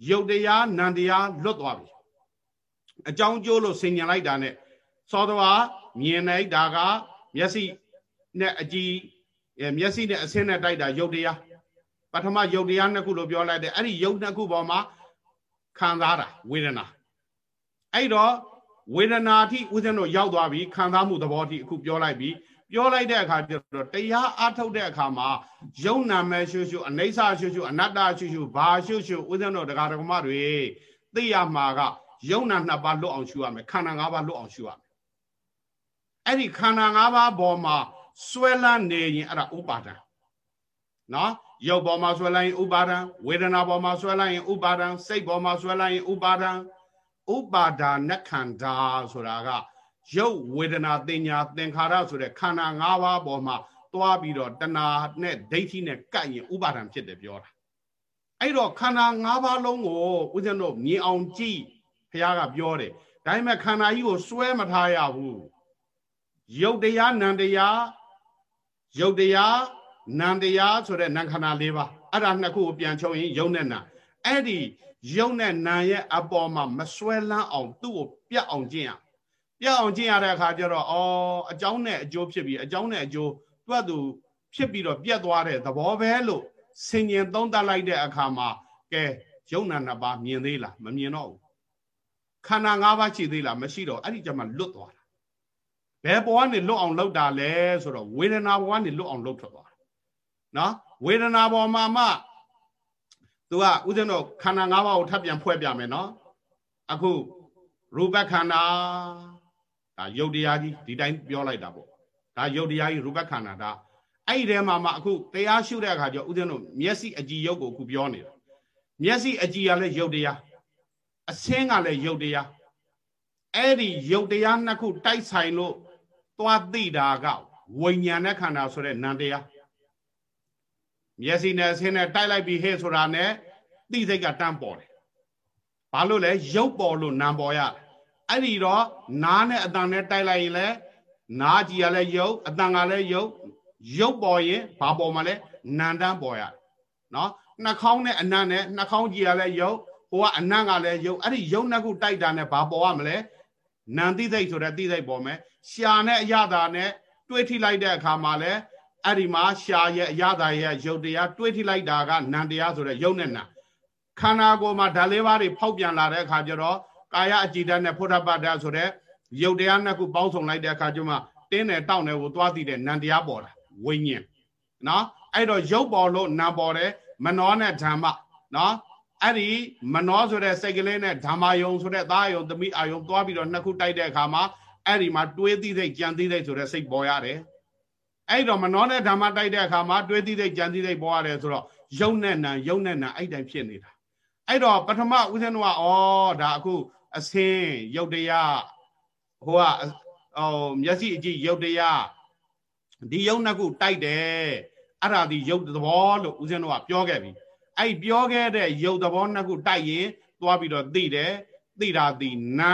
ယုတ်တရားနံတရားလွတ်သွားပြီ အကြောင်းကျိုးလို့ဆင်ញံလိုက်တာ ਨੇ သောတော်မြင်လိုက်တာကမျက်စိနဲ့အကြည့်မျက်စိနဲ့အဆင်းနဲ့တိုက်တာယုတ်တရားပထမယုတ်တရားနှစ်ခုလို့ပြောလိုက်တယ်အဲ့ဒီယုတ်နှစ်ခုပေါ်မှာခံစားတာဝေဒနာအဲ့တော့ဝေဒနာအထိဦးဇင်းတို့ရောက်သွားပြီခံစားမှုသဘောအထိအခုပြောလိုက်ပြီပြောလိုက်တဲ့အခါကျတော့တရားအားထုတ်တဲ့အခါမှာယုံနာမဲ့ရှုရှုအနိစ္စရှုရှုအနတ္တရှုရှုဘာရှုရှုဦးဇင်းတို့တရားဓမ္မတွေသိရမှာက ယုံနာနှစ်ပါးလွတ်အောင်ရှုရမယ်ခန္ဓာ၅ပါးလွတ်အောင်ရှုရမယ်အဲ့ဒီခန္ဓာ၅ပါးပေါ်မှာဆွဲလန်းနေရင်အဲ့ဒါဥပါဒံနော်ရုပ်ပေါ်မှာဆွဲလန်းရင်ဥပါဒံဝေဒနာပေါ်မှာဆွဲလန်းရင်ဥပါဒံစိတ်ပေါ်မှာဆွဲလန်းရင်ဥပါဒံဥပါဒါနခန္ဓာဆိုတာကရုပ်ဝေဒနာတင်ညာသင်္ခါရဆိုတဲ့ခန္ဓာ၅ပါးပေါ်မှာသွားပြီးတော့တဏှာနဲ့ဒိဋ္ဌိနဲ့ကပ်ရင်ဥပါဒံဖြစ်တယ်ပြောတာအဲ့တော့ခန္ဓာ၅ပါးလုံးကိုဦးဇင်းတို့မြင်အောင်ကြည့် ဘုရားကပြောတယ်ဒါပေမဲ့ခန္ဓာကြီးကိုစွဲမထားရဘူးရုပ်တရားနံတရားရုပ်တရားနံတရားဆိုတဲ့နံခန္ဓာ၄ပါးအဲ့ဒါနှစ်ခုကိုပြန်ချုပ်ရင်ယုံနဲ့နံအဲ့ဒီရုပ်နဲ့နာရဲ့အပေါ်မှာမစွဲလန်းအောင်သူ့ကိုပြတ်အောင်ကျင့်ရပြတ်အောင်ကျင့်ရတဲ့အခါကျတော့အော်အကြောင်းနဲ့အကျိုးဖြစ်ပြီးအကြောင်းနဲ့အကျိုးသူ့သူဖြစ်ပြီးတော့ပြတ်သွားတဲ့သဘောပဲလို့ဆင်ញင်သုံးသပ်လိုက်တဲ့အခါမှာကဲယုံနာနှစ်ပါးမြင်သေးလားမမြင်တော့ဘူး ခန္ဓာ၅ပါးရှိသေးလားမရှိတော့အဲ့ဒီကျမှလွတ်သွားတာဘယ်ဘဝကနေလွတ်အောင်လုပ်တာလဲဆိုတော့ဝေဒနာဘဝကနေလွတ်အောင်လုပ်ထွက်သွားတာနော်ဝေဒနာဘောမှာမှသူကဥစဉ်တော့ခန္ဓာ၅ပါးကိုထပ်ပြန်ဖွဲ့ပြမယ်နော်အခုရူပခန္ဓာဒါယုတ်တရားကြီးဒီတိုင်းပြောလိုက်တာပေါ့ဒါယုတ်တရားကြီးရူပခန္ဓာဒါအဲ့ဒီထဲမှာမှအခုတရားရှုတဲ့အခါကျဥစဉ်တို့မျက်စိအကြည်ယုတ်ကိုအခုပြောနေတာမျက်စိအကြည်ကလည်းယုတ်တရား အဆင်းကလည်းယုတ်တရားအဲ့ဒီယုတ်တရားနှစ်ခုတိုက်ဆိုင်လို့သွားသိတာကဝိညာဉ်နဲ့ခန္ဓာဆိုတဲ့နံတရားမျက်စိနဲ့ဆင်းနဲ့တိုက်လိုက်ပြီးဟဲ့ဆိုတာနဲ့သိစိတ်ကတန်းပေါ်တယ်ဘာလို့လဲရုပ်ပေါ်လို့နာမ်ပေါ်ရအဲ့ဒီတော့နားနဲ့အတန်နဲ့တိုက်လိုက်ရင်လဲနားကြည်ရလဲရုပ်အတန်ကလည်းရုပ်ရုပ်ပေါ်ရင်ဘာပေါ်မှာလဲနန္တန်းပေါ်ရနော်နှာခေါင်းနဲ့အနံ့နဲ့နှာခေါင်းကြည်ရလဲယုတ် ဟိုကအနံ့ကလည်းယုတ်အဲ့ဒီယုတ်နှစ်ခုတိုက်တာနဲ့ဘာပေါ်ရမလဲနံတိသိက်ဆိုတဲ့တိသိက်ပေါ်မယ်ရှာနဲ့အရသာနဲ့တွေးထိလိုက်တဲ့အခါမှာလဲအဲ့ဒီမှာရှာရဲ့အရသာရဲ့ယုတ်တရားတွေးထိလိုက်တာကနံတရားဆိုတဲ့ယုတ်နဲ့နံခန္ဓာကိုယ်မှာဓာလေးပါးတွေဖောက်ပြန်လာတဲ့အခါကျတော့ကာယအကြည်ဓာတ်နဲ့ဖုဒ္ဓပါဒဆိုတဲ့ယုတ်တရားနှစ်ခုပေါင်းစုံလိုက်တဲ့အခါကျမှတင်းတယ်တောင့်တယ်ကိုသွားသိတဲ့နံတရားပေါ်တာဝိညာဉ်နော်အဲ့တော့ရုပ်ပေါ်လို့နံပေါ်တယ်မနောနဲ့ဓမ္မနော် အဲ့ဒီမနောဆိုတဲ့စိတ်ကလေးနဲ့ဓမ္မယုံဆိုတဲ့သားယုံသမီးအာယုံသွားပြီးတော့နှစ်ခုတိုက်တဲ့အခါမှာအဲ့ဒီမှာတွေးသိသိကြံသိသိဆိုတဲ့စိတ်ပေါ်ရတယ်အဲ့တော့မနောနဲ့ဓမ္မတိုက်တဲ့အခါမှာတွေးသိသိကြံသိသိပေါ်ရတယ်ဆိုတော့ယုံနဲ့နံယုံနဲ့နံအဲ့တိုင်းဖြစ်နေတာအဲ့တော့ပထမဦးဇင်းတို့ကဩဒါအခုအစင်းယုတ်တရားဟိုကဟိုမျက်စိအကြည့်ယုတ်တရားဒီယုတ်နှစ်ခုတိုက်တယ်အဲ့ဒါဒီယုတ်သဘောလို့ဦးဇင်းတို့ကပြောခဲ့ပြီ အဲ့ပြောခဲ့တဲ့ယုတ်သဘောနှစ်ခုတိုက်ရင်သွားပြီးတော့သိတယ်သိတာဒီနာ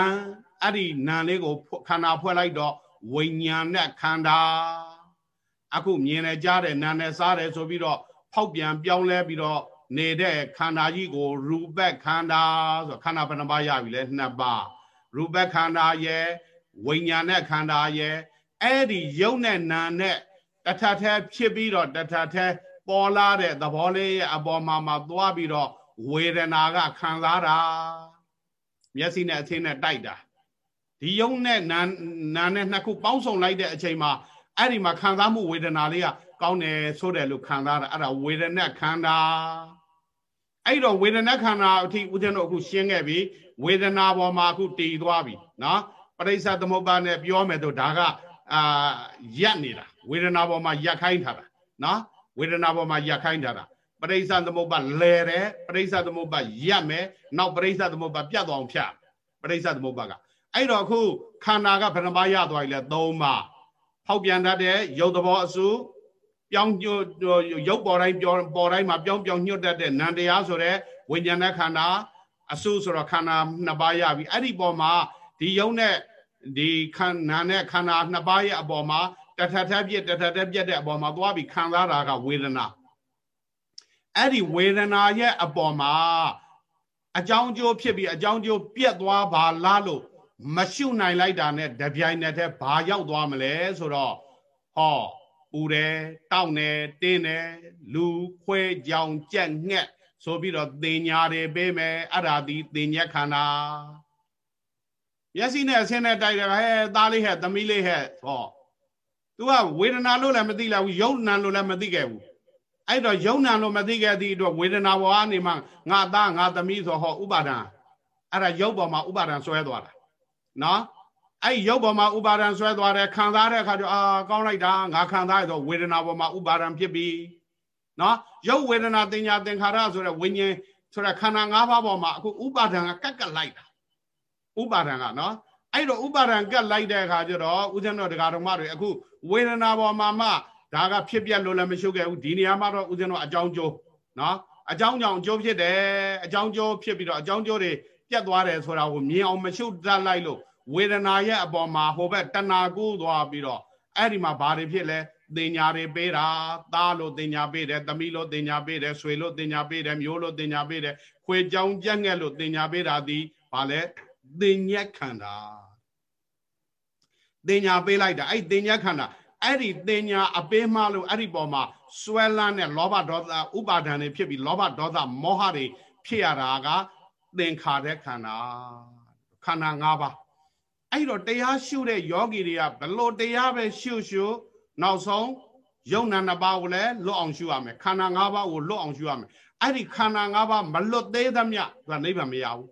အဲ့ဒီနာလေးကိုခန္ဓာဖွဲ့လိုက်တော့ဝိညာဉ်နဲ့ခန္ဓာအခုမြင်နေကြတဲ့နာနဲ့စားတယ်ဆိုပြီးတော့ဖောက်ပြန်ပြောင်းလဲပြီးတော့နေတဲ့ခန္ဓာကြီးကို ရူပခန္ဓာဆိုခန္ဓာဘယ်နှပါးရပြီလဲနှစ်ပါးရူပခန္ဓာရဲ့ဝိညာဉ်နဲ့ခန္ဓာရဲ့အဲ့ဒီယုတ်နဲ့နာနဲ့တထထဲဖြစ်ပြီးတော့တထထဲ ပေါ်လာတဲ့သဘောလေးရဲ့အပေါ်မှာမှာသွားပြီးတော့ဝေဒနာကခံစားတာမျက်စိနဲ့အသင်းနဲ့တိုက်တာဒီယုံနဲ့နာနာနဲ့နှစ်ခုပေါင်းစုံလိုက်တဲ့အချိန်မှာအဲ့ဒီမှာခံစားမှုဝေဒနာလေးကကောင်းတယ်ဆိုတယ်လို့ခံစားတာအဲ့ဒါဝေဒနာခန္ဓာအဲ့တော့ဝေဒနာခန္ဓာအထိဦးဇင်းတို့အခုရှင်းခဲ့ပြီဝေဒနာပေါ်မှာအခုတည်သွားပြီနော်ပရိစ္ဆသမုပ္ပါနဲ့ပြောမယ်ဆိုဒါကအာရက်နေတာဝေဒနာပေါ်မှာရက်ခိုင်းထားတာနော် ဝေဒနာပေါ်မှာရက်ခိုင်းထားတာပရိစ္ဆသမုပ္ပါလဲတယ်ပရိစ္ဆသမုပ္ပါရက်မယ်နောက်ပရိစ္ဆသမုပ္ပါပြတ်သွားအောင်ဖြတ်ပရိစ္ဆသမုပ္ပါကအဲ့တော့အခုခန္ဓာကဘယ်နှပါးရသွားပြီလဲ၃ပါးဖောက်ပြန်တတ်တဲ့ရုပ်သဘောအစုပြောင်းရုပ်ပေါ်တိုင်းပြောပေါ်တိုင်းမှာပြောင်းပြောင်းညှို့တတ်တဲ့နံတရားဆိုတဲ့ဝိညာဉ်နဲ့ခန္ဓာအစုဆိုတော့ခန္ဓာနှစ်ပါးရပြီအဲ့ဒီပေါ်မှာဒီယုံနဲ့ဒီခန္ဓာနဲ့ခန္ဓာနှစ်ပါးရဲ့အပေါ်မှာ တထထပြည့်တထထပြည့်တဲ့အပေါ်မှာသွားပြီးခံစားတာကဝေဒနာအဲ့ဒီဝေဒနာရဲ့အပေါ်မှာအကြောင်းကျိုးဖြစ်ပြီးအကြောင်းကျိုးပြက်သွားပါလားလို့မရှုနိုင်လိုက်တာနဲ့တပြိုင်နက်တည်းဘာရောက်သွားမလဲဆိုတော့ဟောပူတယ်တောက်တယ်တင်းတယ်လူခွဲကြောင်ကြက်ငှက်ဆိုပြီးတော့တင်ညာတွေပေးမယ်အဲ့ဒါဒီတင်ညက်ခန္ဓာမျက်စိနဲ့အဆင်းနဲ့တိုက်တယ်ဟဲ့သားလေးဟဲ့သမီးလေးဟဲ့ဟော तू ကဝေဒနာလို့လည်းမသိလိုက်ဘူးယုံနံလို့လည်းမသိခဲ့ဘူးအဲ့တော့ယုံနံလို့မသိခဲ့သည့်အတွက်ဝေဒနာဘောကနေမှငါသားငါသမီးဆိုဟောဥပါဒံအဲ့ဒါယုတ်ပေါ်မှာဥပါဒံဆွဲသွားတာနော်အဲ့ရုပ်ပေါ်မှာဥပါဒံဆွဲသွားတယ်ခံစားတဲ့အခါကျအာကောင်းလိုက်တာငါခံစားရတော့ဝေဒနာပေါ်မှာဥပါဒံဖြစ်ပြီနော်ရုပ်ဝေဒနာတင်ညာသင်္ခါရဆိုတဲ့ဝိညာဉ်ဆိုတဲ့ခန္ဓာ၅ပါးပေါ်မှာအခုဥပါဒံကကတ်ကတ်လိုက်တာဥပါဒံကနော် အဲ့တော့ဥပါဒံကတ်လိုက်တဲ့အခါကျတော့ဦးဇင်းတော်တရားတော်မတွေအခုဝေဒနာပေါ်မှာမှဒါကဖြစ်ပြလို့လည်းမရှိခဲ့ဘူးဒီနေရာမှာတော့ဦးဇင်းတော်အကြောင်းကျိုးနော်အကြောင်းကြောင့်ကျိုးဖြစ်တယ်အကြောင်းကျိုးဖြစ်ပြီးတော့အကြောင်းကျိုးတွေပြတ်သွားတယ်ဆိုတာကိုမြင်အောင်မရှုတတ်လိုက်လို့ဝေဒနာရဲ့အပေါ်မှာဟိုဘက်တဏှာကိုသွားပြီးတော့အဲ့ဒီမှာဘာတွေဖြစ်လဲတင်ညာတွေပေးတာသားလို့တင်ညာပေးတယ်သမီးလို့တင်ညာပေးတယ်ဆွေလို့တင်ညာပေးတယ်မျိုးလို့တင်ညာပေးတယ်ခွေကြောင်ကြက်ငှက်လို့တင်ညာပေးတာဒီဘာလဲတင်ညက်ခန္ဓာ တင်ညာပေးလိုက်တာအဲ့တင်ညက်ခန္ဓာအဲ့ဒီတင်ညာအပေးမှလို့အဲ့ဒီပေါ်မှာစွဲလန်းတဲ့လောဘဒေါသဥပါဒဏ်တွေဖြစ်ပြီးလောဘဒေါသမောဟတွေဖြစ်ရတာကသင်္ခါရခန္ဓာခန္ဓာ၅ပါးအဲ့တော့တရားရှုတဲ့ယောဂီတွေကဘလို့တရားပဲရှုရှုနောက်ဆုံးယုံနာနှစ်ပါးကိုလည်းလွတ်အောင်ရှုရမယ်ခန္ဓာ၅ပါးကိုလွတ်အောင်ရှုရမယ်အဲ့ဒီခန္ဓာ၅ပါးမလွတ်သေးသမျှသူကနိဗ္ဗာန်မရဘူး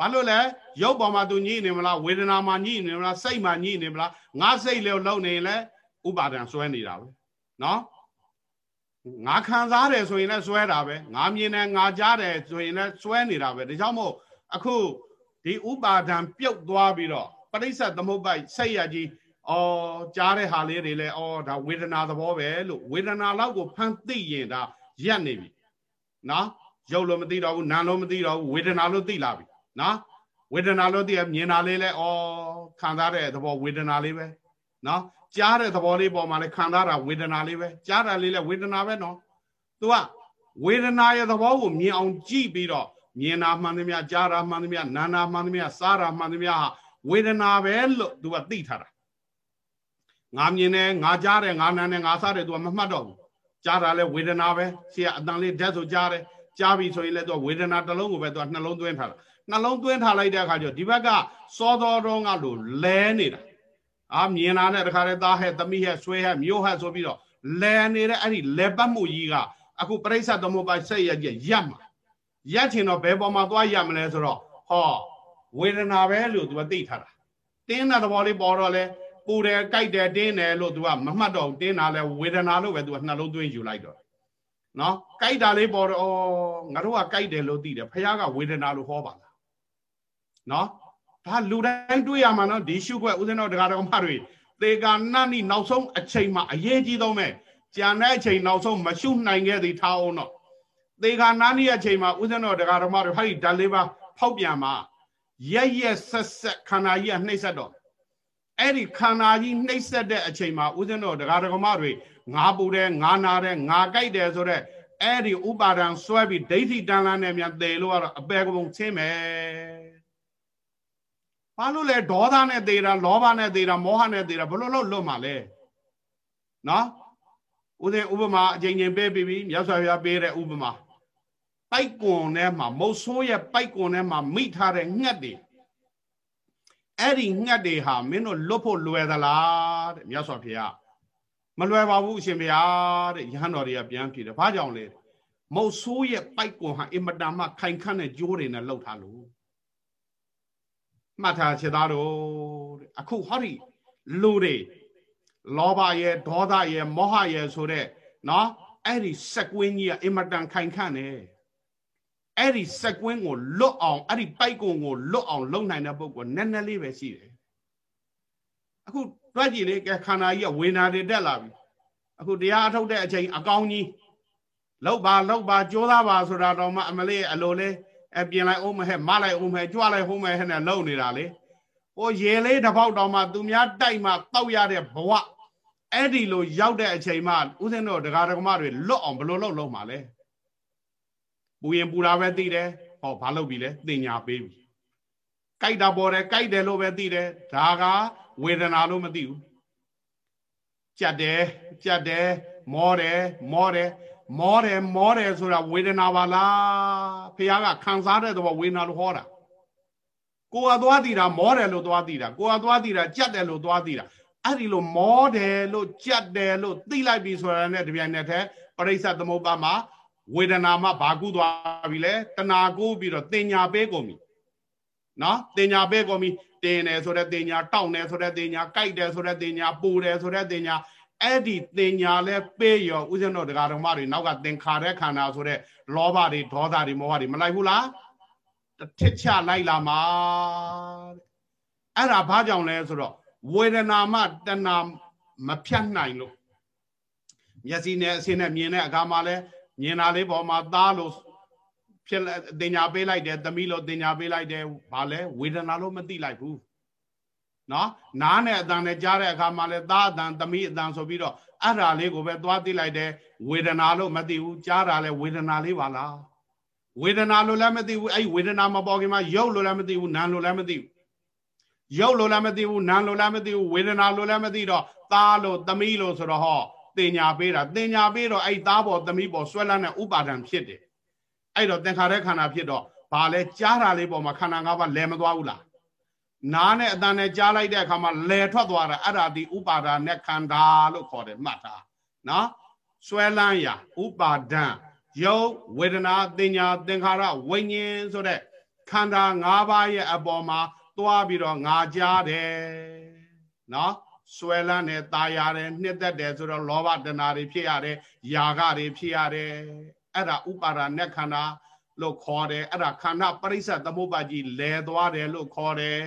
ဘာလို့လဲရုပ်ပေါ်မှာသူညှိနေမလားဝေဒနာမှာညှိနေမလားစိတ်မှာညှိနေမလားငါစိတ်လည်းလုံနေရင်လည်းဥပါဒံဆွဲနေတာပဲနော်ငါခံစားတယ်ဆိုရင်လည်းဆွဲတာပဲငါမြင်တယ်ငါကြားတယ်ဆိုရင်လည်းဆွဲနေတာပဲဒါကြောင့်မို့အခုဒီဥပါဒံပြုတ်သွားပြီးတော့ပရိစ္ဆသမုပ္ပိုက်စိတ်ရကြီးအော်ကြားတဲ့ဟာလေးတွေလည်းအော်ဒါဝေဒနာသဘောပဲလို့ဝေဒနာလောက်ကိုဖန်သိရင်ဒါရက်နေပြီနော်ရုပ်လို့မသိတော့ဘူးနာမ်လို့မသိတော့ဘူးဝေဒနာလို့သိလာပြီ နော်ဝေဒနာလို့သိရမြင်တာလေးလဲအော်ခံစားတဲ့သဘောဝေဒနာလေးပဲနော်ကြားတဲ့သဘောလေးပေါ်မှာလဲခံစားတာဝေဒနာလေးပဲကြားတာလေးလဲဝေဒနာပဲနော် तू ကဝေဒနာရဲ့သဘောကိုမြင်အောင်ကြည့်ပြီးတော့မြင်တာမှန်သမျှကြားတာမှန်သမျှနားတာမှန်သမျှစားတာမှန်သမျှဟာဝေဒနာပဲလို့သူကသိထားတာငါမြင်တယ်ငါကြားတယ်ငါနားတယ်ငါစားတယ်သူကမမှတ်တော့ဘူးကြားတာလဲဝေဒနာပဲဆရာအတန်လေးဓာတ်ဆိုကြားတယ်ကြားပြီဆိုရင်လည်းသူကဝေဒနာတစ်လုံးကိုပဲသူကနှလုံးသွင်းထားတာ နှလုံးသွင်းထားလိုက်တဲ့အခါကျတော့ဒီဘက်ကစောတော်တော်ကလို့လဲနေတာအာမြင်လာတဲ့တခါတည်းသားဟဲ့သမီးဟဲ့ဆွဲဟဲ့မျိုးဟဲ့ဆိုပြီးတော့လဲနေတဲ့အဲ့ဒီလဲပတ်မှုကြီးကအခုပြိဿသမုပ္ပါစိတ်ရကြရက်မှာရက်ချင်တော့ဘယ်ပေါ်မှာသွားရက်မလဲဆိုတော့ဟောဝေဒနာပဲလို့သူကသိထားတာတင်းတဲ့သဘောလေးပေါ်တော့လဲပူတယ်ကြိုက်တယ်တင်းတယ်လို့သူကမမှတ်တော့တင်းတာလဲဝေဒနာလို့ပဲသူကနှလုံးသွင်းယူလိုက်တော့နော်ကြိုက်တာလေးပေါ်တော့ဩငါတို့ကကြိုက်တယ်လို့သိတယ်ဖះကဝေဒနာလို့ဟောပါလား နော်ဒါလူတိုင်းတွေးရမှာနော်ဒီရှုခွက်ဦးဇင်းတော်တရားတော်မတွေသေကာနတ်နိနောက်ဆုံးအချိန်မှာအရေးကြီးဆုံးပဲကြံတဲ့အချိန်နောက်ဆုံးမရှုနိုင်ခဲ့သည်ထားအောင်တော့သေကာနာနိအချိန်မှာဦးဇင်းတော်တရားတော်မတွေဟဲ့ဒီဓာတ်လေးပါဖောက်ပြန်မှာရက်ရက်ဆက်ဆက်ခန္ဓာကြီးကနှိမ့်ဆက်တော့အဲ့ဒီခန္ဓာကြီးနှိမ့်ဆက်တဲ့အချိန်မှာဦးဇင်းတော်တရားတော်မတွေငါပူတယ်ငါနာတယ်ငါကြိုက်တယ်ဆိုတော့အဲ့ဒီဥပါဒံဆွဲပြီးဒိဋ္ဌိတန်လန်းနဲ့မြန်သေလို့ကတော့အပေကပုံချင်းမယ် ဘာလို့လဲဒေါသနဲ့သေးတာလောဘနဲ့သေးတာမောဟနဲ့သေးတာဘလို့လို့လွတ်မှာလဲနော်ဦးဇင်းဥပမာအချိန်ချင်းပေးပြီးပြီမြတ်စွာဘုရားပေးတဲ့ဥပမာပိုက်ကွန်ထဲမှာမုတ်ဆိုးရဲ့ပိုက်ကွန်ထဲမှာမိထားတဲ့ငှက်တွေအဲ့ဒီငှက်တွေဟာမင်းတို့လွတ်ဖို့လွယ်သလားတဲ့မြတ်စွာဘုရားမလွယ်ပါဘူးအရှင်ဘုရားတဲ့ရဟန်းတော်တွေကပြန်ဖြေတယ်ဘာကြောင့်လဲမုတ်ဆိုးရဲ့ပိုက်ကွန်ဟာအင်မတန်မှခိုင်ခန့်တဲ့ကြိုးတွေနဲ့လှုပ်ထားလို့ မှတ်ထားချက်သားတို့တဲ့အခုဟောဒီလူတွေလောဘရဲ့ဒေါသရဲ့မောဟရဲ့ဆိုတဲ့နော်အဲ့ဒီစက်ကွင်းကြီးကအင်မတန်ခိုင်ခန့်တယ်အဲ့ဒီစက်ကွင်းကိုလွတ်အောင်အဲ့ဒီပိုက်ကုံကိုလွတ်အောင်လုပ်နိုင်တဲ့ပုဂ္ဂိုလ်နည်းနည်းလေးပဲရှိတယ်အခုတွက်ကြည့်လေခန္ဓာကြီးကဝေနာတွေတက်လာပြီအခုတရားအထုတ်တဲ့အချိန်အကောင်းကြီးလောက်ပါလောက်ပါကြိုးစားပါဆိုတာတော့မှအမလေးအလိုလေး အပြင်လိုက်အောင်မဟဲ့မလိုက်အောင်မဲကြွလိုက်ဟုတ်မဲဟဲ့နဲ့လုံနေတာလေဟိုရေလေးတစ်ပေါက်တော့မှသူများတိုက်မှတောက်ရတဲ့ဘဝအဲ့ဒီလိုရောက်တဲ့အချိန်မှဦးဇင်းတို့ဒကာဒကမတွေလွတ်အောင်ဘယ်လိုလုပ်လုပ်မှာလဲပူရင်ပူတာပဲသိတယ်ဟောဘာလုပ်ပြီလဲတင်ညာပေးပြီကြိုက်တာပေါ်တယ်ကြိုက်တယ်လို့ပဲသိတယ်ဒါကဝေဒနာလို့မသိဘူးကြက်တယ်ကြက်တယ်မောတယ်မောတယ် မောတယ်မောတယ်ဆိုတာဝေဒနာပါလားဖះကခံစားတဲ့သဘောဝေဒနာလို့ဟောတာကိုကသွားတည်တာမောတယ်လို့သွားတည်တာကိုကသွားတည်တာကြက်တယ်လို့သွားတည်တာအဲ့ဒီလိုမောတယ်လို့ကြက်တယ်လို့သိလိုက်ပြီဆိုတာနဲ့တပြိုင်နက်တည်းပရိစ္ဆသမုပ္ပါမှာဝေဒနာမှာဘာကူသွားပြီလဲတဏှာကိုပြီးတော့တင်ညာပေးကုန်ပြီနော်တင်ညာပေးကုန်ပြီတင်တယ်ဆိုတဲ့တင်ညာတောက်တယ်ဆိုတဲ့တင်ညာကြိုက်တယ်ဆိုတဲ့တင်ညာပူတယ်ဆိုတဲ့တင်ညာ အဲ့ဒီတင်ညာလဲပေးရောဥစဉ်တော်တရားတော်မတွေနောက်ကသင်္ခါရခန္ဓာဆိုတဲ့လောဘတွေဒေါသတွေမောဟတွေမလိုက်ဘူးလားထစ်ချလိုက်လာမှာအဲ့ဒါဘာကြောင့်လဲဆိုတော့ဝေဒနာမှတဏမဖြတ်နိုင်လို့မျက်စိနဲ့အဆင်းနဲ့မြင်တဲ့အခါမှာလဲမြင်တာလေးပေါ်မှာသားလို့ဖြစ်တင်ညာပေးလိုက်တယ်သမီးလို့တင်ညာပေးလိုက်တယ်ဘာလဲဝေဒနာလို့မသိလိုက်ဘူး နော်နားနဲ့အတန်နဲ့ကြားတဲ့အခါမှာလဲသားအတန်သမီးအတန်ဆိုပြီးတော့အဲ့ဒါလေးကိုပဲသွားသိလိုက်တယ်ဝေဒနာလို့မသိဘူးကြားတာလဲဝေဒနာလေးပါလားဝေဒနာလို့လည်းမသိဘူးအဲ့ဝေဒနာမပေါ်ခင်မှာရုပ်လို့လည်းမသိဘူးနာမ်လို့လည်းမသိဘူးရုပ်လို့လည်းမသိဘူးနာမ်လို့လည်းမသိဘူးဝေဒနာလို့လည်းမသိတော့သားလို့သမီးလို့ဆိုတော့ဟောတင်ညာပေးတာတင်ညာပေးတော့အဲ့သားပေါ်သမီးပေါ်ဆွဲလန်းတဲ့ဥပါဒံဖြစ်တယ်အဲ့တော့သင်္ခါရခန္ဓာဖြစ်တော့ဘာလဲကြားတာလေးပေါ်မှာခန္ဓာ၅ပါးလဲမသွားဘူးလား နားနဲ့အတန်နဲ့ကြားလိုက်တဲ့အခါမှာလဲထွက်သွားတာအဲ့ဒါဒီဥပါဒာနဲ့ခန္ဓာလို့ခေါ်တယ်မှတ်တာနော်ဆွဲလန်းရာဥပါဒံယုတ်ဝေဒนาတင်ညာသင်္ခါရဝိညာဉ်ဆိုတဲ့ခန္ဓာ၅ပါးရဲ့အပေါ်မှာသွားပြီးတော့ငါကြားတယ်နော်ဆွဲလန်းတယ်ตายရတယ်နှစ်သက်တယ်ဆိုတော့လောဘတဏှာတွေဖြစ်ရတယ်ຢာကတွေဖြစ်ရတယ်အဲ့ဒါဥပါဒာနဲ့ခန္ဓာလို့ခေါ်တယ်အဲ့ဒါခန္ဓာပရိစ္ဆသမုပ္ပါကြီးလဲသွားတယ်လို့ခေါ်တယ်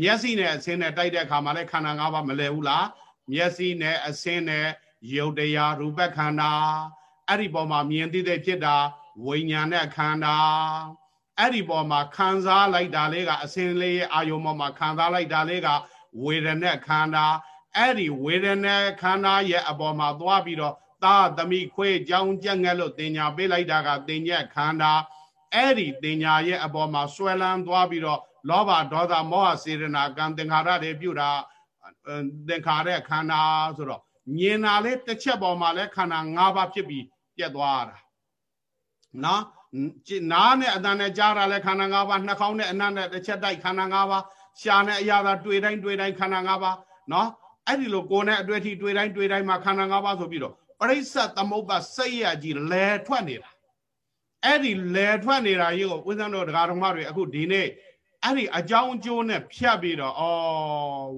မျက်စိနဲ့အစင်းနဲ့တိုက်တဲ့အခါမှာလည်းခန္ဓာ၅ပါးမလဲဘူးလားမျက်စိနဲ့အစင်းနဲ့ယုတ်တရားရူပခန္ဓာအဲ့ဒီပေါ်မှာမြင်သိတဲ့ဖြစ်တာဝိညာဉ်နဲ့ခန္ဓာအဲ့ဒီပေါ်မှာခံစားလိုက်တာလေးကအစင်းလေးရဲ့အာယုံပေါ်မှာခံစားလိုက်တာလေးကဝေဒနာခန္ဓာအဲ့ဒီဝေဒနာခန္ဓာရဲ့အပေါ်မှာသွားပြီးတော့သာသမီခွေကြောင်းကြက်ငက်လို့တင်ညာပေးလိုက်တာကတင်ညက်ခန္ဓာအဲ့ဒီတင်ညာရဲ့အပေါ်မှာဆွဲလန်းသွားပြီးတော့ လောဘဒေါသမောဟစေရနာကံသင်္ခါရတွေပြုတာသင်္ခါရခန္ဓာဆိုတော့မြင်တာလေတစ်ချက်ပေါ်မှာလဲခန္ဓာ၅ပါးဖြစ်ပြီးပြက်သွားတာနော်နားနဲ့အတန်နဲ့ကြားတာလဲခန္ဓာ၅ပါးနှာခေါင်းနဲ့အနံ့နဲ့တစ်ချက်တိုက်ခန္ဓာ၅ပါးရှာနဲ့အရာသာတွေ့တိုင်းတွေ့တိုင်းခန္ဓာ၅ပါးနော်အဲ့ဒီလိုကိုယ်နဲ့အတွေ့အထိတွေ့တိုင်းတွေ့တိုင်းမှာခန္ဓာ၅ပါးဆိုပြီးတော့ပရိစ္ဆသမုပ္ပါစိတ်ရကြီးလဲထွက်နေတာအဲ့ဒီလဲထွက်နေတာကြီးကိုဦးဇင်းတို့တရားတော်မတွေအခုဒီနေ့ အဲ့ဒီအကြောင်းအကျိုးနဲ့ဖြတ်ပြီးတော့ဩ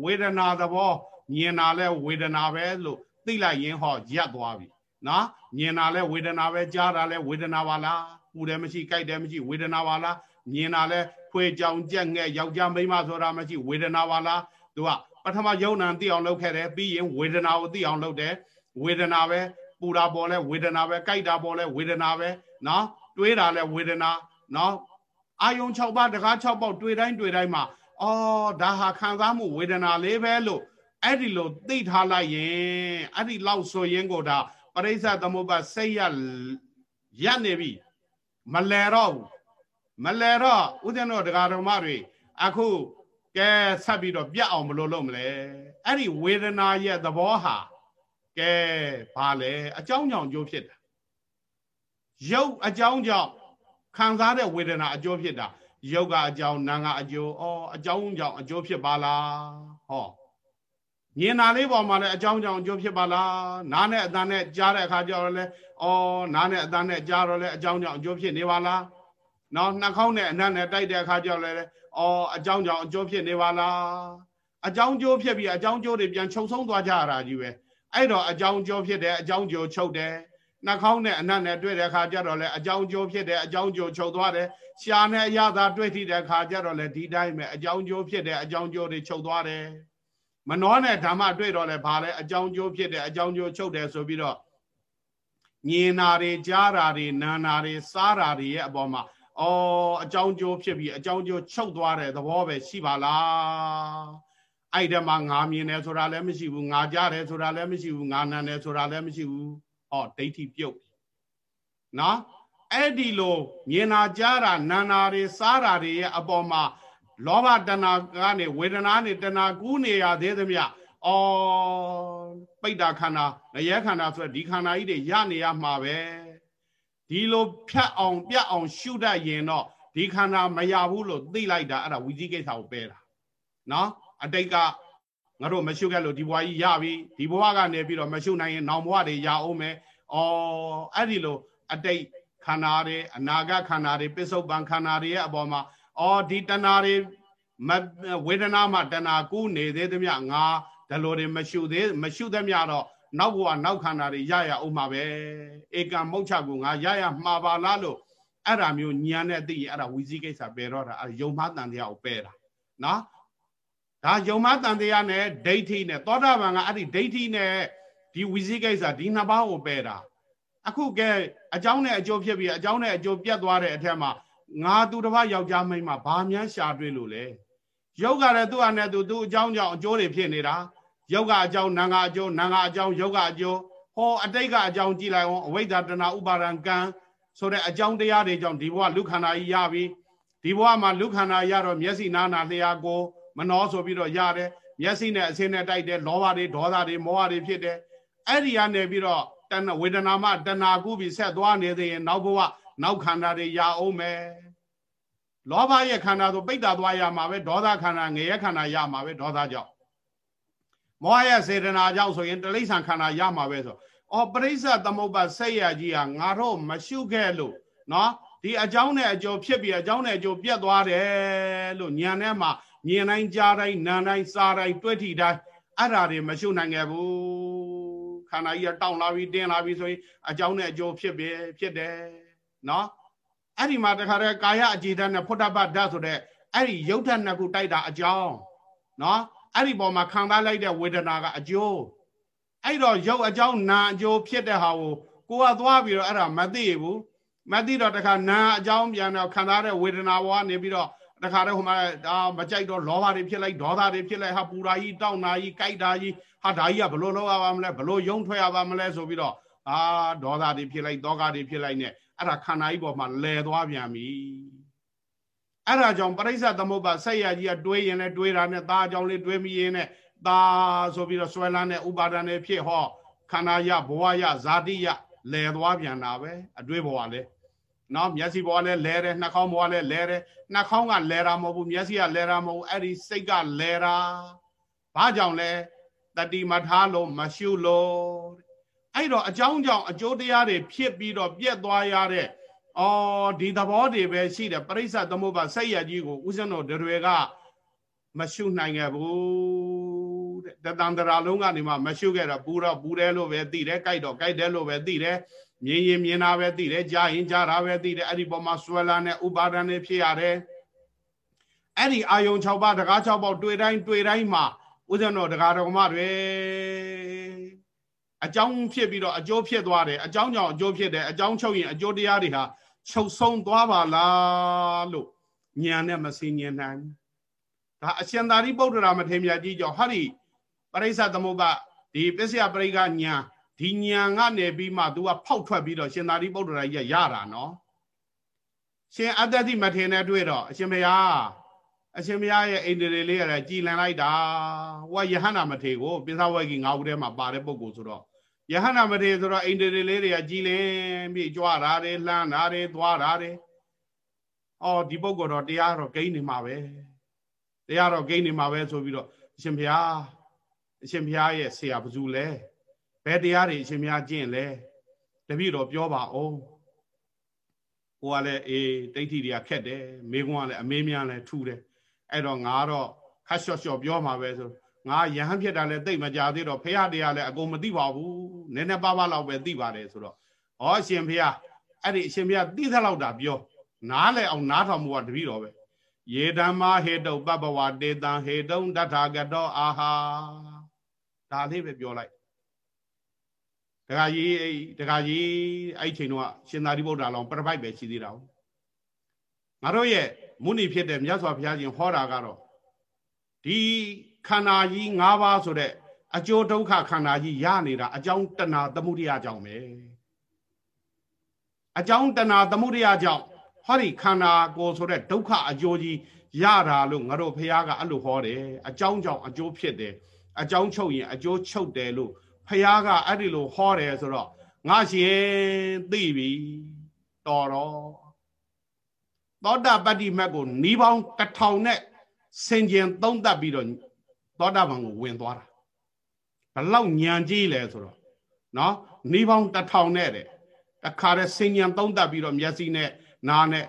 ဝေဒနာသဘောမြင်တာလဲဝေဒနာပဲလို့သိလိုက်ရင်ဟောရပ်သွားပြီနော်မြင်တာလဲဝေဒနာပဲကြားတာလဲဝေဒနာပါလားပူတယ်မရှိကြိုက်တယ်မရှိဝေဒနာပါလားမြင်တာလဲခွေကြောင်ကြက်ငဲ့ယောက်ျားမိန်းမဆိုတာမရှိဝေဒနာပါလားသူကပထမယုံနာသိအောင်လုပ်ခဲ့တယ်ပြီးရင်ဝေဒနာကိုသိအောင်လုပ်တယ်ဝေဒနာပဲပူတာပေါ်လဲဝေဒနာပဲကြိုက်တာပေါ်လဲဝေဒနာပဲနော်တွေးတာလဲဝေဒနာနော် အာယုံ6ပါးတကား6ပေါက်တွေးတိုင်းတွေးတိုင်းမှာအော်ဒါဟာခံစားမှုဝေဒနာလေးပဲလို့အဲ့ဒီလိုသိထားလိုက်ရင်အဲ့ဒီလောက်ဆိုရင်ကိုဒါပရိစ္ဆသမုပ္ပါစိတ်ရရက်နေပြီမလဲတော့ဘူးမလဲတော့ဦးဇင်းတို့တရားတော်မတွေအခုကဲဆက်ပြီးတော့ပြတ်အောင်မလို့လုပ်မလဲအဲ့ဒီဝေဒနာရဲ့သဘောဟာကဲဘာလဲအကြောင်းကြောင့်အကျိုးဖြစ်တာရုပ်အကြောင်းကြောင့် ခံစားတဲ့ဝေဒနာအကျိုးဖြစ်တာရုပ်ကအကြောင်းနာမ်ကအကျိုးဩအကြောင်းကြောင့်အကျိုးဖြစ်ပါလားဟောမြင်တာလေးပေါ်မှာလည်းအကြောင်းကြောင့်အကျိုးဖြစ်ပါလားနားနဲ့အသံနဲ့ကြားတဲ့အခါကျတော့လည်းဩနားနဲ့အသံနဲ့ကြားတော့လည်းအကြောင်းကြောင့်အကျိုးဖြစ်နေပါလားနော်နှာခေါင်းနဲ့အနံ့နဲ့တိုက်တဲ့အခါကျတော့လည်းဩအကြောင်းကြောင့်အကျိုးဖြစ်နေပါလားအကြောင်းကျိုးဖြစ်ပြီးအကြောင်းကျိုးတွေပြန်ချုပ်ဆုံးသွားကြရတာကြီးပဲအဲ့တော့အကြောင်းကျိုးဖြစ်တယ်အကြောင်းကျိုးချုပ်တယ် နှာခေါင်းနဲ့အနံ့နဲ့တွေ့တဲ့အခါကျတော့လည်းအကြောင်းကျိုးဖြစ်တယ်အကြောင်းကျိုးချုပ်သွားတယ်ရှားနဲ့အရသာတွေ့ထိတဲ့အခါကျတော့လည်းဒီတိုင်းပဲအကြောင်းကျိုးဖြစ်တယ်အကြောင်းကျိုးတွေချုပ်သွားတယ်မနှောနဲ့ဓမ္မတွေ့တော့လည်းဘာလဲအကြောင်းကျိုးဖြစ်တယ်အကြောင်းကျိုးချုပ်တယ်ဆိုပြီးတော့မြင်တာတွေကြားတာတွေနားတာတွေစားတာတွေရဲ့အပေါ်မှာအော်အကြောင်းကျိုးဖြစ်ပြီးအကြောင်းကျိုးချုပ်သွားတဲ့သဘောပဲရှိပါလားအဲ့ဒီမှာငါမြင်တယ်ဆိုတာလည်းမရှိဘူးငါကြားတယ်ဆိုတာလည်းမရှိဘူးငါနာတယ်ဆိုတာလည်းမရှိဘူး ဟောဒိဋ္ဌိပြုတ်နော်အဲ့ဒီလိုမြင်နာကြားတာနာနာတွေစားတာတွေရဲ့အပေါ်မှာလောဘတဏှာကနေဝေဒနာနဲ့တဏှာကူးနေရသေးသမျှအော်ပိဋ္ဌခန္ဓာငရဲခန္ဓာဆိုဒီခန္ဓာကြီးတွေရနေရမှာပဲဒီလိုဖြတ်အောင်ပြတ်အောင်ရှုတတ်ရင်တော့ဒီခန္ဓာမရဘူးလို့သိလိုက်တာအဲ့ဒါဝိသိကိစ္စကိုပယ်တာနော်အတိတ်က ငါတို့မရှုခဲ့လို့ဒီဘဝကြီးရပြီဒီဘဝကနေပြီးတော့မရှုနိုင်ရင်နောင်ဘဝတွေရအောင်မယ်။အော်အဲ့ဒီလိုအတိတ်ခန္ဓာတွေအနာဂတ်ခန္ဓာတွေပစ္စုပန်ခန္ဓာတွေရဲ့အပေါ်မှာအော်ဒီတဏှာတွေဝေဒနာမှာတဏှာကူးနေသေးသမျှငါဒါလိုတွေမရှုသေးမရှုသမျှတော့နောက်ဘဝနောက်ခန္ဓာတွေရရအောင်မှာပဲဧကံမုတ်ချကူငါရရမှာပါလားလို့အဲ့ဒါမျိုးညံနဲ့သိရင်အဲ့ဒါဝီစည်းကိစ္စပယ်တော့တာအဲ့ယုံမှတန်တရားကိုပယ်တာနော် ဒါယုံမတန်တရားနဲ့ဒိဋ္ဌိနဲ့သောတာပန်ကအဲ့ဒီဒိဋ္ဌိနဲ့ဒီဝိဇိကိစ္စဒီနှစ်ပါးကိုပယ်တာအခုကဲအကြောင်းနဲ့အကျိုးဖြစ်ပြီးအကြောင်းနဲ့အကျိုးပြတ်သွားတဲ့အထက်မှာငါသူတစ်ပါးယောက်ျားမိန်းမဘာမှန်းရှာတွေ့လို့လဲယောက်ကလည်းသူ့အနဲ့သူသူ့အကြောင်းကြောင့်အကျိုးတွေဖြစ်နေတာယောက်ကအကြောင်းနာငါအကျိုးနာငါအကြောင်းယောက်ကအကျိုးဟောအတိတ်ကအကြောင်းကြည့်လိုက်အောင်အဝိဇ္ဇာတဏှာဥပါဒံကံဆိုတဲ့အကြောင်းတရားတွေကြောင့်ဒီဘဝလူခန္ဓာကြီးရပြီဒီဘဝမှာလူခန္ဓာရတော့မျက်စိနာနာလျှာကိုယ် မနှောဆိုပြီးတော့ရတယ်မျက်စိနဲ့အစင်းနဲ့တိုက်တယ်လောဘတွေဒေါသတွေမောဟတွေဖြစ်တယ်အဲ့ဒီကနေပြီးတော့တဏဝေဒနာမှတဏကူပြီးဆက်သွားနေသေးရင်နောက်ဘဝနောက်ခန္ဓာတွေရအောင်မယ်လောဘရဲ့ခန္ဓာဆိုပိဋ္ဌာသွားရမှာပဲဒေါသခန္ဓာငရဲခန္ဓာရမှာပဲဒေါသကြောင့်မောဟရဲ့စေတနာကြောင့်ဆိုရင်တိဋ္ဌံခန္ဓာရမှာပဲဆိုအော်ပရိစ္ဆသမုပ္ပါစိတ်ရကြီးဟာငါတော့မရှုခဲ့လို့နော်ဒီအကြောင်းနဲ့အကျိုးဖြစ်ပြီးအကြောင်းနဲ့အကျိုးပြတ်သွားတယ်လို့ညံထဲမှာ မြင်တိုင်းကြားတိုင်းနားတိုင်းစားတိုင်းတွေ့ထိတိုင်းအဲ့ဓာတွေမရှုနိုင်ခဲ့ဘူးခန္ဓာကြီးကတောင့်လာပြီးတင်းလာပြီးဆိုရင်အကြောင်းနဲ့အကျိုးဖြစ်ပြီဖြစ်တယ်နော်အဲ့ဒီမှာတခါတည်းကာယအခြေဓာတ်နဲ့ဖုဒ္ဓပတ္တဆိုတဲ့အဲ့ဒီယုတ်ဓာတ်နှစ်ခုတိုက်တာအကြောင်းနော်အဲ့ဒီပေါ်မှာခံစားလိုက်တဲ့ဝေဒနာကအကျိုးအဲ့တော့ရုပ်အကြောင်းနာအကျိုးဖြစ်တဲ့ဟာကိုကိုကသွားပြီးတော့အဲ့ဒါမသိဘူးမသိတော့တခါနာအကြောင်းပြန်တော့ခံစားတဲ့ဝေဒနာဘဝနေပြီးတော့ တခါတည်းဟိုမှာဒါမကြိုက်တော့လောဘတွေဖြစ်လိုက်ဒေါသတွေဖြစ်လိုက်ဟာပူရာကြီးတောက်နာကြီးကြိုက်တာကြီးဟာဒါကြီးကဘလို့လောက်ရပါမလဲဘလို့ယုံထွက်ရပါမလဲဆိုပြီးတော့အာဒေါသတွေဖြစ်လိုက်တောကတွေဖြစ်လိုက်နဲ့အဲ့ဒါခန္ဓာကြီးပေါ်မှာလဲသွားပြန်ပြီအဲ့ဒါကြောင့်ပရိစ္ဆသမုပ္ပါဆက်ရကြီးကတွေးရင်လည်းတွေးတာနဲ့သားအကြောင်းလေးတွေးမိရင်နဲ့သားဆိုပြီးတော့ဆွဲလန်းတဲ့ဥပါဒဏ်တွေဖြစ်ဟောခန္ဓာရဘဝရဇာတိရလဲသွားပြန်တာပဲအတွေးဘဝလဲ နော်မျက်စိဘဝလဲလဲတယ်နှာခေါင်းဘဝလဲလဲတယ်နှာခေါင်းကလဲတာမဟုတ်ဘူးမျက်စိကလဲတာမဟုတ်ဘူးအဲ့ဒီစိတ်ကလဲတာဘာကြောင့်လဲတတိမထားလို့မရှုလို့အဲ့တော့အကြောင်းကြောင့်အကျိုးတရားတွေဖြစ်ပြီးတော့ပြက်သွားရတဲ့အော်ဒီသဘောတွေပဲရှိတယ်ပရိစ္ဆသမုပ္ပါစိတ်ရကြီးကိုဥစ္စံတော်တွေကမရှုနိုင်ခဲ့ဘူးတဲ့တန်တရာလုံးကနေမှမရှုခဲ့တော့ပူတော့ပူတယ်လို့ပဲသိတယ်ကြိုက်တော့ကြိုက်တယ်လို့ပဲသိတယ် မြင်ရင်မြင်တာပဲသိတယ်ကြားရင်ကြားတာပဲသိတယ်အဲ့ဒီပေါ်မှာဆွဲလာတဲ့ဥပါဒဏ်တွေဖြစ်ရတယ်အဲ့ဒီအာယုံ6ပါးတကား6ပေါက်တွေ့တိုင်းတွေ့တိုင်းမှာဥစ္စံတော်တရားတော်မတွေအကြောင်းဖြစ်ပြီးတော့အကျိုးဖြစ်သွားတယ်အကြောင်းကြောင့်အကျိုးဖြစ်တယ်အကြောင်းချုပ်ရင်အကျိုးတရားတွေဟာချုပ်ဆုံးသွားပါလားလို့ဉာဏ်နဲ့မစင်ញင်နိုင်ဒါအရှင်သာရိပုတ္တရာမထေရမြတ်ကြီးကြောင့်ဟာဒီပရိစ္ဆသမုပ္ပါဒီပစ္စယပရိကညာ ဒီညာကနေပြီးမှ तू ကဖောက်ထွက်ပြီးတော့ရှင်သာရိပုတ္တရာကြီးရတာနော်ရှင်အတ္တတိမထေရနဲ့တွေ့တော့အရှင်ဘုရားအရှင်ဘုရားရဲ့အိန္ဒြေလေးရကြည်လန်လိုက်တာဟိုကယဟန္တာမထေကိုပိဿဝဂီငါးဦးထဲမှာပါတဲ့ပုဂ္ဂိုလ်ဆိုတော့ယဟန္တာမထေဆိုတော့အိန္ဒြေလေးတွေကကြည်လင်ပြီးကြွားတာတွေလှမ်းတာတွေသွားတာတွေအော်ဒီပုဂ္ဂိုလ်တော့တရားတော့ဂိမ်းနေမှာပဲတရားတော့ဂိမ်းနေမှာပဲဆိုပြီးတော့အရှင်ဘုရားအရှင်ဘုရားရဲ့ဆရာဘယ်သူလဲ ဘယ်တရားတွေအရှင်ဘုရားကျင့်လဲတပည့်တော်ပြောပါအောင်ဟိုကလည်းအေးတိဋ္ဌိတွေကခက်တယ်မိကွန်းကလည်းအမေးများလည်းထူတယ်အဲ့တော့ငါတော့ခတ်လျှော့လျှော့ပြောမှာပဲဆိုငါယဟန်ဖြစ်တာလည်းတိတ်မကြသေးတော့ဖះတရားလည်းအကုန်မသိပါဘူးနည်းနည်းပါးပါးလောက်ပဲသိပါတယ်ဆိုတော့ဟောအရှင်ဖះအဲ့ဒီအရှင်ဖះသိသလောက်တာပြောနားလဲအောင်နားထောင်မှုကတပည့်တော်ပဲယေဓမ္မာဟေတုပပဝတေတံဟေတုံတထာဂတောအာဟာဒါလေးပဲပြောလိုက် တခါကြီးတခါကြီးအဲ့ချိန်တော့ရှင်သာရိပုတ္တရာလောင်ပြပိုက်ပဲရှိသေးတာငါတို့ရဲ့မုဏိဖြစ်တဲ့မြတ်စွာဘုရားရှင်ဟောတာကတော့ဒီခန္ဓာကြီး၅ပါးဆိုတဲ့အကျိုးဒုက္ခခန္ဓာကြီးရနေတာအကြောင်းတဏှာသမှုတရားကြောင့်ပဲအကြောင်းတဏှာသမှုတရားကြောင့်ဟောဒီခန္ဓာကိုယ်ဆိုတဲ့ဒုက္ခအကျိုးကြီးရတာလို့ငါတို့ဘုရားကအဲ့လိုဟောတယ်အကြောင်းကြောင့်အကျိုးဖြစ်တယ်အကြောင်းချုပ်ရင်အကျိုးချုပ်တယ်လို့ ဘုရားကအဲ့ဒီလိုဟောတယ်ဆိုတော့ငါရှင်သိပြီတော်တော့သောတာပတ္တိမတ်ကိုနီးပေါင်းတစ်ထောင်နဲ့ဆင်ကျင်သုံးသပ်ပြီးတော့သောတာပန်ကိုဝင်သွားတာဘလောက်ညံကြီးလဲဆိုတော့နော်နီးပေါင်းတစ်ထောင်နဲ့တဲ့တခါတည်းဆင်ញံသုံးသပ်ပြီးတော့မျက်စိနဲ့နားနဲ့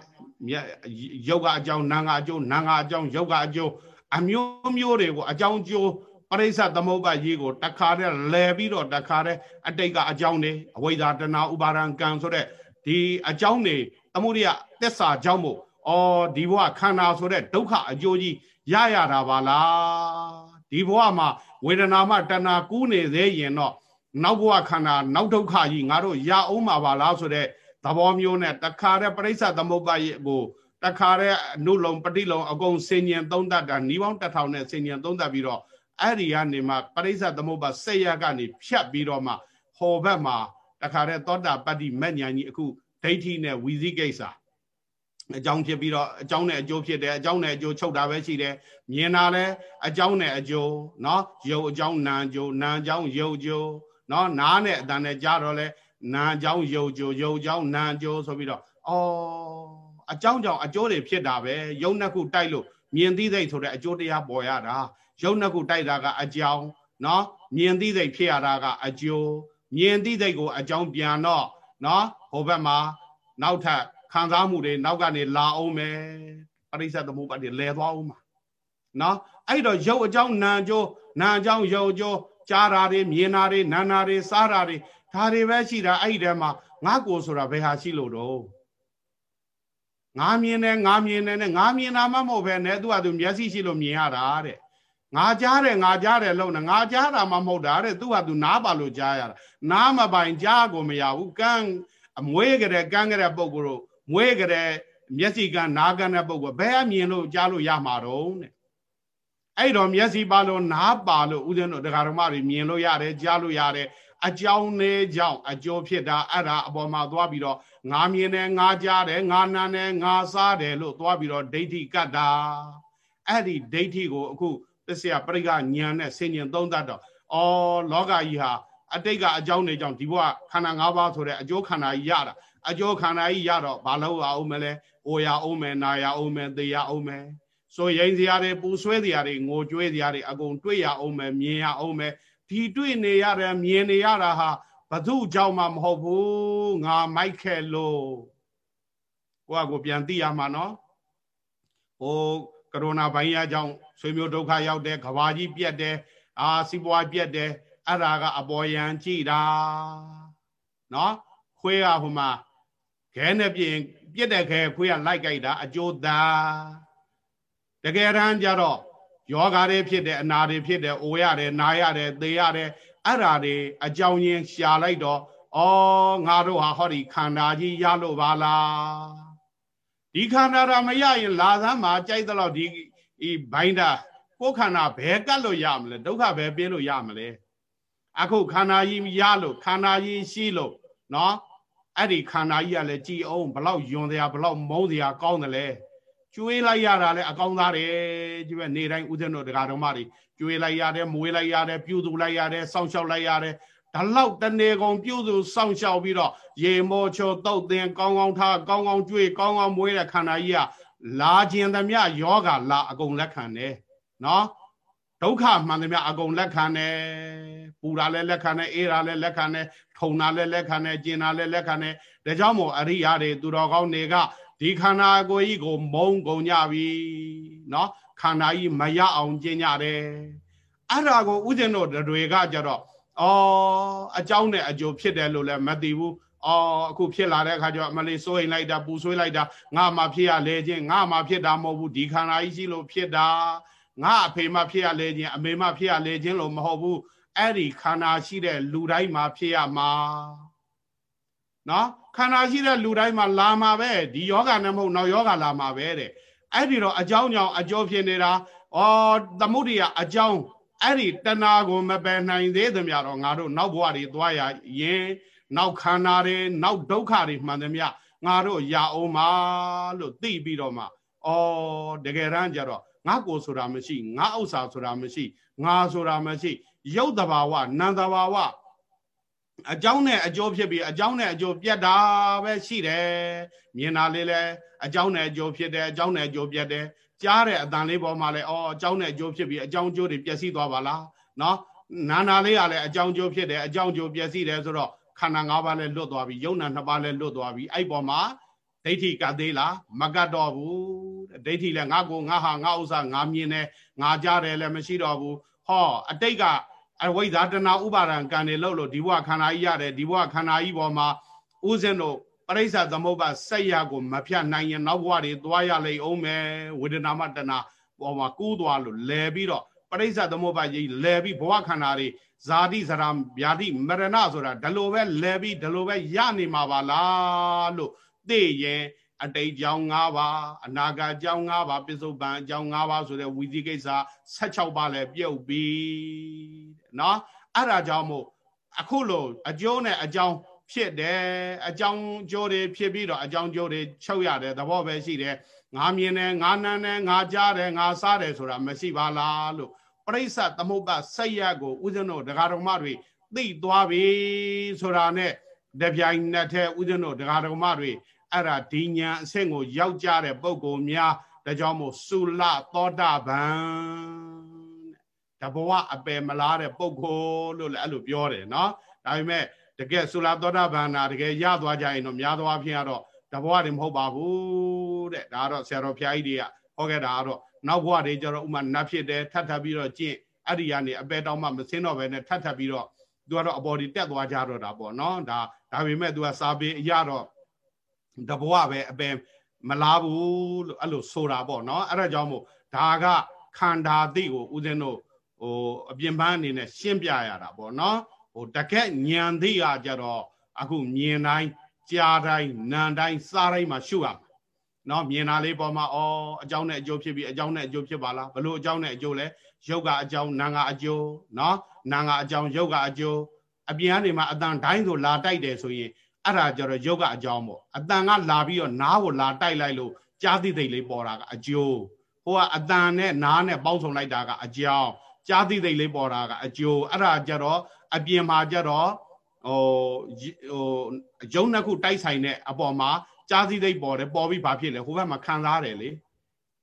ယုတ်ကအကြောင်းနာငါအကျိုးနာငါအကြောင်းယုတ်ကအကျိုးအမျိုးမျိုးတွေကိုအကြောင်းကျိုး ပရိစ္ဆသမုပ္ပါရေးကိုတခါတည်းလဲပြီးတော့တခါတည်းအတိတ်ကအကြောင်းတွေအဝိဇ္ဇာတဏှာဥပါဒံကံဆိုတဲ့ဒီအကြောင်းတွေသမုဒိယသစ္စာကြောင့်မို့အော်ဒီဘဝခန္ဓာဆိုတဲ့ဒုက္ခအကျိုးကြီးရရတာပါလားဒီဘဝမှာဝေဒနာမှတဏှာကူးနေသေးရင်တော့နောက်ဘဝခန္ဓာနောက်ဒုက္ခကြီးငါတို့ရအောင်မှာပါလားဆိုတဲ့သဘောမျိုးနဲ့တခါတည်းပရိစ္ဆသမုပ္ပါယကိုတခါတည်းအနုလုံပฏิလုံအကုန်ဆင်ញင်သုံးတတ်တာဤပေါင်းတစ်ထောင်နဲ့ဆင်ញင်သုံးတတ်ပြီးတော့ အဲ့ဒီကနေမှပရိစ္ဆသမုပ္ပါဆက်ရကနေဖြတ်ပြီးတော့မှဟောဘက်မှာတခါတည်းသောတာပတ္တိမက်ညာကြီးအခုဒိဋ္ဌိနဲ့ဝီဇိကိစ္စအကြောင်းဖြစ်ပြီးတော့အကြောင်းနဲ့အကျိုးဖြစ်တယ်အကြောင်းနဲ့အကျိုးချုပ်တာပဲရှိတယ်မြင်တာလဲအကြောင်းနဲ့အကျိုးเนาะယုတ်အကြောင်းနာအကျိုးနာအကြောင်းယုတ်အကျိုးเนาะနားနဲ့အတန်နဲ့ကြားတော့လဲနာအကြောင်းယုတ်အကျိုးယုတ်အကြောင်းနာအကျိုးဆိုပြီးတော့အော်အကြောင်းကြောင့်အကျိုးတွေဖြစ်တာပဲယုတ်နှစ်ခုတိုက်လို့မြင်သိသိဆိုတဲ့အကျိုးတရားပေါ်ရတာ ရုပ်နှစ်ခုတိုက်တာကအကြောင်းနော်မြင်သိစိတ်ဖြစ်ရတာကအကျိုးမြင်သိစိတ်ကိုအကြောင်းပြန်တော့နော်ဟိုဘက်မှာနောက်ထပ်ခံစားမှုတွေနောက်ကနေလာအောင်မယ်ပရိစ္ဆသမုပ္ပါဒ်လဲသွားအောင်မှာနော်အဲ့တော့ရုပ်အကြောင်းနာအကျိုးနာအကြောင်းရုပ်အကျိုးကြားတာတွေမြင်တာတွေနာနာတွေစားတာတွေဒါတွေပဲရှိတာအဲ့ဒီထဲမှာငါကိုဆိုတာဘယ်ဟာရှိလို့တော့ငါမြင်တယ်ငါမြင်တယ်နဲ့ငါမြင်တာမှမဟုတ်ပဲနဲ့သူကသူမျက်စိရှိလို့မြင်ရတာတဲ့ ငါကြားတယ်ငါကြားတယ်လို့နဲ့ငါကြားတာမှမဟုတ်တာတဲ့သူကသူနားပါလို့ကြားရတာနားမပိုင်ကြားကိုမရဘူးကန်းအမွေးကြတဲ့ကန်းကြတဲ့ပုံကိုယ်မွေးကြတဲ့မျက်စိကနားကတဲ့ပုဂ္ဂိုလ်ဘယ်အမြင်လို့ကြားလို့ရမှာတော့တဲ့အဲ့တော့မျက်စိပါလို့နားပါလို့ဦးဇင်းတို့ဒကာဓမ္မတွေမြင်လို့ရတယ်ကြားလို့ရတယ်အကြောင်းလေးကြောင့်အကျိုးဖြစ်တာအဲ့ဒါအပေါ်မှာသွားပြီးတော့ငါမြင်တယ်ငါကြားတယ်ငါနာတယ်ငါစားတယ်လို့သွားပြီးတော့ဒိဋ္ဌိကတ်တာအဲ့ဒီဒိဋ္ဌိကိုအခု ပစ္စယပရိကညာနဲ့ဆင်ញင်သုံးသတ်တော့အော်လောကကြီးဟာအတိတ်ကအကြောင်းတွေကြောင့်ဒီဘဝခန္ဓာ၅ပါးဆိုတဲ့အကျိုးခန္ဓာကြီးရတာအကျိုးခန္ဓာကြီးရတော့ဘာလို့အောင်မလဲ။အိုရအောင်မယ်နာရအောင်မယ်သေရအောင်မယ်ဆိုရင်စရာတွေပူဆွဲစရာတွေငိုကြွေးစရာတွေအကုန်တွေ့ရအောင်မယ်မြင်ရအောင်မယ်ဒီတွေ့နေရတယ်မြင်နေရတာဟာဘသူကြောင့်မှမဟုတ်ဘူးငါမိုက်ခဲ့လို့ကိုကကိုပြန်သိရမှာနော်ဟိုကရိုနာဗိုင်းရပ်ကြောင့် ဆွေမျိုးဒုက္ခရောက်တယ်ကဘာကြီးပြက်တယ်အာစီးပွားပြက်တယ်အဲ့ဒါကအပေါ်ယံကြည့်တာနော်ခွေးကဟိုမှာခဲနဲ့ပြင်ပြက်တဲ့ခဲခွေးကလိုက်ကြိုက်တာအကျိုးသာတကယ်တမ်းကျတော့ယောဂါတွေဖြစ်တယ်အနာတွေဖြစ်တယ်အိုရတယ်နာရတယ်သေရတယ်အဲ့ဓာတွေအကြောင်းရင်းရှာလိုက်တော့ဩငါတို့ဟာဟောဒီခန္ဓာကြီးရလို့ပါလားဒီခန္ဓာရမရရင် လာသမ်းမှာကြိုက်တော့ဒီ ဤဘိုင်းတာကိုယ်ခန္ဓာဘယ်ကတ်လို့ရမလဲဒုက္ခဘယ်ပြေးလို့ရမလဲအခုခန္ဓာကြီးရလို့ခန္ဓာကြီးရှိလို့နော်အဲ့ဒီခန္ဓာကြီးကလည်းကြည်အောင်ဘလောက်ယွန်စရာဘလောက်မုန်းစရာကောင်းတယ်လဲကျွေးလိုက်ရတာလည်းအကောင်းသားတယ်ဒီဘက်နေတိုင်းဥဒ္ဒနောတရားတော်မတွေကျွေးလိုက်ရတယ်မွေးလိုက်ရတယ်ပြုစုလိုက်ရတယ်စောင့်ရှောက်လိုက်ရတယ်ဒါလောက်တနေကုန်ပြုစုစောင့်ရှောက်ပြီးတော့ရေမောချောတုတ်တင်ကောင်းကောင်းထားကောင်းကောင်းကျွေးကောင်းကောင်းမွေးတဲ့ခန္ဓာကြီးက လာခြင်းသမျှယောဂလာအကုန်လက်ခံတယ်နော်ဒုက္ခမှန်သမျှအကုန်လက်ခံတယ်ပူတာလည်းလက်ခံတယ်အေးတာလည်းလက်ခံတယ်ထုံတာလည်းလက်ခံတယ်ကျင်တာလည်းလက်ခံတယ်ဒါကြောင့်မို့အရိယာတွေသူတော်ကောင်းတွေကဒီခန္ဓာကိုယ်ကြီးကိုမုံကုန်ကြပြီเนาะခန္ဓာကြီးမရအောင်ကျင့်ကြတယ်အဲ့ဒါကိုဥစဉ်တို့တွေကကြတော့အော်အเจ้าနဲ့အကျိုးဖြစ်တယ်လို့လည်းမသိဘူး အော်အခုဖြစ်လာတဲ့အခါကျတော့အမလေးစိုးရင်လိုက်တာပူဆွေးလိုက်တာငါမှဖြစ်ရလေခြင်းငါမှဖြစ်တာမဟုတ်ဘူးဒီခန္ဓာကြီးရှိလို့ဖြစ်တာငါအဖေမှဖြစ်ရလေခြင်းအမေမှဖြစ်ရလေခြင်းလို့မဟုတ်ဘူးအဲ့ဒီခန္ဓာရှိတဲ့လူတိုင်းမှာဖြစ်ရမှာနော်ခန္ဓာရှိတဲ့လူတိုင်းမှာလာမှာပဲဒီယောဂနဲ့မဟုတ်နောက်ယောဂလာမှာပဲတဲ့အဲ့ဒီတော့အကြောင်းကြောင့်အကျိုးဖြစ်နေတာဩသမုဒိယအကြောင်းအဲ့ဒီတဏှာကိုမပယ်နိုင်သေးသမျှတော့ငါတို့နောက်ဘဝတွေသွားရရင် နောက်ခန္ဓာတွေနောက်ဒုက္ခတွေမှန်သမျှငါတို့ရအောင်ပါလို့သိပြီးတော့မှဩတကယ်တမ်းကျတော့ငါကိုဆိုတာမရှိငါဥစ္စာဆိုတာမရှိငါဆိုတာမရှိရုပ်တဘာဝနာမ်တဘာဝအကြောင်းနဲ့အကျိုးဖြစ်ပြီးအကြောင်းနဲ့အကျိုးပြတ်တာပဲရှိတယ်မြင်တာလေးလဲအကြောင်းနဲ့အကျိုးဖြစ်တယ်အကြောင်းနဲ့အကျိုးပြတ်တယ်ကြားတဲ့အတန်လေးပေါ်မှာလဲအော်အကြောင်းနဲ့အကျိုးဖြစ်ပြီးအကြောင်းကျိုးတွေပျက်စီးသွားပါလားနော်နာနာလေးကလည်းအကြောင်းကျိုးဖြစ်တယ်အကြောင်းကျိုးပျက်စီးတယ်ဆိုတော့ ခန္ဓာ၅ပါးလည်းလွတ်သွားပြီယုံနာနှစ်ပါးလည်းလွတ်သွားပြီအဲ့ပေါ်မှာဒိဋ္ဌိကသေးလားမကတ်တော့ဘူးဒိဋ္ဌိလည်းငါကိုငါဟာငါဥစ္စာငါမြင်တယ်ငါကြားတယ်လည်းမရှိတော့ဘူးဟောအတိတ်ကအဝိဇ္ဇာတဏဥပါဒံကံနေလို့လို့ဒီဘဝခန္ဓာကြီးရတယ်ဒီဘဝခန္ဓာကြီးပေါ်မှာဥစဉ်တို့ပရိစ္ဆသမုပ္ပါဆက်ရကိုမဖြတ်နိုင်ရင်နောက်ဘဝတွေသွားရလိမ့်အောင်မယ်ဝေဒနာမတဏပေါ်မှာကူးသွားလို့လဲပြီးတော့ ပရိစ္ဆသမုပ္ပါယိလဲပြီးဘဝခန္ဓာတွေဇာတိဇရာဗျာတိမရဏဆိုတာဒီလိုပဲလဲပြီးဒီလိုပဲရနေမှာပါလားလို့သိရင်အတိတ်ကြောင်း၅ပါးအနာဂတ်ကြောင်း၅ပါးပြစ္ဆုတ်ပံအကြောင်း၅ပါးဆိုတဲ့ဝီသိကိစ္စ16ပါးလည်းပြုတ်ပြီတဲ့နော်အဲ့ဒါကြောင့်မို့အခုလိုအကျိုးနဲ့အကြောင်းဖြစ်တယ်အကြောင်းကျိုးတွေဖြစ်ပြီးတော့အကြောင်းကျိုးတွေချုပ်ရတဲ့သဘောပဲရှိတယ်ငါမြင်တယ်ငါနမ်းတယ်ငါကြားတယ်ငါစားတယ်ဆိုတာမရှိပါလားလို့ ပရိစ္ဆသမုပ္ပါစိတ်ရကိုဥစဉ်တို့ဒကာတော်မတွေသိသွားပြီဆိုတာနဲ့တပြိုင်နက်တည်းဥစဉ်တို့ဒကာတော်မတွေအဲ့ဒါဒီညာအဆင့်ကိုရောက်ကြတဲ့ပုံကိုများဒါကြောင့်မို့သုလသောတာပန်တဘဝအပယ်မလားတဲ့ပုံကိုလို့လည်းအဲ့လိုပြောတယ်နော်ဒါပေမဲ့တကယ်သုလသောတာပန်နာတကယ်ရသွားကြရင်တော့များသောအားဖြင့်ကတော့တဘဝတွေမဟုတ်ပါဘူးတဲ့ဒါကတော့ဆရာတော်ဖျားကြီးတွေကဟောခဲ့တာကတော့ နောက်ဘဝတွေကျတော့ဥမာနတ်ဖြစ်တယ်ထပ်ထပ်ပြီးတော့ကျင့်အဲ့ဒီကနေအပယ်တောင်းမှမစင်းတော့ပဲနဲ့ထပ်ထပ်ပြီးတော့သူကတော့အပေါ်ဒီတက်သွားကြတော့တာပေါ့နော်ဒါဒါပေမဲ့သူကစာပေအရတော့တဘဝပဲအပယ်မလားဘူးလို့အဲ့လိုဆိုတာပေါ့နော်အဲ့ဒါကြောင့်မို့ဒါကခန္ဓာသိကိုဦးဇင်းတို့ဟိုအပြင်ပန်းအနေနဲ့ရှင်းပြရတာပေါ့နော်ဟိုတကက်ညံသိရကြတော့အခုမြင်တိုင်းကြားတိုင်းနားတိုင်းစားတိုင်းမှာရှုရမှာ နော်မြင်တာလေးပေါ်မှာဩအကြောင်းနဲ့အကျိုးဖြစ်ပြီးအကြောင်းနဲ့အကျိုးဖြစ်ပါလားဘလို့အကြောင်းနဲ့အကျိုးလဲရုပ်ကအကြောင်းနာငါအကျိုးနော်နာငါအကြောင်းရုပ်ကအကျိုးအပြင်ကနေမှအတန်ဒိုင်းဆိုလာတိုက်တယ်ဆိုရင်အဲ့ဒါကြတော့ယုတ်ကအကြောင်းပေါ့အတန်ကလာပြီးတော့နားကိုလာတိုက်လိုက်လို့ကြားသိသိလေးပေါ်တာကအကျိုးဟိုကအတန်နဲ့နားနဲ့ပေါင်းစုံလိုက်တာကအကြောင်းကြားသိသိလေးပေါ်တာကအကျိုးအဲ့ဒါကြတော့အပြင်မှာကြတော့ဟိုဟိုရုံနှစ်ခုတိုက်ဆိုင်တဲ့အပေါ်မှာ ကြားသိသိပေါ်တယ်ပေါ်ပြီးဘာဖြစ်လဲဟိုဘက်မှာခံစားတယ်လေ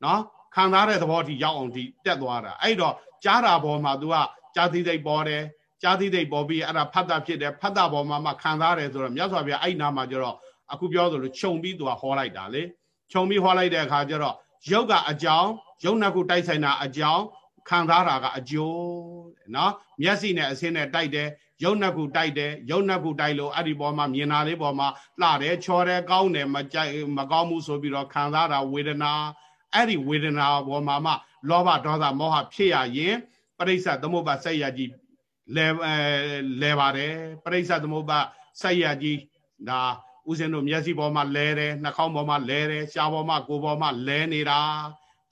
နော်ခံစားတဲ့သဘောထိရောက်အောင်ဒီတက်သွားတာအဲ့တော့ကြားတာပေါ်မှာ तू ကကြားသိသိပေါ်တယ်ကြားသိသိပေါ်ပြီးအဲ့ဒါဖတ်တာဖြစ်တယ်ဖတ်တာပေါ်မှာမှခံစားတယ်ဆိုတော့မြတ်စွာဘုရားအဲ့နာမှာကျတော့အခုပြောသလိုခြုံပြီး तू ကဟောလိုက်တာလေခြုံပြီးဟောလိုက်တဲ့အခါကျတော့ရုပ်ကအကြောင်းရုပ်နှစ်ခုတိုက်ဆိုင်တာအကြောင်းခံစားတာကအကျိုးနော်မျက်စိနဲ့အစင်းနဲ့တိုက်တယ် ရုပ်နှစ်ခုတိုက်တယ်ရုပ်နှစ်ခုတိုက်လို့အဲ့ဒီပေါ်မှာမြင်တာလေးပေါ်မှာလှတယ်ချော်တယ်ကောင်းတယ်မကြိုက်မကောင်းဘူးဆိုပြီးတော့ခံစားတာဝေဒနာအဲ့ဒီဝေဒနာပေါ်မှာမှလောဘဒေါသမောဟဖြစ်ရရင်ပရိစ္ဆသမုပ္ပါဆက်ရကြီးလဲလဲပါတယ်ပရိစ္ဆသမုပ္ပါဆက်ရကြီးဒါဥစဉ်တို့မျက်စိပေါ်မှာလဲတယ်နှာခေါင်းပေါ်မှာလဲတယ်ရှားပေါ်မှာကိုယ်ပေါ်မှာလဲနေတာ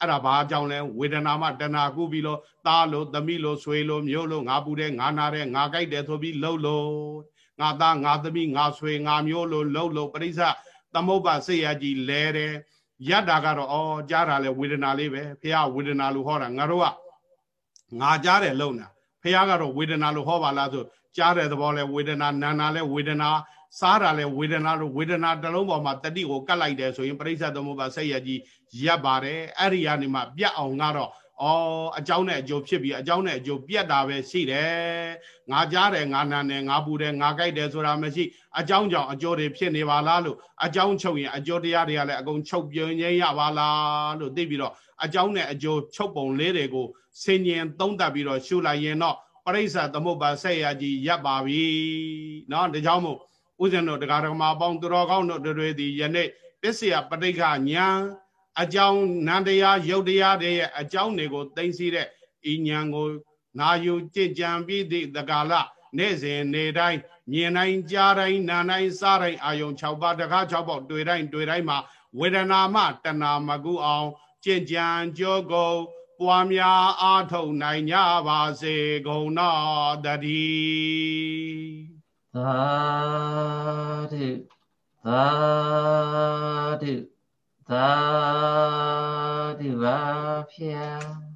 အဲ့ဒါဘာကြောင့်လဲဝေဒနာမှတဏှာကုပြီးလို့သားလို့သမီးလို့ဆွေလို့မျိုးလို့ငါပူတယ်ငါနာတယ်ငါကြိုက်တယ်ဆိုပြီးလှုပ်လို့ငါသားငါသမီးငါဆွေငါမျိုးလို့လှုပ်လို့ပရိစ္ဆသမုပ္ပါစိတ်ရကြီးလဲတယ်ရတ္တာကတော့အော်ကြားတာလဲဝေဒနာလေးပဲဖះဝေဒနာလို့ဟောတာငါတို့ကငါကြားတယ်လုံတာဖះကတော့ဝေဒနာလို့ဟောပါလားဆိုကြားတဲ့သဘောလဲဝေဒနာနာနာလဲဝေဒနာ စားတာလဲဝေဒနာလို့ဝေဒနာတစ်လုံးပေါ်မှာတတိကိုကတ်လိုက်တယ်ဆိုရင်ပရိစ္ဆေသမုပ္ပါစိတ်ရကြီးရပ်ပါတယ်အဲ့ဒီကနေမှပြတ်အောင်ကတော့အော်အเจ้าနဲ့အကျိုးဖြစ်ပြီးအเจ้าနဲ့အကျိုးပြတ်တာပဲရှိတယ်ငါကြားတယ်ငါနာတယ်ငါပူတယ်ငါကြိုက်တယ်ဆိုတာမရှိအเจ้าကြောင့်အကျိုးတွေဖြစ်နေပါလားလို့အเจ้าချုပ်ရင်အကျိုးတရားတွေကလည်းအကုန်ချုပ်ပြင်းရရပါလားလို့သိပြီးတော့အเจ้าနဲ့အကျိုးချုပ်ပုံလေးတွေကိုဆင်ញင်သုံးသပ်ပြီးတော့ရှုလိုက်ရင်တော့ပရိစ္ဆသမုပ္ပါဆက်ရကြီးရပ်ပါပြီเนาะဒါကြောင့်မို့ ဥစဉ်တို့တရားဓမ္မအပေါင်းသူတော်ကောင်းတို့တွေသည်ယနေ့ပစ္စယပဋိက္ခညာအကြောင်းနန္တရားယုတ်တရားတွေရဲ့အကြောင်းတွေကိုသိသိတဲ့ဤဉာဏ်ကိုနာယူကြည်ကြံပြီးသည့်တကာလနေ့စဉ်နေတိုင်းမြင်တိုင်းကြားတိုင်းနားတိုင်းစားတိုင်းအာယုံ6ပါးတကား6ပေါက်တွေ့တိုင်းတွေ့တိုင်းမှာဝေဒနာမှတဏမကုအောင်ကြင်ကြံကြောကုန်ပွားများအားထုတ်နိုင်ကြပါစေကုန်တော်တည်း သာဓုသာဓုသာဓုပါဖျား